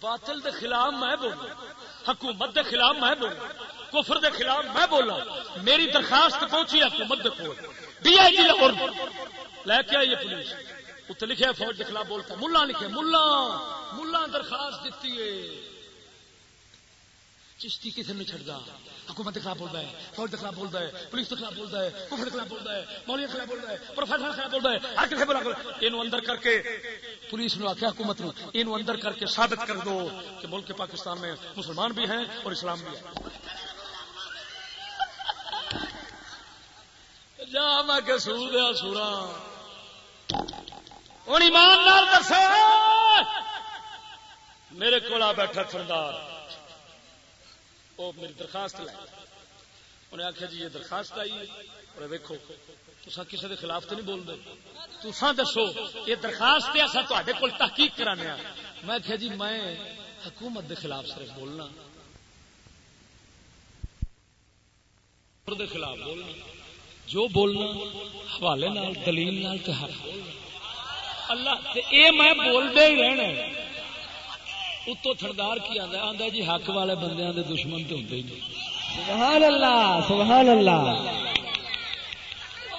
باطل دے خلاف میں بولا حکومت دے خلاف میں بولا کفر دے خلاف میں بولا میری درخواست پہنچی حکومت ڈی آئی جی لاہور۔ لے کے آئی ہے پولیس۔ اتنے لکھا فوج کے خلاف بولتا ملا لکھے ملا۔ ملا درخواست دیتی ہے۔ چشتی کسی نے چڑھتا حکومت کے خلاف بولتا ہے۔ فوج کے خلاف بولتا ہے۔ پولیس کے خلاف بولتا ہے۔ کفر کے خلاف بولتا ہے۔ مولوی کے خلاف بولتا ہے۔ پروفیسر کے خلاف بولتا ہے۔ ہر کسی بولا یہ اندر کر کے پولیس نے آخیا حکومت نے یہ اندر کر کے ثابت کر دو کہ ملک پاکستان میں مسلمان بھی ہیں اور اسلام بھی ہے جا میں کہ سور دیا سورا۔ ہوں ایماندار دسو میرے کو بیٹھا سردار۔ وہ میری درخواست لے۔ انہیں آخیا جی یہ درخواست آئی اور ویکو تصا کسی کے خلاف تو نہیں بول رہے تسا دسو، یہ درخواست اصا تے کول تحقیق کرانے میں آخیا جی میں حکومت کے خلاف صرف بولنا۔ دے خلاف بولنا، جو بولنا، حوالے نال، دلیل نال تے حق۔ اللہ، تے اے میں بولدے ہی رہنا اتو تھردار کی آندا آندا جی حق والے بندیاں دے دشمن تے ہوندے ہی نہیں۔ سبحان اللہ سبحان اللہ۔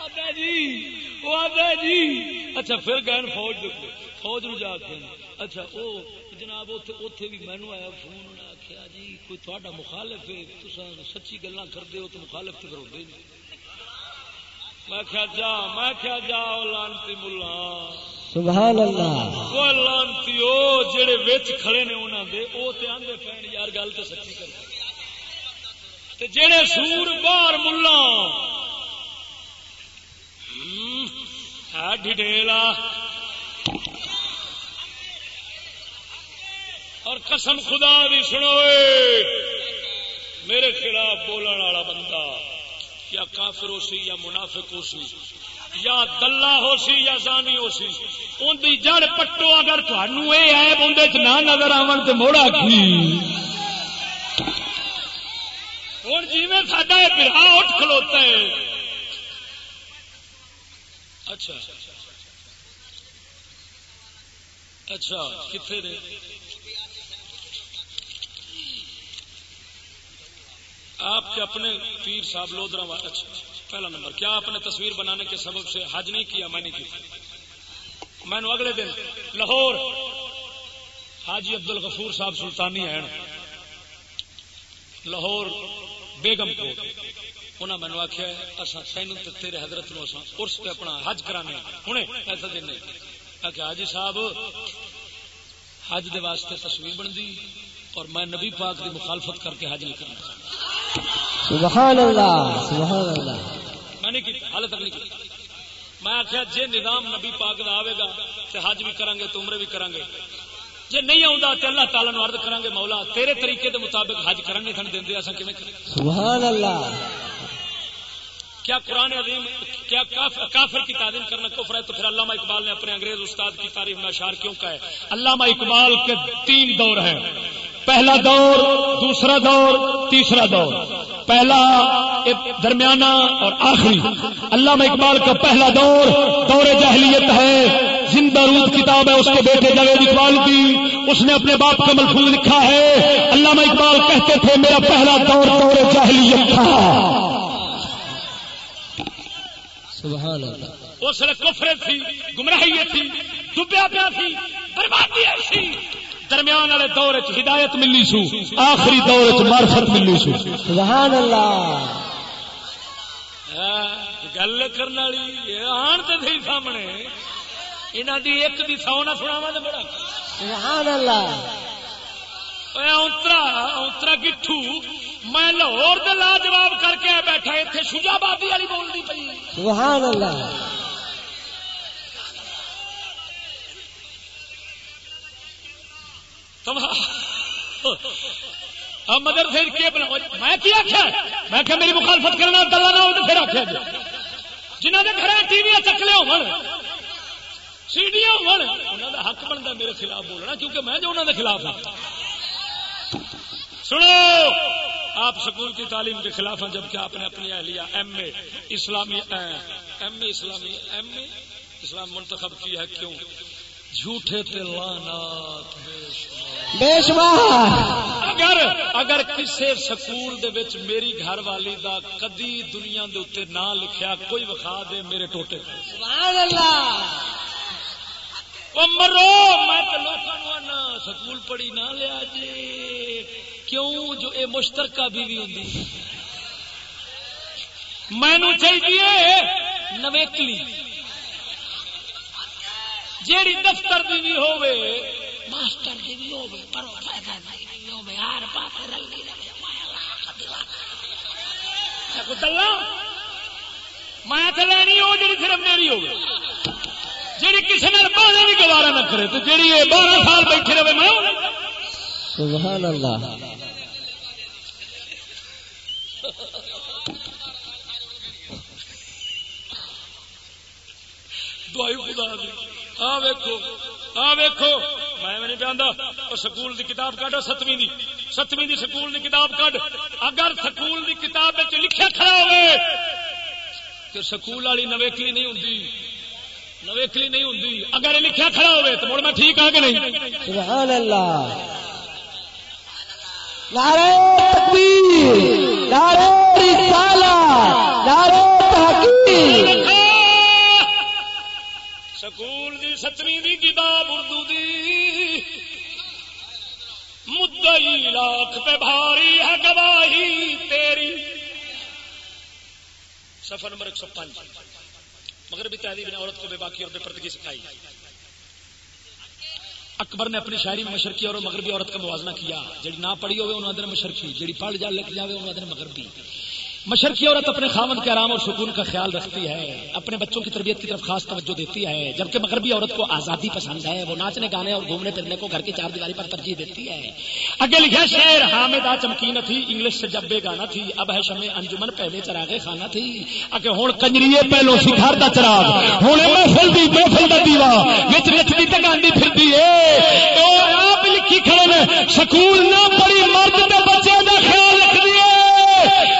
آندا جی وہ آندا جی۔ اچھا پھر گئے فوج دے فوج نو جا کے۔ اچھا او جناب اوتھے بھی مینوں آیا، فون آکھیا جی کوئی تہاڈا مخالف ہے سچی گلاں کردے ہو تے مخالف کروندے نہیں میں کیا جا میں کیا جا لانتی ملا سبحان اللہ وہ لانتی او جڑے وچ کھڑے نے انہاں دے او تے آندے پین یار گل تے سچی کر تے جڑے سور بار ملا ڈیلا اور قسم خدا بھی سنو میرے خلاف بولن والا بندہ، یا کافر ہو سی، یا منافق ہو سی، یا دلہ ہو سی، یا زانی ہو سی ان کی جڑ پٹو اگر تھانو یہ ایب اندر نہ نظر آن تو موڑا کی؟ ہوں جی میں ساڈا یہ برا اٹھ کھلوتا ہے اچھا۔ اچھا کتنے آپ کے اپنے پیر صاحب لودرا اچھا پہلا نمبر، کیا آپ نے تصویر بنانے کے سبب سے حج نہیں کیا؟ میں نہیں کی۔ میں نے اگلے دن لاہور حاجی عبد الغفور صاحب سلطانی ہیں لاہور بیگم کو انہیں مینو آخیا اصا تین تیرے حضرت نو ارس پہ اپنا حج کرانے ہوں ایسا دن آخیا حاجی صاحب، حج دے واسطے تصویر بن اور میں نبی پاک کی مخالفت کر کے حج نہیں کرنا۔ چاہتا سبحان اللہ سبحان اللہ۔ میں نہیں کی حال تک نہیں کی میں آخیا جی نظام نبی پاک کا آئے گا تو حج بھی کریں گے تو عمرے بھی کریں گے جی نہیں آتا تو اللہ تعالیٰ عرض کریں گے مولا تیرے طریقے دے مطابق حج کریں گے تھن دیں اصل کیون سبحان اللہ۔ کیا قرآن عظیم کیا کافر کی تعلیم کرنا کفر ہے؟ تو پھر علامہ اقبال نے اپنے انگریز استاد کی تعریف میں اشار کیوں کا ہے؟ علامہ اقبال کے تین دور ہیں۔ پہلا دور دوسرا دور تیسرا دور۔ پہلا درمیانہ اور آخری۔ علامہ اقبال کا پہلا دور دور جاہلیت ہے۔ زندہ رود کتاب ہے اس کے بیٹے جاوید اقبال کی۔ اس نے اپنے باپ کا ملفوظ لکھا ہے۔ علامہ اقبال کہتے تھے میرا پہلا دور دور جاہلیت تھا۔ سبحان اللہ۔ اس نے کفر تھی گمراہی تھی ڈبیا پیا تھی بربادی ایسی درمیان والے دور چ ہدایت ملی سو آخری دور چ مارفت ملی سو۔ سبحان اللہ۔ گل کرنے والی آن تو تھی سامنے۔ انہوں دی ایک دی سو نہ سنا تو بڑا۔ سبحان اللہ۔ اونترا اونترا گٹھو میں لاہور دے لاجواب کر کے بیٹھا اتنے شجابادی والی بولتی پی سبحان اللہ۔ مدر پھر کی میں کیا آخیا میں کہ میری مخالفت کرنا گلا نہ ہو تو پھر آخیا جی۔ جنہ کے گھر ٹی وی چکلے ہو سیڈیاں ہو حق بنتا میرے خلاف بولنا، کیونکہ میں جو انہوں کے خلاف ہوں سنو، آپ سکول کی تعلیم کے خلاف ہیں جبکہ آپ نے اپنی اہلیہ ایم اے اسلامی ایم اے اسلامی ایم اے اسلام منتخب کی ہے، کیوں؟ جھوٹے تلانات بے شمار۔ اگر اگر کسی سکول دے وچ میری گھر والی دا کدی دنیا دے اتنے نہ لکھیا کوئی وکھا دے میرے ٹوٹے سبحان اللہ۔ وہ مرو میں تو لوگوں نہ سکول پڑھی نہ لیا جی۔ کیوں؟ جو اے مشترکہ بیوی ہوں مینو چاہیے نویکلی۔ جیڑی دفتر دی بھی ہوے ماسٹر دی بھی ہوے پروفیسر دی بھی ہوے ہر پاس رلی رہے میں تو لینی ہو جی صرف میری ہوگی جی کسی نے باہر بھی گوارا نہ کرے تو جی بارہ سال بیٹھے رہے میں سبحان اللہ۔ دعائی خدا دی۔ آ ویکھو آ ویکھو۔ میں نہیں جاندا اور سکول دی کتاب کڈ ستویں دی۔ ستویں دی سکول دی کتاب کڈ۔ اگر سکول دی کتاب وچ کھڑا ہوئے کہ سکول والی نویکلی نہیں ہوندی۔ نویکلی نہیں ہوندی۔ اگر لکھیا کھڑا ہوئے، تو مڑ میں ٹھیک آ کہ نہیں؟ سبحان اللہ نعرہ تکبیر، نعرہ رسالہ نعرہ تحقیق۔ ستویں دی کتاب اردو دی۔ مدئی لاکھ پہ بھاری ہے گواہی تیری۔ سفر نمبر ایک سو پانچ۔ مگر بھی تہذیب نے عورت کو بے باقی اور بے پردگی سکھائی۔ اکبر نے اپنی شاعری میں مشرقی اور مغربی عورت کا موازنہ کیا۔ جڑی نہ پڑھی ہوئے انہوں نے مشرقی، جڑی پڑھ جا لکھ جاوے انہوں نے مغربی۔ مشرقی عورت اپنے خامد کے آرام اور سکون کا خیال رکھتی ہے، اپنے بچوں کی تربیت کی طرف خاص توجہ دیتی ہے، جبکہ مغربی عورت کو آزادی پسند ہے، وہ ناچنے گانے اور گھومنے پھرنے کو گھر کی چار دیواری پر ترجیح دیتی ہے۔ اگے لکھا شیر حامدہ چمکین تھی، انگلش سے جب بے گانا تھی، اب ہے شمع انجمن، پہلے چراغے خانہ تھی۔ اگے ہوں کنجریے پہلو سکھار دا چراغ ہوں محفل دی، محفل دا دیوا وچ وچ دی تگاندی پھردی ہے۔ او آپ لکھی کھڑے نے، سکول نہ پڑھی، مرد تے بچے دا خیال رکھ دیے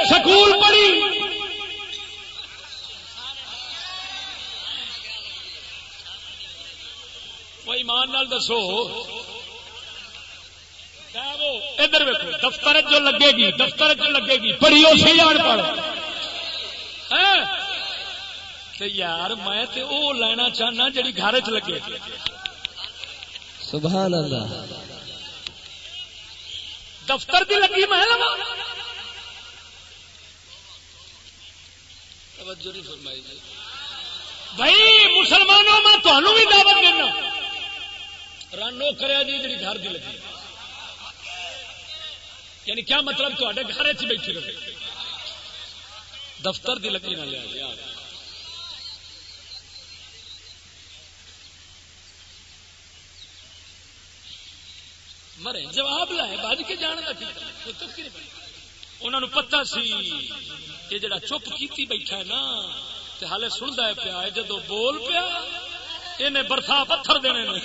سکول پڑھی۔ ایمان نال دسو۔ ادھر ویکو دفتر جو لگے گی دفتر جو لگے گی پڑھی اسی آن پڑھ۔ یار میں تے او لینا چاہنا جڑی گھر چ لگے۔ سبحان اللہ۔ دفتر دی لگی میں لوا توجہ نہیں فرمائی جی۔ بھائی مسلمانوں میں تمہوں بھی دعوت دینا رانو کریا جی جی گھر دی لگی۔ یعنی کیا مطلب تے گھر چ بیٹھی رہے دفتر دی لگی نہ لیا جی مرے جواب لائے بج کے جان کا انہوں نے پتا سی۔ یہ جڑا چپ کیتی بیٹھا ہے نا، تے حالے سنتا ہے پیا جدو بول پیا یہ برسا پتھر دینے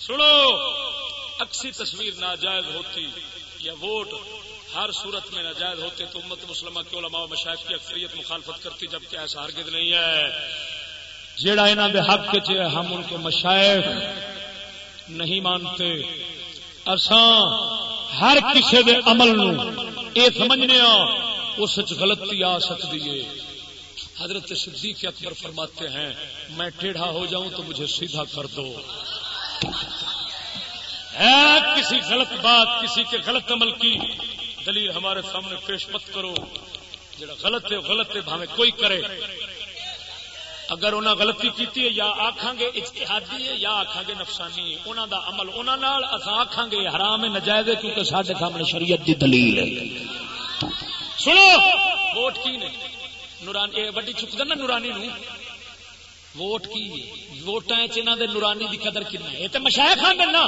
سنو، اکسی تصویر ناجائز ہوتی یا ووٹ ہر صورت میں ناجائز ہوتے تو امت مسلمہ کے علماء و مشاہد کی اکثریت مخالفت کرتی، جبکہ ایسا ہرگز نہیں ہے۔ جیڑا انہوں دے حق ہم ان کے مشائق نہیں مانتے۔ اساں ہر کسی دے عمل نو اے سمجھنے اس غلطی آ سکتی ہے۔ حضرت صدیق اکبر فرماتے ہیں، میں ٹیڑھا ہو جاؤں تو مجھے سیدھا کر دو۔ ہے کسی غلط بات، کسی کے غلط عمل کی دلیل ہمارے سامنے پیش مت کرو۔ جڑا غلط ہے غلط ہے بھاوے کوئی کرے۔ اگر انہیں غلطی کی ہے یا آخان گے اجتہادی ہے یا آخان گے نفسانی ہے انہوں دا عمل انہوں اصا آخان گے حرام ہے، نجائز ہے کیونکہ سارے سامنے شریعت دی دلیل ہے۔ سنو، ووٹ کی نے؟ نورانی وڈی چک نا نورانی نو۔ ووٹ کی ووٹاں دے نورانی دی قدر کنا ہے؟ یہ تو مشاہ خان نا۔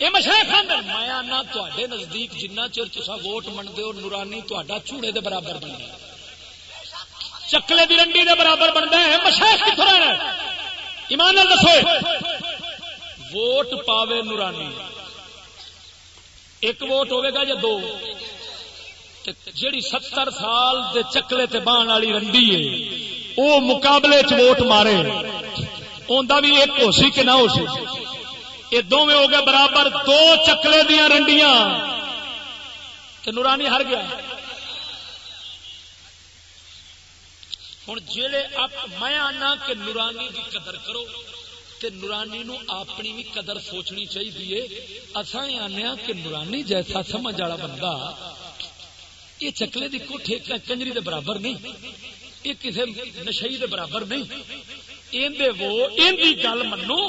یہ مشاہ خان میں آنا تے نزدیک جنہ چر تصا ووٹ منگے ہو، نورانی تا چوڑے دے برابر بننا چکلے دی رنڈی دے برابر بنتا ہے، مشاہد کتوں رہنا ایمان دسو۔ ووٹ پاوے نورانی۔ ایک ووٹ ہوے گا یا دو؟ جیڑی ستر سال دے چکلے تے بان والی رنڈی ہے وہ مقابلے چ ووٹ مارے۔ اوندا بھی ایک ہو سی کہ نہ ہو سی؟ یہ دونوں ہو گئے برابر دو چکلے دیا رنڈیاں۔ نورانی ہر گیا۔ ہوں جہے میں آنا کہ نورانی کی قدر کرو، تے نورانی نو اپنی بھی قدر سوچنی چاہیے اصا آنے کہ نورانی جیسا سمجھ والا بندہ یہ چکلے کی کوٹھے کنجری دے برابر نہیں، یہ کسی نشئی دے برابر نہیں۔ اندے وہ ان کی گل منو،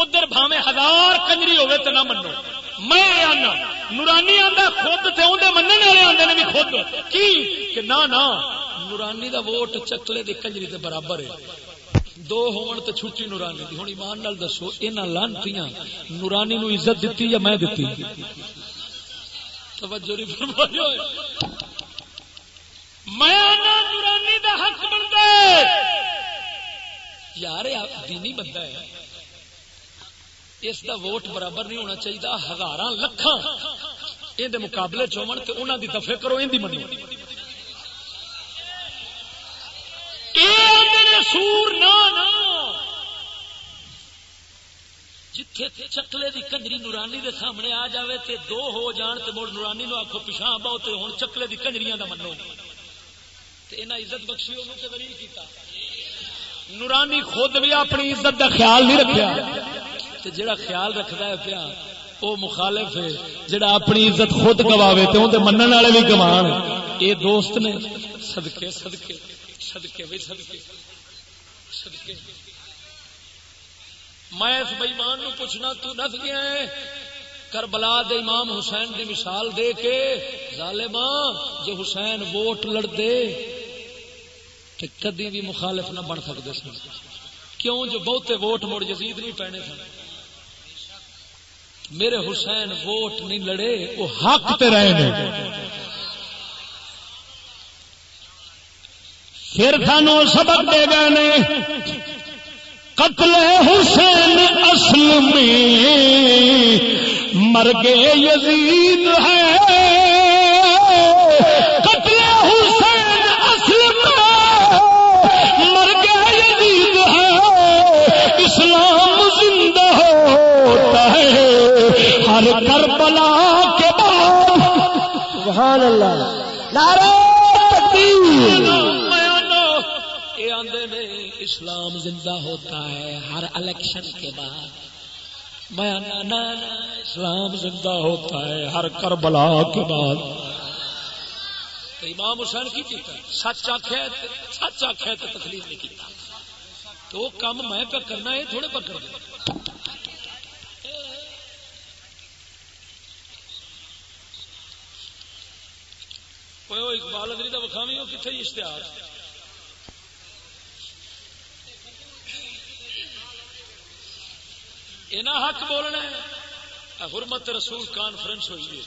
ادھر بھاوے ہزار کنجری ہوے تو نہ منو۔ میں آنا نورانی آتا خود تے اندر مننے والے آتے بھی خود۔ کی؟ کہ نہ۔ نورانی دا ووٹ چکلے دی کنجری دے برابر ہے۔ دو ہون تے چھٹی نورانی دی۔ ہن ایمان نال دسو انہاں لانتیاں۔ نورانی نو عزت دتی یا میں دتی؟ توجہ نہیں فرمائی۔ ہوئے میں آنا نورانی دا حق بندا ہے۔ یار آپ دینی بندہ ہے۔ اس دا ووٹ برابر نہیں ہونا چاہیے ہزار لکھاں۔ یہ مقابلے چومن تو انہوں دی دفے کرو ان منی۔ سور جتھے چکلے دی کنجری نورانی دے سامنے آ جاوے تے دو ہو جان تے مڑ نورانی نو آخو پچھا بہو تے ہوں چکلے دی کنجریاں دا منو۔ تے انہاں عزت بخشی ہو تے دلیل کیتا۔ نورانی خود بھی اپنی عزت دا خیال نہیں رکھیا۔ تے جڑا خیال رکھدا ہے پیا، او مخالف ہے۔ جڑا اپنی عزت خود گواوے تے اون منن والے بھی گوان اے دوست نے صدقے صدقے۔ صدقے وی صدقے صدقے۔ میں اس بےمان نو پوچھنا، تو نس گیا ہے، کربلا دے امام حسین دی مثال دے کے ظالماں جو حسین ووٹ لڑ دے تے کدی بھی مخالف نہ بن سکتے سن۔ کیوں؟ جو بہتے ووٹ مڑ یزید نہیں پینے سن۔ میرے حسین ووٹ نہیں لڑے، وہ حق تے رہے پھر سانو سبق دے گئے قتل حسین اصل میں۔ مرگ یزید ہے۔ قتل حسین اصل میں۔ مرگ یزید ہے۔ اسلام زندہ ہوتا ہے۔ ہر کربلا کے بعد۔ سبحان اللہ۔ نعرہ تکبیر۔ اسلام زندہ ہوتا ہے ہر الیکشن کے بعد۔ میں اسلام زندہ ہوتا ہے ہر کربلا کے بعد۔ امام حسین کی کیتا سچ آخیا سچ آخیا تو تکلیف نہیں کیتا۔ تو کام میں پہ کرنا ہے، تھوڑے پہ کرنا اقبال ادری کا وکھاوی وہ کتنے اشتہار اینا حق بولنا ہے۔ حرمت رسول کانفرنس ہوئی ہے۔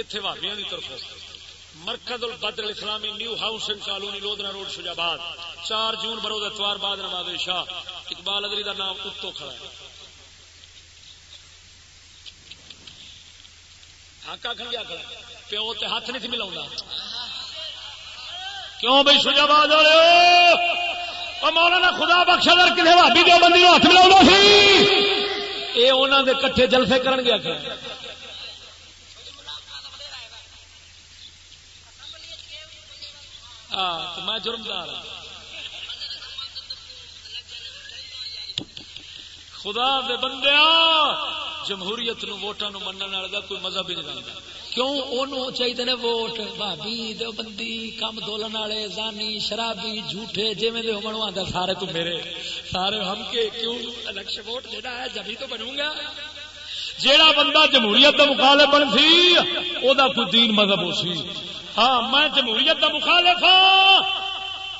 اتنے بھابیا کی طرف مرکز البدر اسلامی new house and colony Lodna road Shujabad. چار جون بروز اتوار بعد نماز شاہ اقبال ادری کا نام اتو کھڑا ہے۔ حق آخر کیا کھڑا پیو تے ہاتھ نہیں ملا کیوں بھائی سجا باد مولانا خدا بخشا در کسی بھابی دو بندی ہاتھ ملا سی۔ یہ انہوں دے کٹھے جلسے کرن گیا کر ہاں میں جرمدار ہاں۔ خدا دے بندے جمہوریت نو ووٹاں نو منن والا کوئی مذہب ہی نہیں رہتا کیوں؟ چاہیے نے ووٹ بھابی دو بندی کم دولن والے، زانی، شرابی، جھوٹے جی میں آتا سارے تو میرے۔ سارے ہم کے کیوں الیکشن ووٹ جہاں ہے جبھی تو بنوں گا۔ جیڑا بندہ جمہوریت کا مخالف بن سی وہ کوئی دین مذہب ہو سی۔ ہاں میں جمہوریت کا مخالف ہاں۔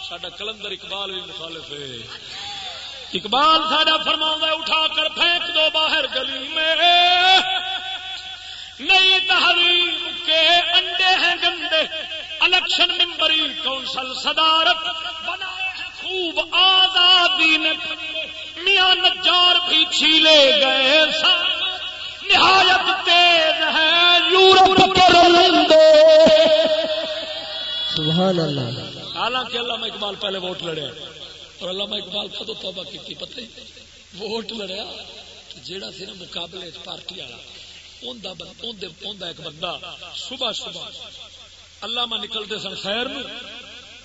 سڈا کلندر اقبال بھی مخالف ہے۔ اقبال ساڈا فرما اٹھا کر پھینک دو باہر گلی میں۔ نئی تحریر کے انڈے ہیں گندے۔ الیکشن ممبری کونسل صدارت بنائے خوب آزادی نے میاں نجار بھی چھیلے گئے نہایت تیز ہے یورپ کے سبحان اللہ۔ حالانکہ علامہ اقبال پہلے ووٹ لڑے۔ اور علامہ اقبال کا تو توبہ کی پتہ ہی ووٹ لڑیا جیڑا سی نا مقابلے پارٹی والا ایک بندہ، صبح صبح اللہ میں نکلتے سن خیر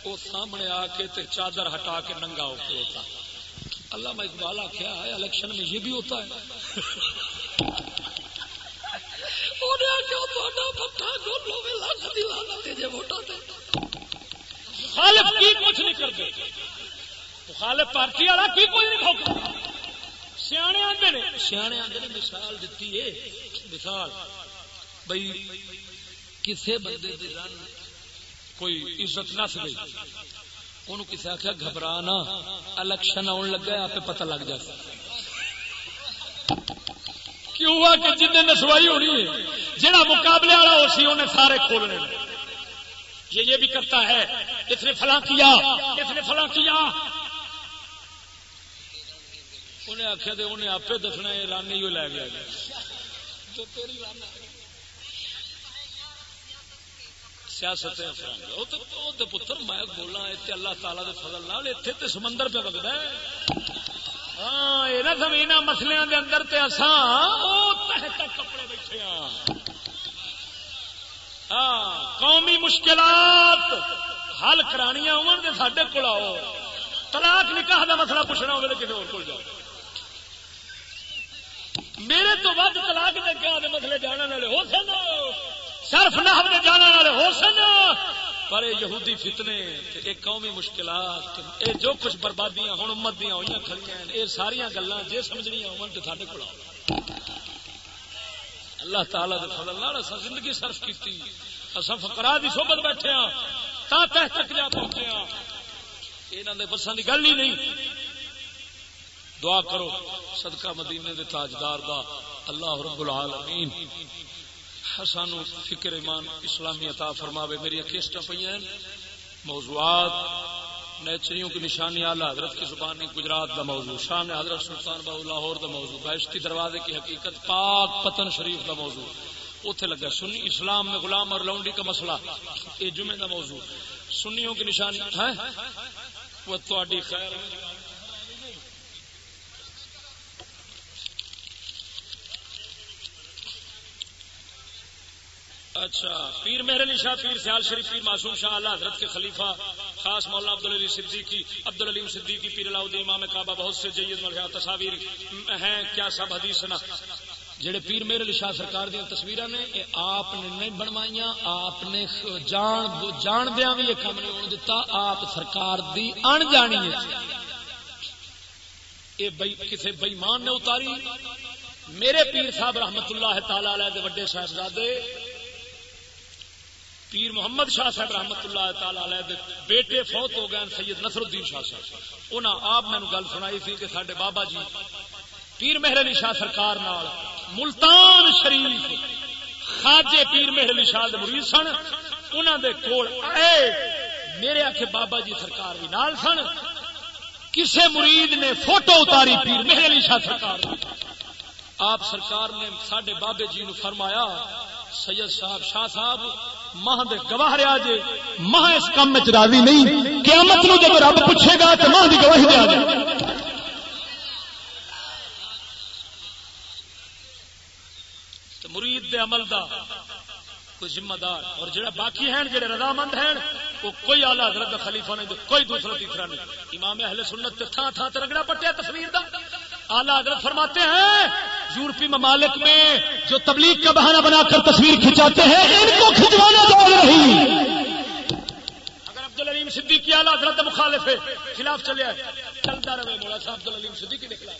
وہ سامنے آ کے تے چادر ہٹا کے ننگا ہو کے ہوتا۔ اللہ اقبال آخیا ہے الیکشن میں یہ بھی ہوتا ہے۔ کچھ نہیں کرتے خالف پارٹی والا کی کوئی نہیں کھوکتا سیانے آتے نے، سیانے آتے نے مثال دیتی ہے، مثال بھائی کسی بندے دی رن کوئی عزت نس گئی انہوں کسی آخیا گھبرا نہ، الیکشن آن لگا آپ پتہ لگ جائے۔ کیوں ہوا کہ جن نسوائی ہونی ہے جہاں مقابلے والا ہو سی انہیں سارے کھولنے یہ یہ بھی کرتا ہے اس نے فلاں کیا اس نے فلاں کیا۔ انہیں آخیا تو انہیں آپ دسنا یہ رانی لے گیا۔ سیاست پتر میں بولا اتنے اللہ تعالی دے فضل نال اتنے تے سمندر پہ لگتا ہے۔ ہاں یہ زمین مسلیا کے اندر تے کپڑے بیٹھے ہاں۔ ہاں قومی مشکلات حل کرانیاں ہو سڈے کو آؤ۔ طلاق نکاح کا مسئلہ پوچھنا ہوگا کسی اور جاؤ۔ میرے تو ود طلاق نکاح کے مسئلے جانے والے ہو سن؟ صرف نہ جانے والے ہو سن؟ پر اے یہودی فتنے ایک قومی مشکلات اے جو کچھ بربادیاں ہوں امت دیا ہوئی کھڑی یہ ساریا گلان جی سمجھنی ہو سارے کو اللہ تعالی دے فضل نال اسا زندگی صرف کیتی۔ اسا فقراء دی صحبت بیٹھے ہاں تا تہ تک جا پہنچے ہاں۔ انہاں دے بساں دی گل ہی نہیں۔ دعا کرو، صدقہ مدینے دے تاجدار دا اللہ رب العالمین سانو فکر ایمان اسلامی عطا فرماوے۔ میری کیسٹا پہ موضوعات نیچریوں کی نشانی اعلی حضرت کی زبانی گجرات کا موضوع شام حضرت سلطان بہو لاہور کا موضوع بیشتی دروازے کی حقیقت، پاک پتن شریف کا موضوع۔ اتنے لگا، سنی اسلام میں غلام اور لونڈی کا مسئلہ یہ جمعے کا موضوع۔ سنیوں کی نشانی ہاں؟ ہے وہ تھوڑی خیر اچھا پیر مہر علی شاہ، پیر سیال شریف، پیر معصوم شاہ اللہ حضرت کے خلیفہ، خاص مولانا عبد العلی صدیقی، عبد العلیم صدیقی، پیر الدین امام کعبہ، بہت سے جید مرحا تصاویر ہیں، کیا سب حدیث نا جڑے پیر مہر علی شاہ سرکار دیا تصویر نے، یہ آپ نے نہیں بنوائی آپ نے جان جاندیا بھی یہ کام نہیں دتا آپ سرکار دی ان جانی ہے۔ یہ کسی بئیمان نے اتاری؟ میرے پیر صاحب رحمت اللہ تعالی علیہ دے وڈے صاحبزادے پیر محمد شاہ صاحب رحمت اللہ تعالی علیہ بیٹے فوت ہو گئے سید نصر الدین شاہ صاحب۔ انہوں آپ مینو گل سنائی تھی کہ سڈے بابا جی پیر مہر علی شاہ سرکار نال ملتان شریف خاجے پیر مہر علی شاہ مرید سن۔ انہوں دے کول آئے، میرے آخ بابا جی سرکار بھی نال سن۔ کسے مرید نے فوٹو اتاری پیر مہر علی شاہ سرکار آپ سرکار نے سڈے بابے جی نو فرمایا، سید صاحب شاہ صاحب ماہ دے گواہ رہا جے۔ ماہ اس کام میں راضی نہیں۔ قیامت نو جب رب پوچھے گا تو ماہ دی گواہی دے جائے مرید دے عمل دا کوئی ذمہ دار اور جڑا باقی ہیں، جڑے رضامند ہیں، وہ کوئی اعلی حضرت دا خلیفہ نہیں، کوئی دوسرا تیسرا نہیں۔ امام اہل سنت تے تھا تھا تے رگڑا پٹیا تصویر دا۔ اعلی حضرت فرماتے ہیں یورپی ممالک میں جو تبلیغ کا بہانہ بنا کر تصویر کھنچاتے ہیں، ان کو کھنچوانا جائز نہیں اگر عبد العلیم صدیقی اعلی حضرت مخالف ہے، خلاف چلے آئے۔ چلتا رہے مولا صاحب عبد العلیم صدیقی کے خلاف۔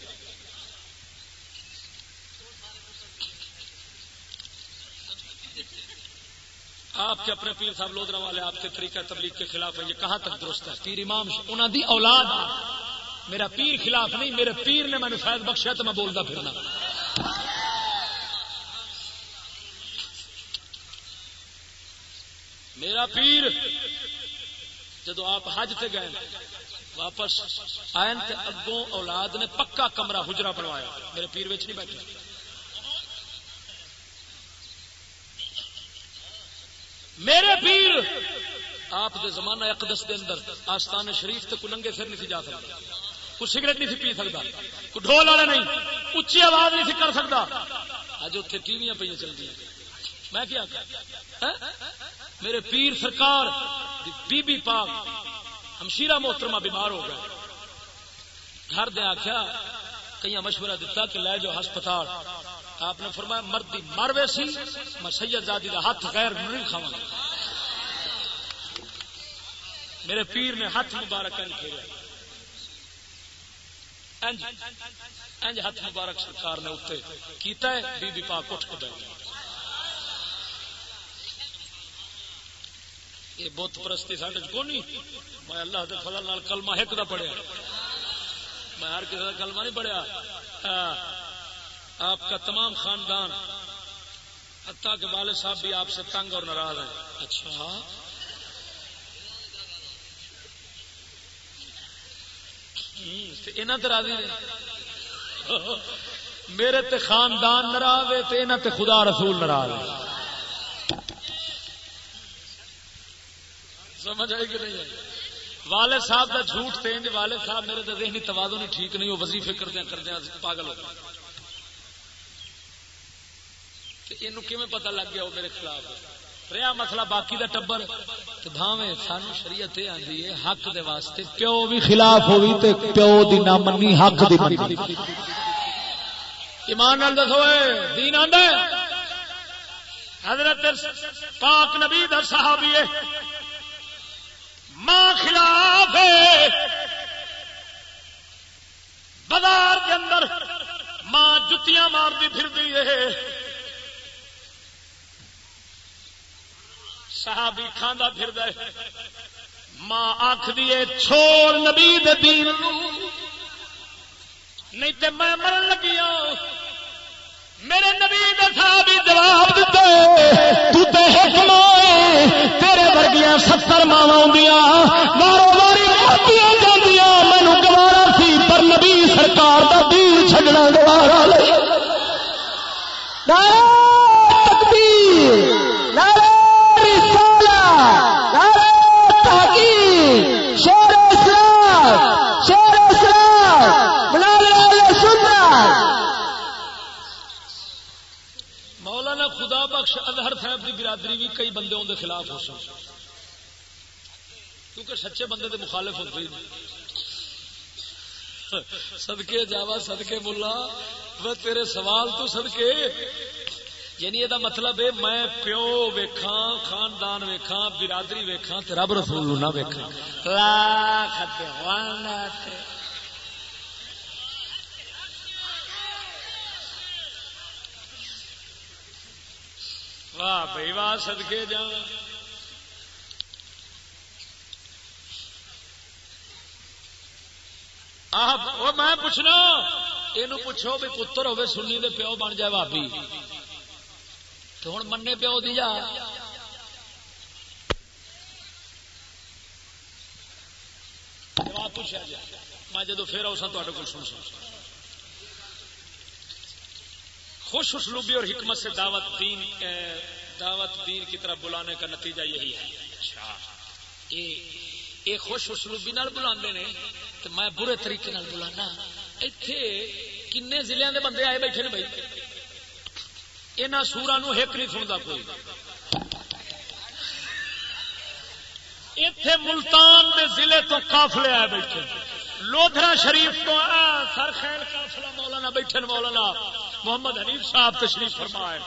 آپ کے اپنے پیر صاحب لودرا والے، آپ کے طریقہ تبلیغ کے خلاف ہیں، یہ کہاں تک درست ہے؟ پیر امام انہوں دی اولاد۔ میرا پیر خلاف نہیں، میرے پیر نے میں نے شاید بخشا تو میں بولتا پھرنا۔ میرا پیر، جدو آپ حج سے گئے، واپس آئے اگوں اولاد نے پکا کمرہ حجرا بنوایا۔ میرے پیر بچ نہیں بیٹھے۔ میرے پیر، آپ دے زمانہ اقدس دے اندر آستان شریف تے کوئی ننگے سر نہیں جا سکتا کوئی سگریٹ نہیں سی پی سکتا، کوئی ڈھول والا نہیں اچھی آواز نہیں سی کر سکتا۔ اج اتنے ٹیویاں پہ چل گئی میں کیا ہاں؟ میرے پیر سرکار بی بی پاک ہمشیرہ محترمہ بیمار ہو گئے۔ گھر دے آخیا کئی مشورہ دیتا کہ لے جاؤ ہسپتال۔ آپ نے فرمایا، مردی مر ویسی میں سید زادی کا ہاتھ غیر نہیں کھاوا میرے پیر نے ہاتھ مبارک انج ہاتھ مبارک سرکار نے اتنے کیتا ہے بی بی پاک اٹھ کے بیٹھ یہ بت پرستی سڈے کو نہیں میں اللہ کے فضل نال کلمہ ایک دا پڑھیا۔ میں ہر کسی کا کلمہ نہیں پڑھیا۔ ہاں، آپ کا تمام خاندان، حتیٰ کہ والد صاحب بھی آپ سے تنگ اور ناراض ہیں۔ اچھا۔ راضی میرے تے خاندان ناراض ہے تے تے خدا رسول ناراض ہے۔ سمجھ آئی کہ نہیں والد صاحب کا جھوٹ تین والد صاحب میرے تو ذہنی توازو نہیں ٹھیک نہیں، وہ وظیفے کردیا کردیا پاگل ہو یہ پتا لگ گیا وہ میرے خلاف رہا مسئلہ باقی دا ٹبر بھاوے سان شریعت یہ آدھی ہے، حق دے واسطے پیو بھی خلاف ہوئی تے پیو دی نہ منی حق دی منی۔ ایمان نال دسو اے، دین آندا حضرت پاک نبی دا صحابی ہے ماں خلاف بازار کے اندر ماں جتیاں مارتی پھر دی ہے صحابی کھانا پھر دے ماں آخ دیے چھوڑ نبی دے دین نہیں تے میں مرن لگی ہوں میرے نبی صحابی جواب دیتے تو تے حکم تیرے ورگیاں ستر ماوا مارو ماری مرتیاں جاندیاں۔ مینو گوارا سی، پر نبی سرکار دا دین چھڈنا گوارا لے اظہر صاحب کی برادری بھی کئی بندے اندر خلاف ہو سکتے کیونکہ سچے بندے دے مخالف ہوتے سدکے جاوا سدکے ملا وہ تیرے سوال تو سدکے یعنی یہ مطلب ہے میں پیو ویکھا خاندان ویکھا برادری ویکھا رب رسول نہ ویکھاں۔ لا ویکھا واہ بھائی واہ سدکے جا میں پوچھنا یہ پوچھو بھی پتر ہوے سنی دے پیو بن جائے بھابی تو ہوں منے پیو دی جا پوچھا جائے میں جدو پھر آؤ سا تے کو سن سکتا خوش اسلوبی اور حکمت سے دعوت دین دعوت دین کی طرف بلانے کا نتیجہ یہی ہے۔ اچھا۔ یہ خوش اسلوبی بلا تو میں برے طریقے بلانا۔ اتے کن ضلع کے بندے آئے بیٹھے نے بھائی۔ یہاں سورا نو ایک نہیں سنتا کوئی۔ اتے ملتان کے ضلع تو کافلے آئے بیٹھے۔ لودھرا شریف تو سر خیر کافلا مولانا بیٹھے مولانا۔ محمد حنیف صاحب تشریف فرمائے۔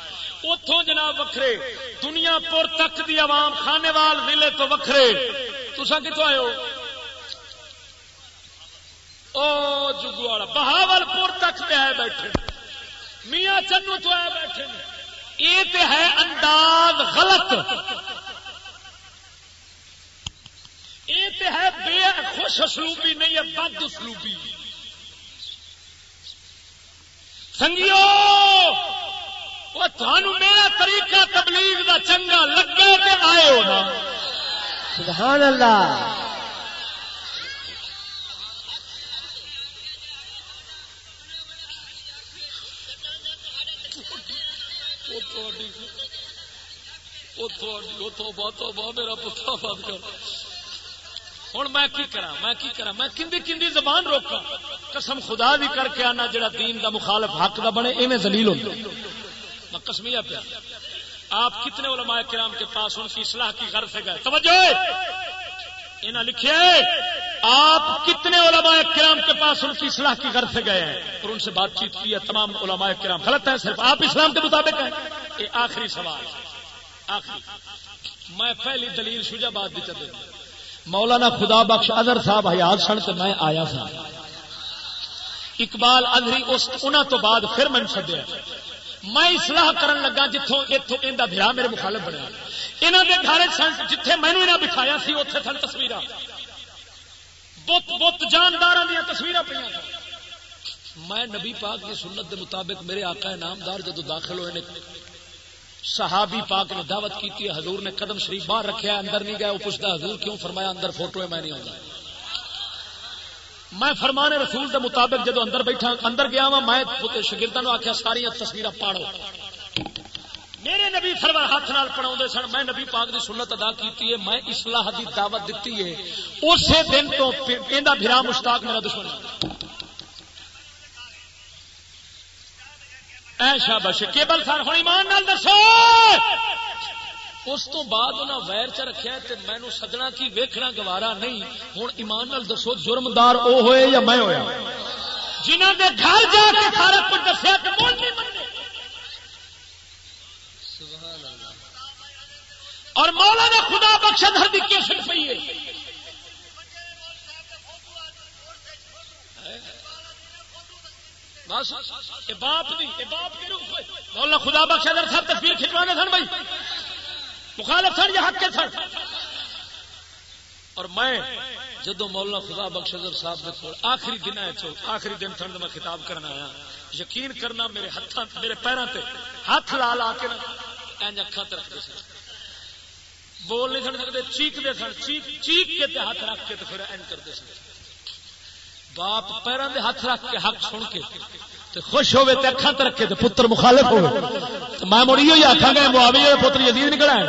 اتوں جناب وکھرے، دنیا پور تک دی عوام خانے وال ضلع تو وکھرے۔ تسا کتوں آئے ہو؟ او جگواڑا بہاول پور تک پہ آئے بیٹھے۔ میاں چنو تو آئے بیٹھے یہ تو ہے انداز غلط۔ یہ تو ہے بے خوش اسلوبی نہیں ہے، بد اسلوبی۔ سنگیو! وہ تھانو میرا طریقہ تبلیغ دا چنگا لگے تے آئے ہو نا۔ سبحان اللہ۔ میرا پتہ بند کر۔ ہوں میں کی کرا میں کی کرا میں کندی کندی زبان روکا قسم خدا بھی کر کے آنا جڑا دین دا مخالف حق دا بنے، ایویں زلیل ہو میں کسمیا پیا۔ آپ کتنے علماء کرام کے پاس ان کی اصلاح کی غرض سے گئے؟ توجہ! انہیں لکھے، آپ کتنے علماء کرام کے پاس ان کی اصلاح کی غرض سے گئے ہیں؟ اور ان سے بات چیت کی ہے، تمام علماء کرام۔ غلط ہے صرف۔ آپ اسلام کے مطابق ہیں۔ یہ آخری سوال آخری۔ میں پہلی دلیل شجا بات بھی چلے مولانا خدا بخش ادر صاحب حیات سن تو میں آیا سا۔ اقبال ادری اس انہوں تو بعد پھر میں چڈیا میں اصلاح کرن لگا جتوں اتوں ان بھرا میرے مخالف بنیا۔ یہاں کے گھر سن جتھے مینو یہاں بٹھایا سی اتنے سن تصویر بت بت جاندار دیا تصویر پہ میں نبی پاک کی سنت کے مطابق میرے آقا نامدار جدو داخل ہوئے نے صحابی پاک نے دعوت کی حضور نے قدم شریف باہر رکھا اندر نہیں گیا، وہ پوچھتا حضور کیوں فرمایا اندر فوٹو ہے، میں نہیں آتا میں فرمانے رسول کے مطابق جدو اندر بیٹھا، اندر گیا وا میں شگردوں آخیا ساری تصویر پاڑو۔ میرے نبی سرور ہاتھ نال پڑھا سن، میں نبی پاک دی سنت ادا کی ہے، میں اصلاح دی دعوت دیتی ہے۔ اسی دن تو بھرا مشتاق میرا دشمن ایشا بش کیبل سر ہوں، ایمان نال دسو. اس تو بعد انہیں ویر چ رکھا مینو سجنا کی ویکھنا گوارا نہیں۔ ہوں، ایمان نال دسو، جرمدار او ہوئے یا میں ہویا؟ جنہوں نے گھر جا کے سارا کچھ دسیا اور مولا نے خدا بخش دھر دی کیسٹ پی ہے۔ باپ مولا خدا بخش در سب تصویر کھچوانے سن بھائی۔ مخالف سن یا حق کے سن۔ اور میں جدو مولانا خدا بخشر صاحب نے آخری دن ہے آخری دن سن میں خطاب کرنا آیا۔ یقین کرنا میرے ہاتھ میرے پیروں سے ہاتھ لا لا کے اکھا رکھتے سن۔ بول نہیں سن سکتے، چیختے سن۔ چیخ چیخ کے ہاتھ رکھ کے تو پھر این کرتے سن۔ باپ پیروں دے ہاتھ رکھ کے حق سن کے تے خوش ہوئے تے اکھاں تے رکھے تے پتر مخالف ہوئے۔ میں مڑی ہوئی آکھاں گا، معاویہ دے پتر یزید نکل آئے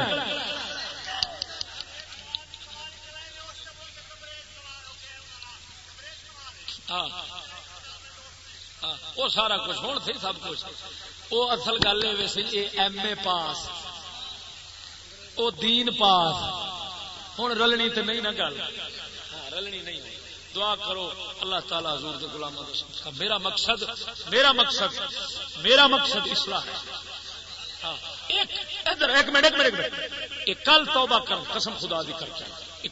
ہاں۔ ہاں۔ وہ سارا کچھ ہوں سی سب کچھ۔ وہ اصل گل ہے ویسے یہ ایم اے پاس۔ وہ دین پاس۔ ہوں رلنی تو نہیں نا گل۔ ہاں، رلنی نہیں۔ دعا کرو۔ اللہ تعالیٰ حضور کے غلام میرا مقصد میرا مقصد میرا مقصد اصلاح ہے۔ ہاں، ایک منٹ ایک منٹ ایک کل توبہ کر قسم خدا دی کر کے۔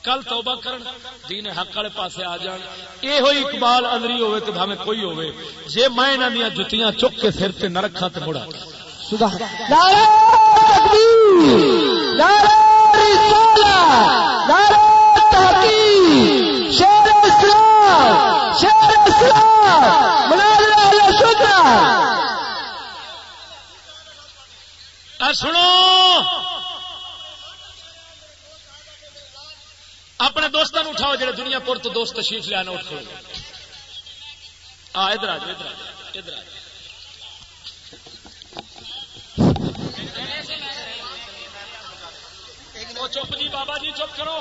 کل توبہ کرن دین حق والے پاسے آ جان۔ یہ ہوئی اقبال ادری ہوے تو بھاوے کوئی ہوے جے میں انہاں دی جُتیاں چک کے سر تے نہ رکھا تے مڑا۔ سبحان نعرہ تکبیر۔ نعرہ رسالہ۔ نعرہ سنو۔ اپنے دوستوں اٹھاؤ، جڑے دنیا پور تو دوست تشریف لیا اٹھ کھڑو ہاں ادھر آ ادھر آ ادھر آ چپ جی بابا جی چپ کرو۔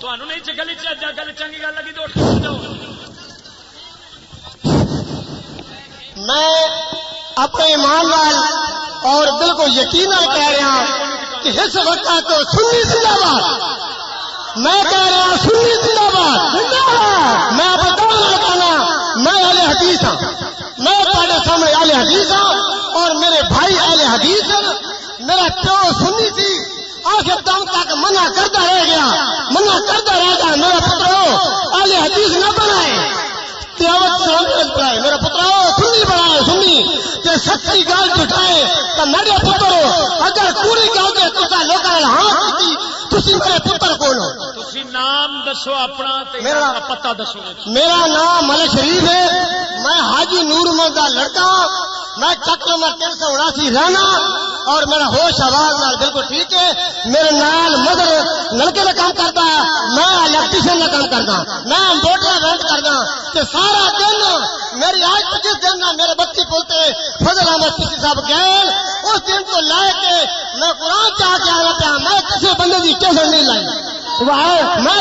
تمہیں نہیں جی گلی گل چنگی گل لگی تو اٹھ جاؤ۔ میں اپنے ایمان وال اور بالکل یقین کہہ رہا ہوں کہ اس وقت تو سنی زندہ باد۔ میں کہہ رہا ہوں سنی زندہ باد۔ میں اپنے دونوں لگانا میں اہل حدیث ہوں میں تھوڑے سامنے اہل حدیث ہوں اور میرے بھائی اہل حدیث میرا پیو سنی تھی۔ آخر دم تک منع کرتا رہ گیا۔ منع کرتا رہ گیا۔ میرا پترو، اہل حدیث نہ بنائے۔ قیامت سامنے لگ پڑا ہے۔ میرا پترا سنی بڑا ہے سنی سچی گل جٹائے تو میرے پتر اگر پوری گل کے تو لوگوں ہاں تھی میرے پتر کون ہو۔ نام دسو اپنا میرا پتا دسو میرا نام ملک شریف ہے۔ میں حاجی نور محمد کا لڑکا میں چک نمبر تین سو اناسی رہنا اور میرا ہوش آواز نال بالکل ٹھیک ہے۔ میرے نال مدر نلکے کا کام کرتا ہے۔ میں الیکٹریشن کا کام کرتا میں موٹر رینٹ کرتا کہ سارا دن میری آج پچیس دن میرے بچے بولتے فضل احمد کسی صاحب گئے۔ اس دن کو لے کے میں قرآن چاہ کے آنا پیا۔ میں کسی بندے کی کیسے نہیں لائی۔ میں میں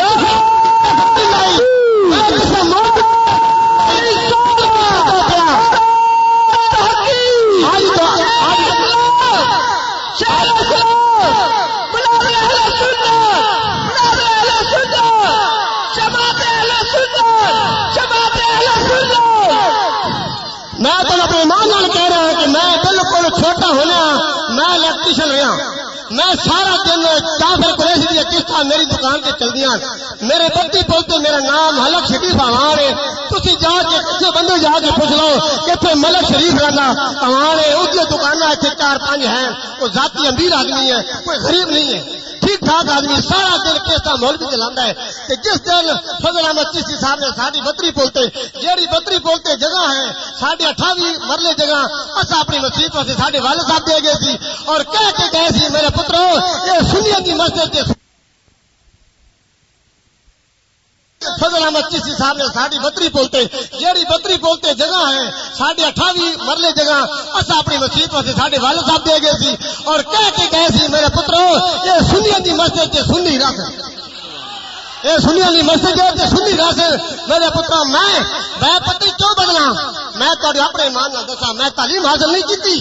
میں تو اپنے ماں کہہ رہا ہوں کہ میں بالکل چھوٹا ہونا میں الیکٹریشن رہا میں سارا دن کافر قریش دی قسط میری دکان سے چلدی میرے بتی بولتے میرا نام ملک شریف آوان ہے۔ تھی جا کے کسی بندے جا کے پوچھ لو کہ اتنے ملک شریف رہنا آوان ہے۔ اس کی دکان اتنے چار پانچ ہیں۔ وہ ذاتی امیر آدمی ہے، کوئی غریب نہیں ہے۔ ٹھیک ٹھاک آدمی سارا دن کیسا مول بھی چلا ہے۔ کہ جس دن فضل احمد چیسی صاحب نے ساری بتری بولتے جیڑی بتری بولتے جگہ ہے ساڑھے اٹھاوی مرلے جگہ اصا اپنی مسیح پاس سارے والد صاحب دے گئے سی۔ اور کہہ کے گئے سی، میرے پترو، یہ سنیا کی مسجد کے فضل احمد چیسی صاحب نے ساری بتری بولتے جیڑی بتری بولتے جگہ ہے ساڑھے اٹھاوی مرلے جگہ اصا اپنی مسیح پاس سارے والد صاحب دے گئے سی، اور کہہ کے گئے سی، میرے پترو، یہ سنیا کی مسجد کے سنی رکھ یہ سنی علی مسجد ہے سنی رس میرے پترا میں میں پتی کیوں بدلا میں تھوڑے اپنے ایمان نہ دسا میں تعلیم حاصل نہیں کی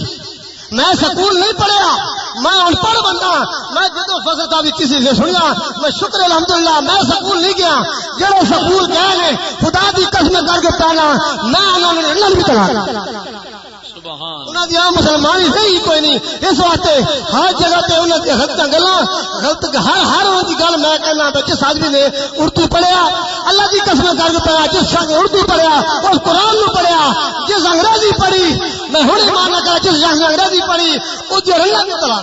میں سکول نہیں پڑھیا، میں ان پڑھ بندہ میں جدو فصل بھی کسی سے سنیا، میں شکر الحمدللہ، میں سکول نہیں گیا۔ جڑے سکول گئے نے، خدا کی قسم کر کے پہنا میں انہوں نے بھی چلا مسلمان ہی کوئی نہیں۔ اس واسطے ہر جگہ تے انہوں نے غلط گلا غلط ہر ہر ان کی گل میں کہنا جس آدمی نے اردو پڑھیا اللہ کی قسم کر کے پڑھا جس نے اردو پڑھیا اس قرآن نو پڑھیا۔ جس انگریزی پڑھی میں ہوں ماننا کرا جس انگریزی پڑھی اس جو رنگا کی طرح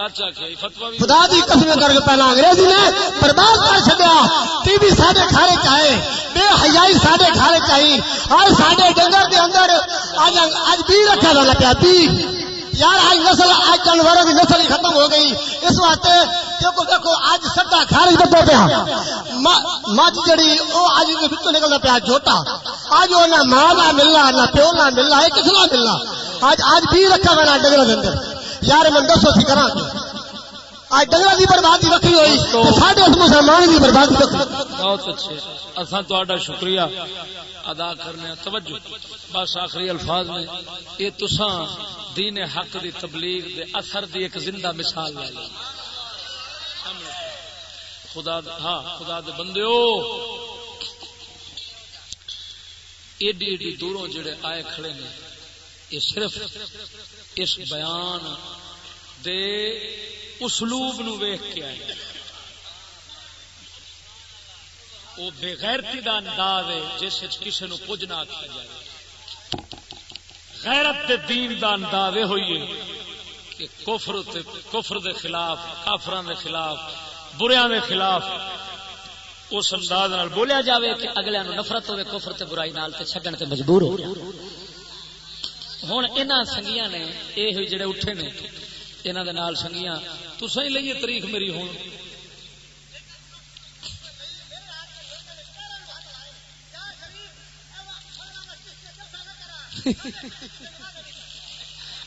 خدا دی قسم کر کے پہلا انگریزی نے برباد کر چکیا ٹی وی سارے کھانے چاہے بے حیائی سارے کھانے چاہیے آج سارے ڈنگر کے اندر، آج آج بی رکھا والا پیا، بی۔ یار، آج نسل، آج جانوروں کی نسل ہی ختم ہو گئی۔ اس واسطے دیکھو دیکھو، آج سٹا کھانے بتا پیا۔ مچ جڑی وہ آج بچوں نکلنا پیا، جھوٹا۔ آج وہ نہ ماں نہ ملنا، نہ پیو نہ ملنا یہ کس نہ ملنا۔ آج آج بھی رکھا والا ڈنگر کے اندر۔ یار میں دسو سی کرا آج بربادی ہوئی ساڈے اس مسلمان بربادی بہت اچھے۔ اصا شکریہ ادا کرنے توجہ۔ بس آخری الفاظ میں یہ دین حق دی تبلیغ دے اثر دی ایک زندہ مثال لے لو۔ خدا ہاں خدا دے بندے ایڈی ایڈی دوروں جڑے آئے کھڑے نے، یہ صرف اس بیان دے اسلوب نو ویخ کے آئے۔ وہ بےغیرتی کا انداز ہے، جس کسی نو کچھ نہ آخیا جائے۔ غیرت دے دین دا انداز یہ ہوئی ہے کہ کفر تے کفر دے خلاف کافران دے خلاف، بریاں دے خلاف اس انداز بولیا جاوے کہ اگلے نو نفرت ہوے، کفر تے برائی نال تے چھڈن تے مجبور ہو ہوں یہاں سنگیاں نے یہ جڑے اٹھے نے یہاں دے نال سنگیاں تو ہی لئیے تاریخ میری ہوں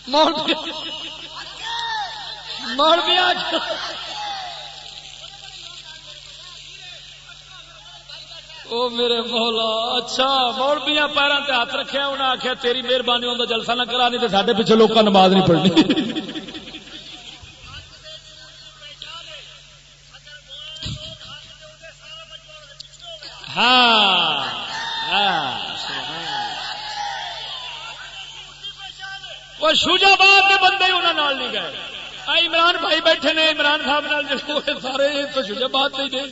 مول بھی مولوی او میرے مولا اچھا مولبیاں پیروں تے ہاتھ رکھیا انہیں آخیا تیری مہربانی ہوں جلسہ نہ کرا، نہیں تو سارے پیچھے لوگ نماز نہیں پڑھنی۔ ہاں, ہاں، وہ شوجا باد کے بندے انہوں نہیں گئے۔ عمران بھائی بیٹھے نے، عمران صاحب سارے تو شوجا باد نہیں گئے۔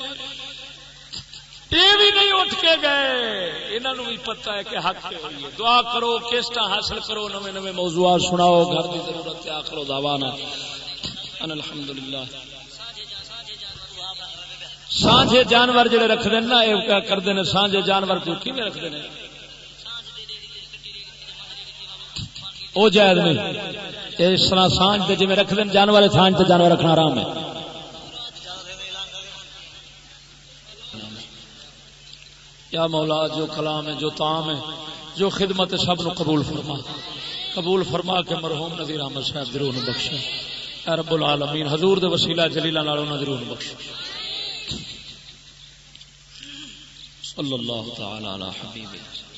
یہ بھی نہیں اٹھ کے گئے۔ انہوں بھی پتا ہے کہ حق ہوئی ہے۔ دعا کرو کیسٹا حاصل کرو، نوے نوے موضوعات سناؤ، گھر کی ضرورت کیا کرو داوانا الحمد للہ سانجے جانور جڑے رکھ دیں نا، یہ کرتے ہیں؟ سانجے جانور کو کی میں رکھتے ہیں؟ وہ جائز نہیں۔ اس طرح سانج جی رکھ دیں جانور سانج سے جانور رکھنا آرام ہے۔ یا مولا، جو کلام ہے، جو تام ہے، جو خدمت سب نو قبول فرما۔ قبول فرما کے مرحوم نظیر احمد صاحب ضرور بخشے۔ اے رب العالمین، حضور دے وسیلہ جلیلہ نالوں ضرور بخشے۔ صلی اللہ تعالی علی حبیبہ